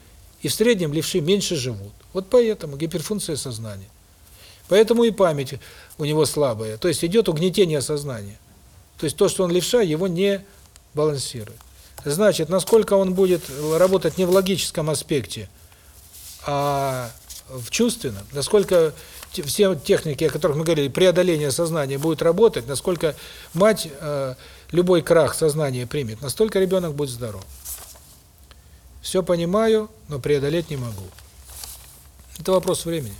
И в среднем левши меньше живут. Вот поэтому гиперфункция сознания. Поэтому и память у него слабая. То есть идет угнетение сознания. То есть то, что он левша, его не балансирует. Значит, насколько он будет работать не в логическом аспекте, а в чувственном, насколько все техники, о которых мы говорили, преодоление сознания будет работать, насколько мать э, любой крах сознания примет, настолько ребенок будет здоров. Все понимаю, но преодолеть не могу. Это вопрос времени.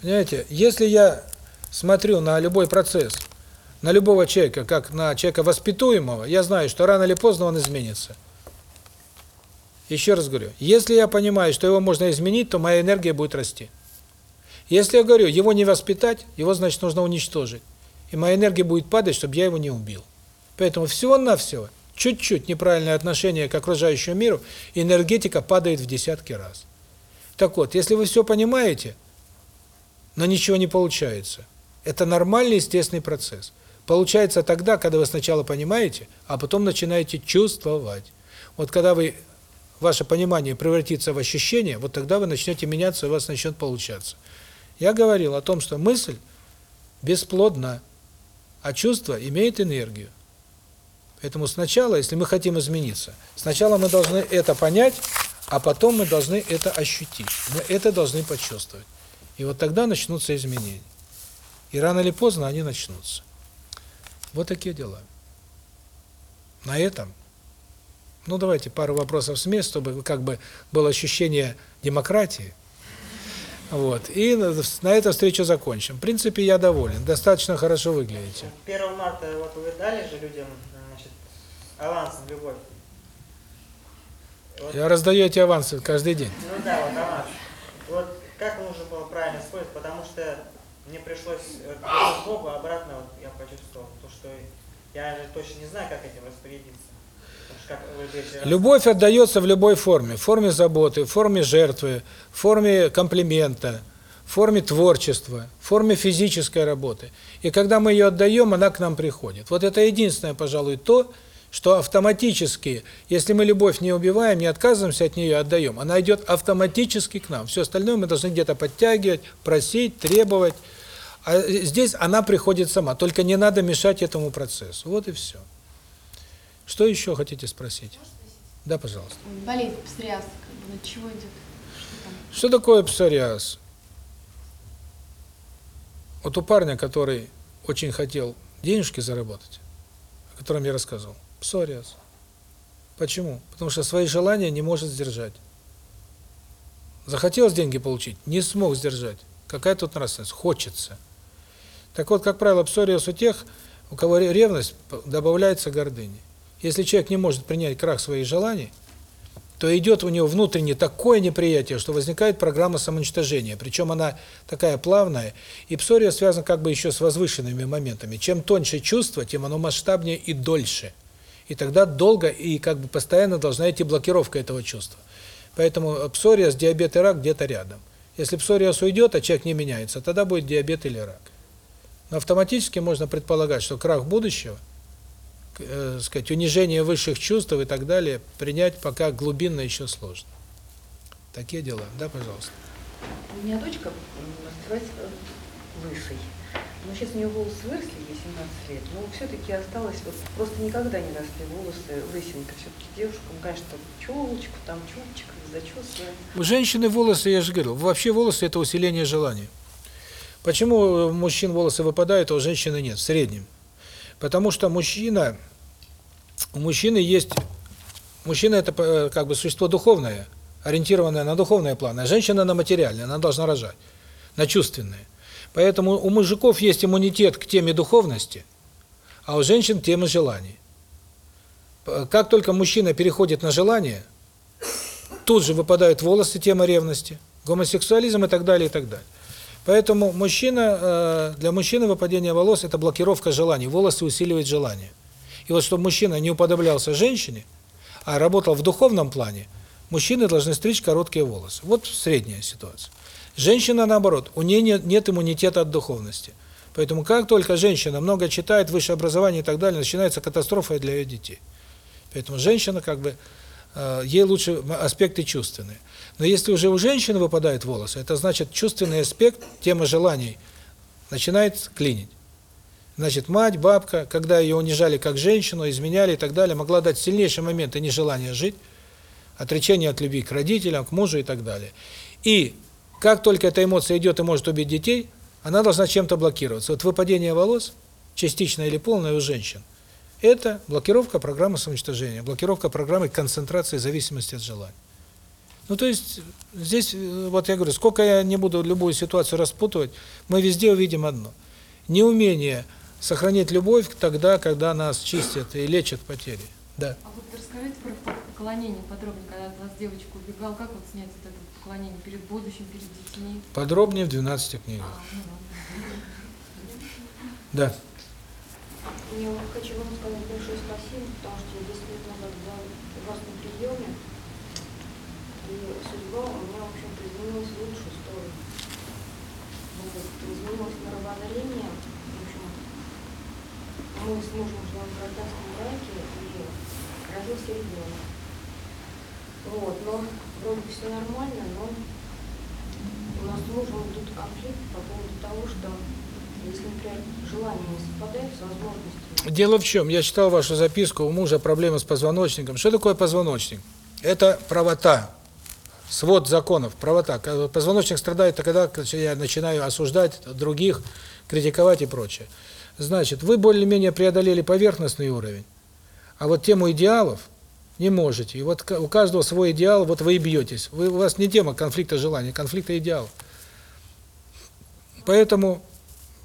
Понимаете, если я смотрю на любой процесс, на любого человека, как на человека воспитуемого, я знаю, что рано или поздно он изменится. Еще раз говорю, если я понимаю, что его можно изменить, то моя энергия будет расти. Если я говорю, его не воспитать, его, значит, нужно уничтожить. И моя энергия будет падать, чтобы я его не убил. Поэтому всего-навсего, чуть-чуть неправильное отношение к окружающему миру, энергетика падает в десятки раз. Так вот, если вы все понимаете, но ничего не получается, это нормальный естественный процесс. Получается тогда, когда вы сначала понимаете, а потом начинаете чувствовать. Вот когда вы ваше понимание превратится в ощущение, вот тогда вы начнете меняться, у вас начнет получаться. Я говорил о том, что мысль бесплодна, а чувство имеет энергию. Поэтому сначала, если мы хотим измениться, сначала мы должны это понять, а потом мы должны это ощутить. Мы это должны почувствовать. И вот тогда начнутся изменения. И рано или поздно они начнутся. Вот такие дела. На этом, ну давайте пару вопросов с мест, чтобы как бы было ощущение демократии. Вот. И на эту встречу закончим. В принципе, я доволен. Достаточно хорошо выглядите. 1 марта вот вы дали же людям значит, аванс в любовь. Вот. Я раздаю эти авансы каждый день. Ну да, вот аванс. Вот как нужно было правильно использовать, потому что мне пришлось к Богу обратно, вот я почувствовал, то, что я же точно не знаю, как этим распорядиться. Любовь отдается в любой форме. В форме заботы, в форме жертвы, в форме комплимента, в форме творчества, в форме физической работы. И когда мы ее отдаем, она к нам приходит. Вот это единственное, пожалуй, то, что автоматически, если мы любовь не убиваем, не отказываемся от нее, отдаем, она идет автоматически к нам. Все остальное мы должны где-то подтягивать, просить, требовать. А здесь она приходит сама. Только не надо мешать этому процессу. Вот и все. Что еще хотите спросить? Да, пожалуйста. Болезнь псориаз, как бы, от чего идет? Что, что такое псориаз? Вот у парня, который очень хотел денежки заработать, о котором я рассказывал, псориаз. Почему? Потому что свои желания не может сдержать. Захотелось деньги получить, не смог сдержать. Какая тут нравственность? Хочется. Так вот, как правило, псориаз у тех, у кого ревность, добавляется гордыни. Если человек не может принять крах своих желаний, то идет у него внутренне такое неприятие, что возникает программа самоуничтожения. Причем она такая плавная. И псория связана как бы еще с возвышенными моментами. Чем тоньше чувство, тем оно масштабнее и дольше. И тогда долго и как бы постоянно должна идти блокировка этого чувства. Поэтому псориаз, диабет и рак где-то рядом. Если псориаз уйдет, а человек не меняется, тогда будет диабет или рак. Автоматически можно предполагать, что крах будущего, э, сказать, унижение высших чувств и так далее, принять пока глубинно еще сложно. Такие дела. Да, пожалуйста. У меня дочка родилась э, лысой. Но сейчас у нее волосы выросли, ей 17 лет, но все-таки осталось, вот просто никогда не росли волосы лысинка. Все-таки девушкам, конечно, челочку, там чубчик, зачесываем. У женщины волосы, я же говорил, вообще волосы – это усиление желания. Почему у мужчин волосы выпадают, а у женщины нет, в среднем? Потому что мужчина, у мужчины есть, мужчина – это э, как бы существо духовное, ориентированное на духовное планы, а женщина на материальное, она должна рожать, на чувственное. Поэтому у мужиков есть иммунитет к теме духовности, а у женщин – темы желаний. Как только мужчина переходит на желание – тут же выпадают волосы, тема ревности, гомосексуализм и так далее, и так далее. Поэтому мужчина, э, для мужчины выпадение волос – это блокировка желаний, волосы усиливают желание. И вот чтобы мужчина не уподоблялся женщине, а работал в духовном плане, мужчины должны стричь короткие волосы. Вот средняя ситуация. Женщина, наоборот, у нее нет, нет иммунитета от духовности. Поэтому как только женщина много читает, высшее образование и так далее, начинается катастрофа для ее детей. Поэтому женщина как бы э, ей лучше аспекты чувственные. Но если уже у женщины выпадают волосы, это значит чувственный аспект, тема желаний, начинает клинить. Значит, мать, бабка, когда ее унижали как женщину, изменяли и так далее, могла дать сильнейшие моменты нежелания жить, отречение от любви к родителям, к мужу и так далее. И как только эта эмоция идет и может убить детей, она должна чем-то блокироваться. Вот выпадение волос, частично или полное у женщин, это блокировка программы самоуничтожения, блокировка программы концентрации зависимости от желаний. Ну, то есть, здесь, э, вот я говорю, сколько я не буду любую ситуацию распутывать, мы везде увидим одно. Неумение сохранить любовь тогда, когда нас чистят и лечат потери. Да. А вот расскажите про поклонение подробнее, когда от вас девочка убегала, как вот снять вот это поклонение перед будущим, перед детьми? Подробнее в 12 книгах. А, ну. Да. Я хочу вам сказать большое спасибо, потому что я 10 лет назад была у вас на приеме, и судьба у меня, в общем-то, изменилась в лучшую сторону. Ну, вот, изменилось мировоззрение, в общем, мы с мужем живем в гражданском браке, и родился ребенок. Вот, но вроде все нормально, но у нас с мужем идут конфликты по поводу того, что если, например, желания не совпадают с возможностями, Дело в чем? Я читал вашу записку, у мужа проблемы с позвоночником. Что такое позвоночник? Это правота, свод законов, правота. Когда Позвоночник страдает тогда, я начинаю осуждать других, критиковать и прочее. Значит, вы более-менее преодолели поверхностный уровень, а вот тему идеалов не можете. И вот у каждого свой идеал, вот вы и бьетесь. Вы, у вас не тема конфликта желаний, конфликта идеалов. Поэтому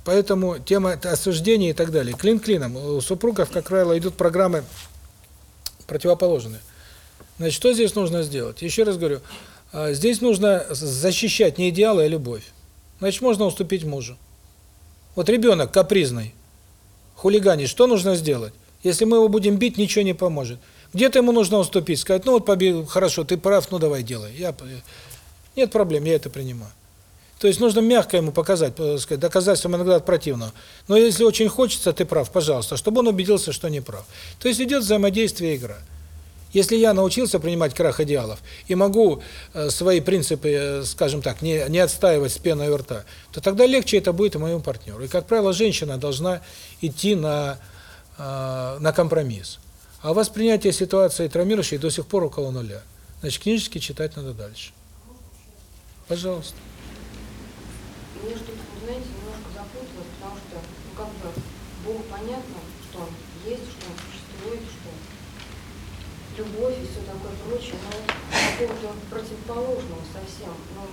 Поэтому тема осуждения и так далее. Клин клином. У супругов, как правило, идут программы противоположные. Значит, что здесь нужно сделать? Еще раз говорю, а, здесь нужно защищать не идеалы, а любовь. Значит, можно уступить мужу. Вот ребенок капризный, хулиганит, что нужно сделать? Если мы его будем бить, ничего не поможет. Где-то ему нужно уступить, сказать, ну вот побил, хорошо, ты прав, ну давай делай. Я, нет проблем, я это принимаю. То есть нужно мягко ему показать, сказать, доказательством иногда от противного. Но если очень хочется, ты прав, пожалуйста, чтобы он убедился, что не прав. То есть идет взаимодействие, игра. Если я научился принимать крах идеалов и могу э, свои принципы, э, скажем так, не, не отстаивать с пеной у рта, то тогда легче это будет и моему партнеру. И, как правило, женщина должна идти на, э, на компромисс. А воспринятие ситуации травмирующей до сих пор около нуля. Значит, книжечки читать надо дальше. Пожалуйста. Мне что-то, знаете, немножко запуталось, потому что, ну, как бы, Бог понятно, что Он есть, что Он существует, что любовь и все такое прочее, но какого-то противоположного совсем. Ну,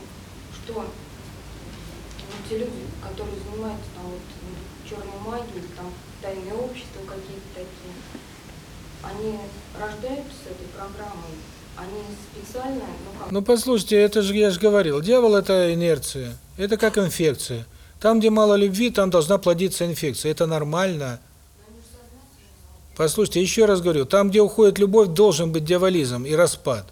что ну, те люди, которые занимаются там вот черной магией, там тайные общества какие-то такие, они рождаются с этой программой, они специально, ну как, Ну, послушайте, это же, я же говорил, дьявол – это инерция, это как инфекция. Там, где мало любви, там должна плодиться инфекция. Это нормально. Послушайте, еще раз говорю, там, где уходит любовь, должен быть дьяволизм и распад.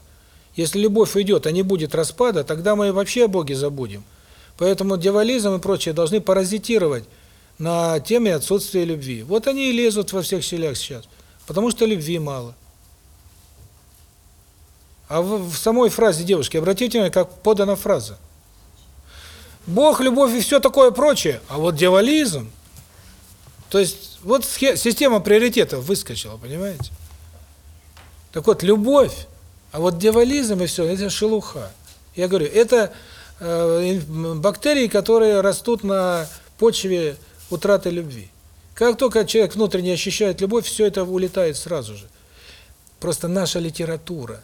Если любовь уйдет, а не будет распада, тогда мы вообще о Боге забудем. Поэтому дьяволизм и прочее должны паразитировать на теме отсутствия любви. Вот они и лезут во всех щелях сейчас, потому что любви мало. А в, в самой фразе девушки, обратите внимание, как подана фраза. Бог, любовь и все такое прочее, а вот дьяволизм, то есть вот система приоритетов выскочила, понимаете? Так вот, любовь, а вот дьяволизм и все, это шелуха. Я говорю, это э, бактерии, которые растут на почве утраты любви. Как только человек внутренне ощущает любовь, все это улетает сразу же. Просто наша литература,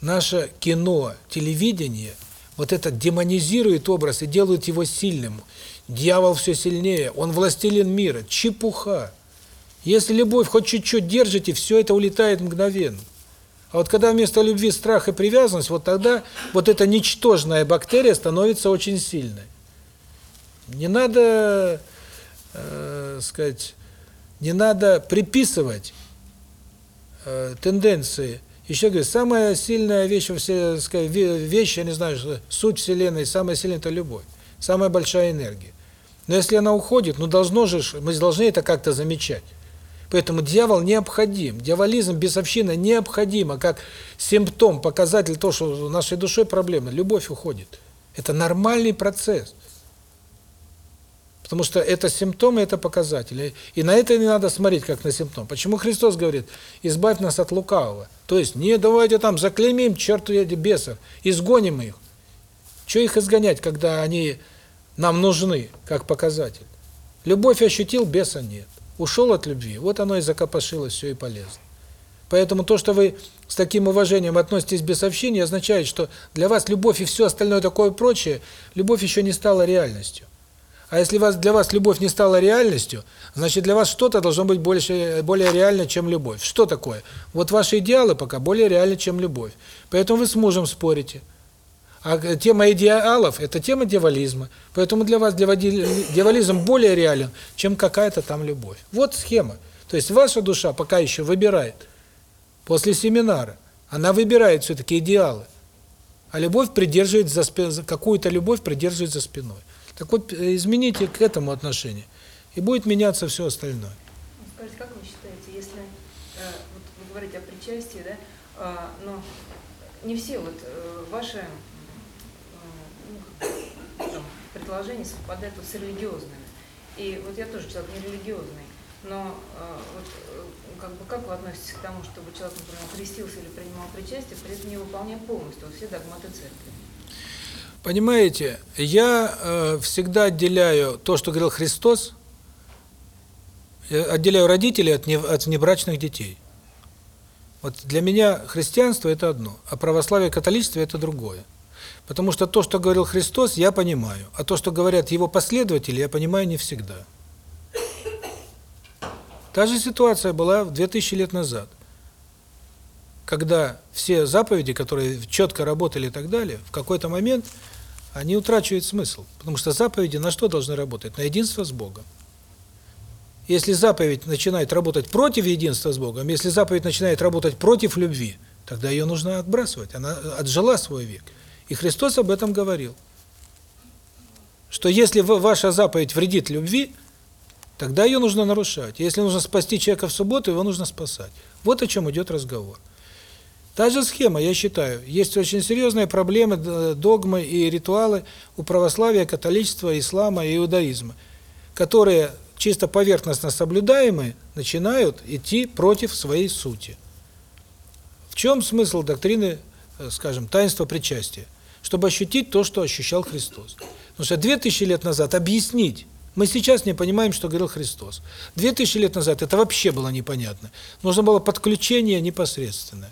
наше кино, телевидение, вот это демонизирует образ и делает его сильным. Дьявол все сильнее, он властелин мира. Чепуха. Если любовь хоть чуть-чуть держите, все это улетает мгновенно. А вот когда вместо любви страх и привязанность, вот тогда вот эта ничтожная бактерия становится очень сильной. Не надо, э, сказать, не надо приписывать э, тенденции. Еще говорю, самая сильная вещь, все, сказать, вещь, я не знаю, суть Вселенной, самая сильная – это любовь, самая большая энергия. Но если она уходит, ну должно же, мы должны это как-то замечать. Поэтому дьявол необходим. Дьяволизм без общины необходимо, как симптом, показатель того, что в нашей душе проблемы. Любовь уходит. Это нормальный процесс. Потому что это симптомы, это показатели. И на это не надо смотреть, как на симптом. Почему Христос говорит, избавь нас от лукавого? То есть, не давайте там заклеймим черту бесов, изгоним их. Что их изгонять, когда они нам нужны, как показатель? Любовь ощутил, беса нет. Ушел от любви, вот оно и закопошилось, все и полезно. Поэтому то, что вы с таким уважением относитесь к бесовщине, означает, что для вас любовь и все остальное такое прочее, любовь еще не стала реальностью. А если для вас любовь не стала реальностью, значит для вас что-то должно быть больше более реально, чем любовь. Что такое? Вот ваши идеалы пока более реальны, чем любовь. Поэтому вы с мужем спорите. А тема идеалов это тема дьяволизма. Поэтому для вас дьяволизм более реален, чем какая-то там любовь. Вот схема. То есть ваша душа пока еще выбирает после семинара. Она выбирает все таки идеалы. А любовь придерживает за какую-то любовь придерживает за спиной. Так вот, э, измените к этому отношение, и будет меняться все остальное. Скажите, как вы считаете, если э, вот вы говорите о причастии, да, э, но не все вот э, ваши предложения совпадают вот с религиозными. И вот я тоже человек нерелигиозный, но э, вот э, как бы как вы относитесь к тому, чтобы человек, например, крестился или принимал причастие, при этом не выполняя полностью вот все догматы церкви? Понимаете, я э, всегда отделяю то, что говорил Христос, отделяю родителей от, не, от внебрачных детей. Вот для меня христианство – это одно, а православие и католичество – это другое. Потому что то, что говорил Христос, я понимаю, а то, что говорят его последователи, я понимаю не всегда. Та же ситуация была 2000 лет назад, когда все заповеди, которые четко работали и так далее, в какой-то момент – они утрачивают смысл. Потому что заповеди на что должны работать? На единство с Богом. Если заповедь начинает работать против единства с Богом, если заповедь начинает работать против любви, тогда ее нужно отбрасывать. Она отжила свой век. И Христос об этом говорил. Что если ваша заповедь вредит любви, тогда ее нужно нарушать. Если нужно спасти человека в субботу, его нужно спасать. Вот о чем идет разговор. Та же схема, я считаю. Есть очень серьезные проблемы, догмы и ритуалы у православия, католичества, ислама и иудаизма, которые чисто поверхностно соблюдаемые начинают идти против своей сути. В чем смысл доктрины, э, скажем, таинства причастия? Чтобы ощутить то, что ощущал Христос. Потому что две тысячи лет назад объяснить, мы сейчас не понимаем, что говорил Христос. Две тысячи лет назад это вообще было непонятно. Нужно было подключение непосредственное.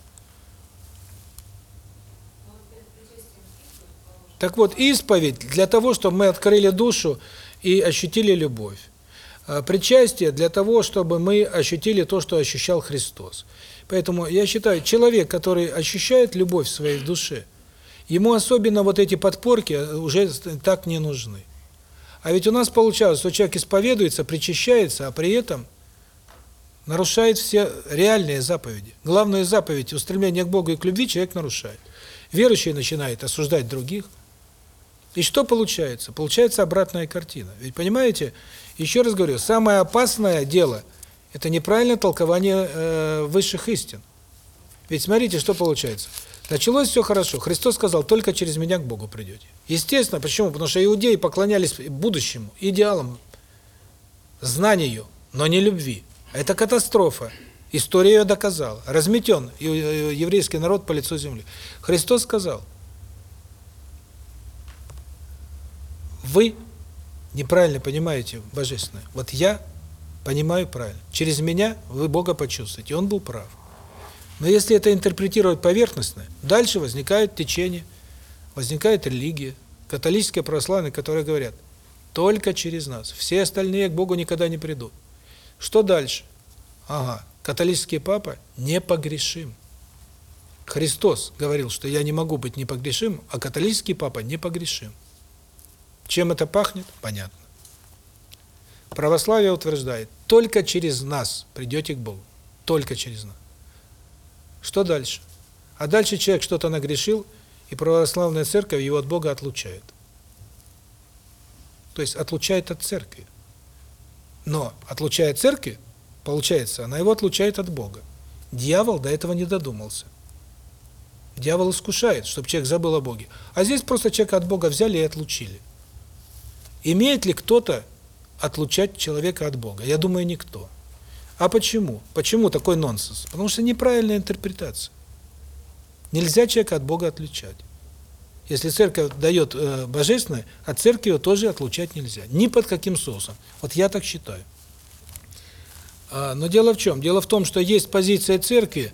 Так вот, исповедь для того, чтобы мы открыли душу и ощутили любовь. А причастие для того, чтобы мы ощутили то, что ощущал Христос. Поэтому я считаю, человек, который ощущает любовь в своей душе, ему особенно вот эти подпорки уже так не нужны. А ведь у нас получалось, что человек исповедуется, причащается, а при этом нарушает все реальные заповеди. Главную заповедь устремление к Богу и к любви человек нарушает. Верующий начинает осуждать других. И что получается? Получается обратная картина. Ведь понимаете, еще раз говорю, самое опасное дело – это неправильное толкование э, высших истин. Ведь смотрите, что получается. Началось все хорошо. Христос сказал, только через меня к Богу придете. Естественно, почему? Потому что иудеи поклонялись будущему, идеалам, знанию, но не любви. Это катастрофа. История ее доказала. Разметен еврейский народ по лицу земли. Христос сказал, вы неправильно понимаете божественное. Вот я понимаю правильно. Через меня вы Бога почувствуете. И он был прав. Но если это интерпретировать поверхностно, дальше возникает течение, возникает религия, католическая, православная, которые говорят, только через нас. Все остальные к Богу никогда не придут. Что дальше? Ага, католический папа непогрешим. Христос говорил, что я не могу быть непогрешим, а католический папа непогрешим. Чем это пахнет? Понятно. Православие утверждает, только через нас придете к Богу. Только через нас. Что дальше? А дальше человек что-то нагрешил, и православная церковь его от Бога отлучает. То есть отлучает от церкви. Но отлучая церкви, получается, она его отлучает от Бога. Дьявол до этого не додумался. Дьявол искушает, чтобы человек забыл о Боге. А здесь просто человека от Бога взяли и отлучили. Имеет ли кто-то отлучать человека от Бога? Я думаю, никто. А почему? Почему такой нонсенс? Потому что неправильная интерпретация. Нельзя человека от Бога отличать. Если церковь дает э, божественное, от церкви его тоже отлучать нельзя. Ни под каким соусом. Вот я так считаю. А, но дело в чем? Дело в том, что есть позиция церкви,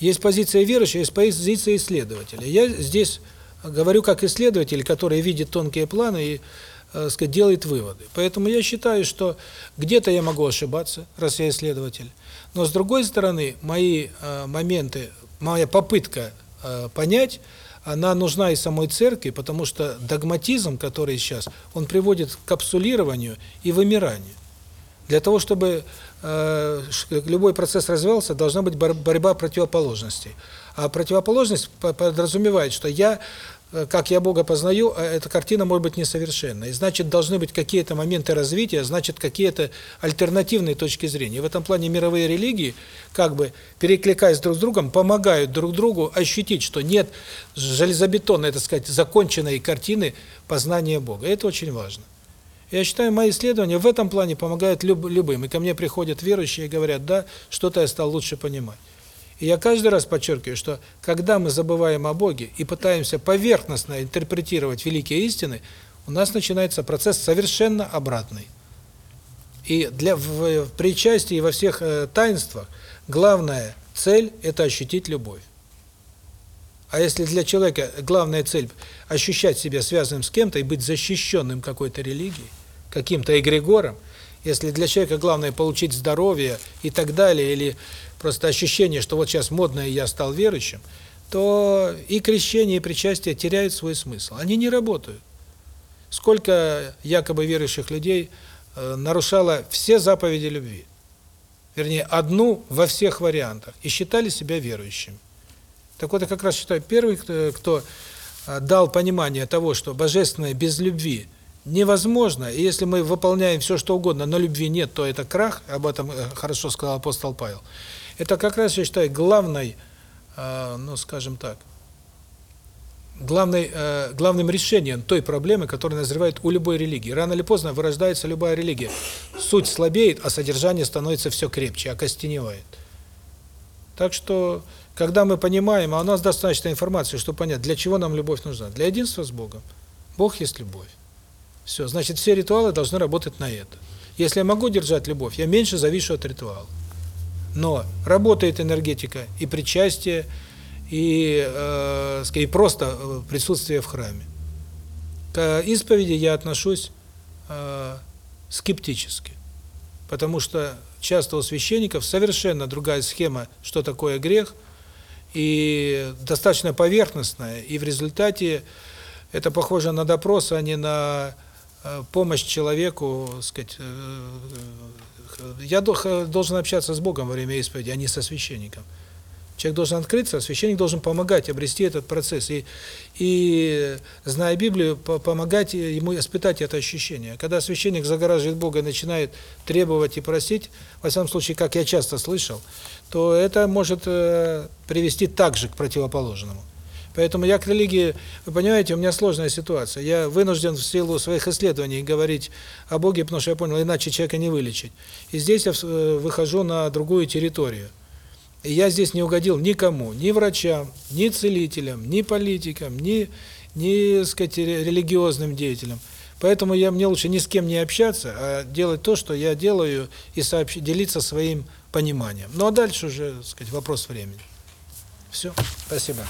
есть позиция верующего, есть позиция исследователя. Я здесь говорю как исследователь, который видит тонкие планы и сказать, делает выводы. Поэтому я считаю, что где-то я могу ошибаться, раз я исследователь. Но с другой стороны, мои э, моменты, моя попытка э, понять, она нужна и самой церкви, потому что догматизм, который сейчас, он приводит к капсулированию и вымиранию. Для того, чтобы э, любой процесс развивался, должна быть борьба противоположностей. А противоположность подразумевает, что я Э, как я Бога познаю, а эта картина может быть несовершенна. И значит, должны быть какие-то моменты развития, значит, какие-то альтернативные точки зрения. И в этом плане мировые религии, как бы перекликаясь друг с другом, помогают друг другу ощутить, что нет железобетонной, так сказать, законченной картины познания Бога. И это очень важно. Я считаю, мои исследования в этом плане помогают люб любым. И ко мне приходят верующие и говорят, да, что-то я стал лучше понимать. И я каждый раз подчеркиваю, что когда мы забываем о Боге и пытаемся поверхностно интерпретировать великие истины, у нас начинается процесс совершенно обратный. И для в, в причастии во всех э, таинствах главная цель – это ощутить любовь. А если для человека главная цель – ощущать себя связанным с кем-то и быть защищенным какой-то религией, каким-то эгрегором, если для человека главное – получить здоровье и так далее, или просто ощущение, что вот сейчас модно, и я стал верующим, то и крещение, и причастие теряют свой смысл. Они не работают. Сколько якобы верующих людей э, нарушало все заповеди любви. Вернее, одну во всех вариантах. И считали себя верующими. Так вот, я как раз считаю, первый, кто, кто э, дал понимание того, что божественное без любви невозможно, и если мы выполняем все, что угодно, но любви нет, то это крах, об этом э, хорошо сказал апостол Павел. Это как раз, я считаю, главной, э, ну, скажем так, главной, э, главным решением той проблемы, которая назревает у любой религии. Рано или поздно вырождается любая религия. Суть слабеет, а содержание становится все крепче, окостеневает. Так что, когда мы понимаем, а у нас достаточно информации, чтобы понять, для чего нам любовь нужна. Для единства с Богом. Бог есть любовь. Все, значит, все ритуалы должны работать на это. Если я могу держать любовь, я меньше завишу от ритуала. Но работает энергетика и причастие, и, э, и просто э, присутствие в храме. К исповеди я отношусь э, скептически, потому что часто у священников совершенно другая схема, что такое грех, и достаточно поверхностная, и в результате это похоже на допрос, а не на э, помощь человеку, сказать, э, Я должен общаться с Богом во время исповеди, а не со священником. Человек должен открыться, а священник должен помогать обрести этот процесс. И, и зная Библию, по- помогать ему испытать это ощущение. Когда священник загораживает Бога и начинает требовать и просить, во всяком случае, как я часто слышал, то это может э, привести также к противоположному. Поэтому я к религии, вы понимаете, у меня сложная ситуация. Я вынужден в силу своих исследований говорить о Боге, потому что я понял, иначе человека не вылечить. И здесь я э, выхожу на другую территорию. И я здесь не угодил никому, ни врачам, ни целителям, ни политикам, ни, ни сказать, ре- религиозным деятелям. Поэтому я мне лучше ни с кем не общаться, а делать то, что я делаю, и сообщ- делиться своим пониманием. Ну а дальше уже, так сказать, вопрос времени. Все, спасибо.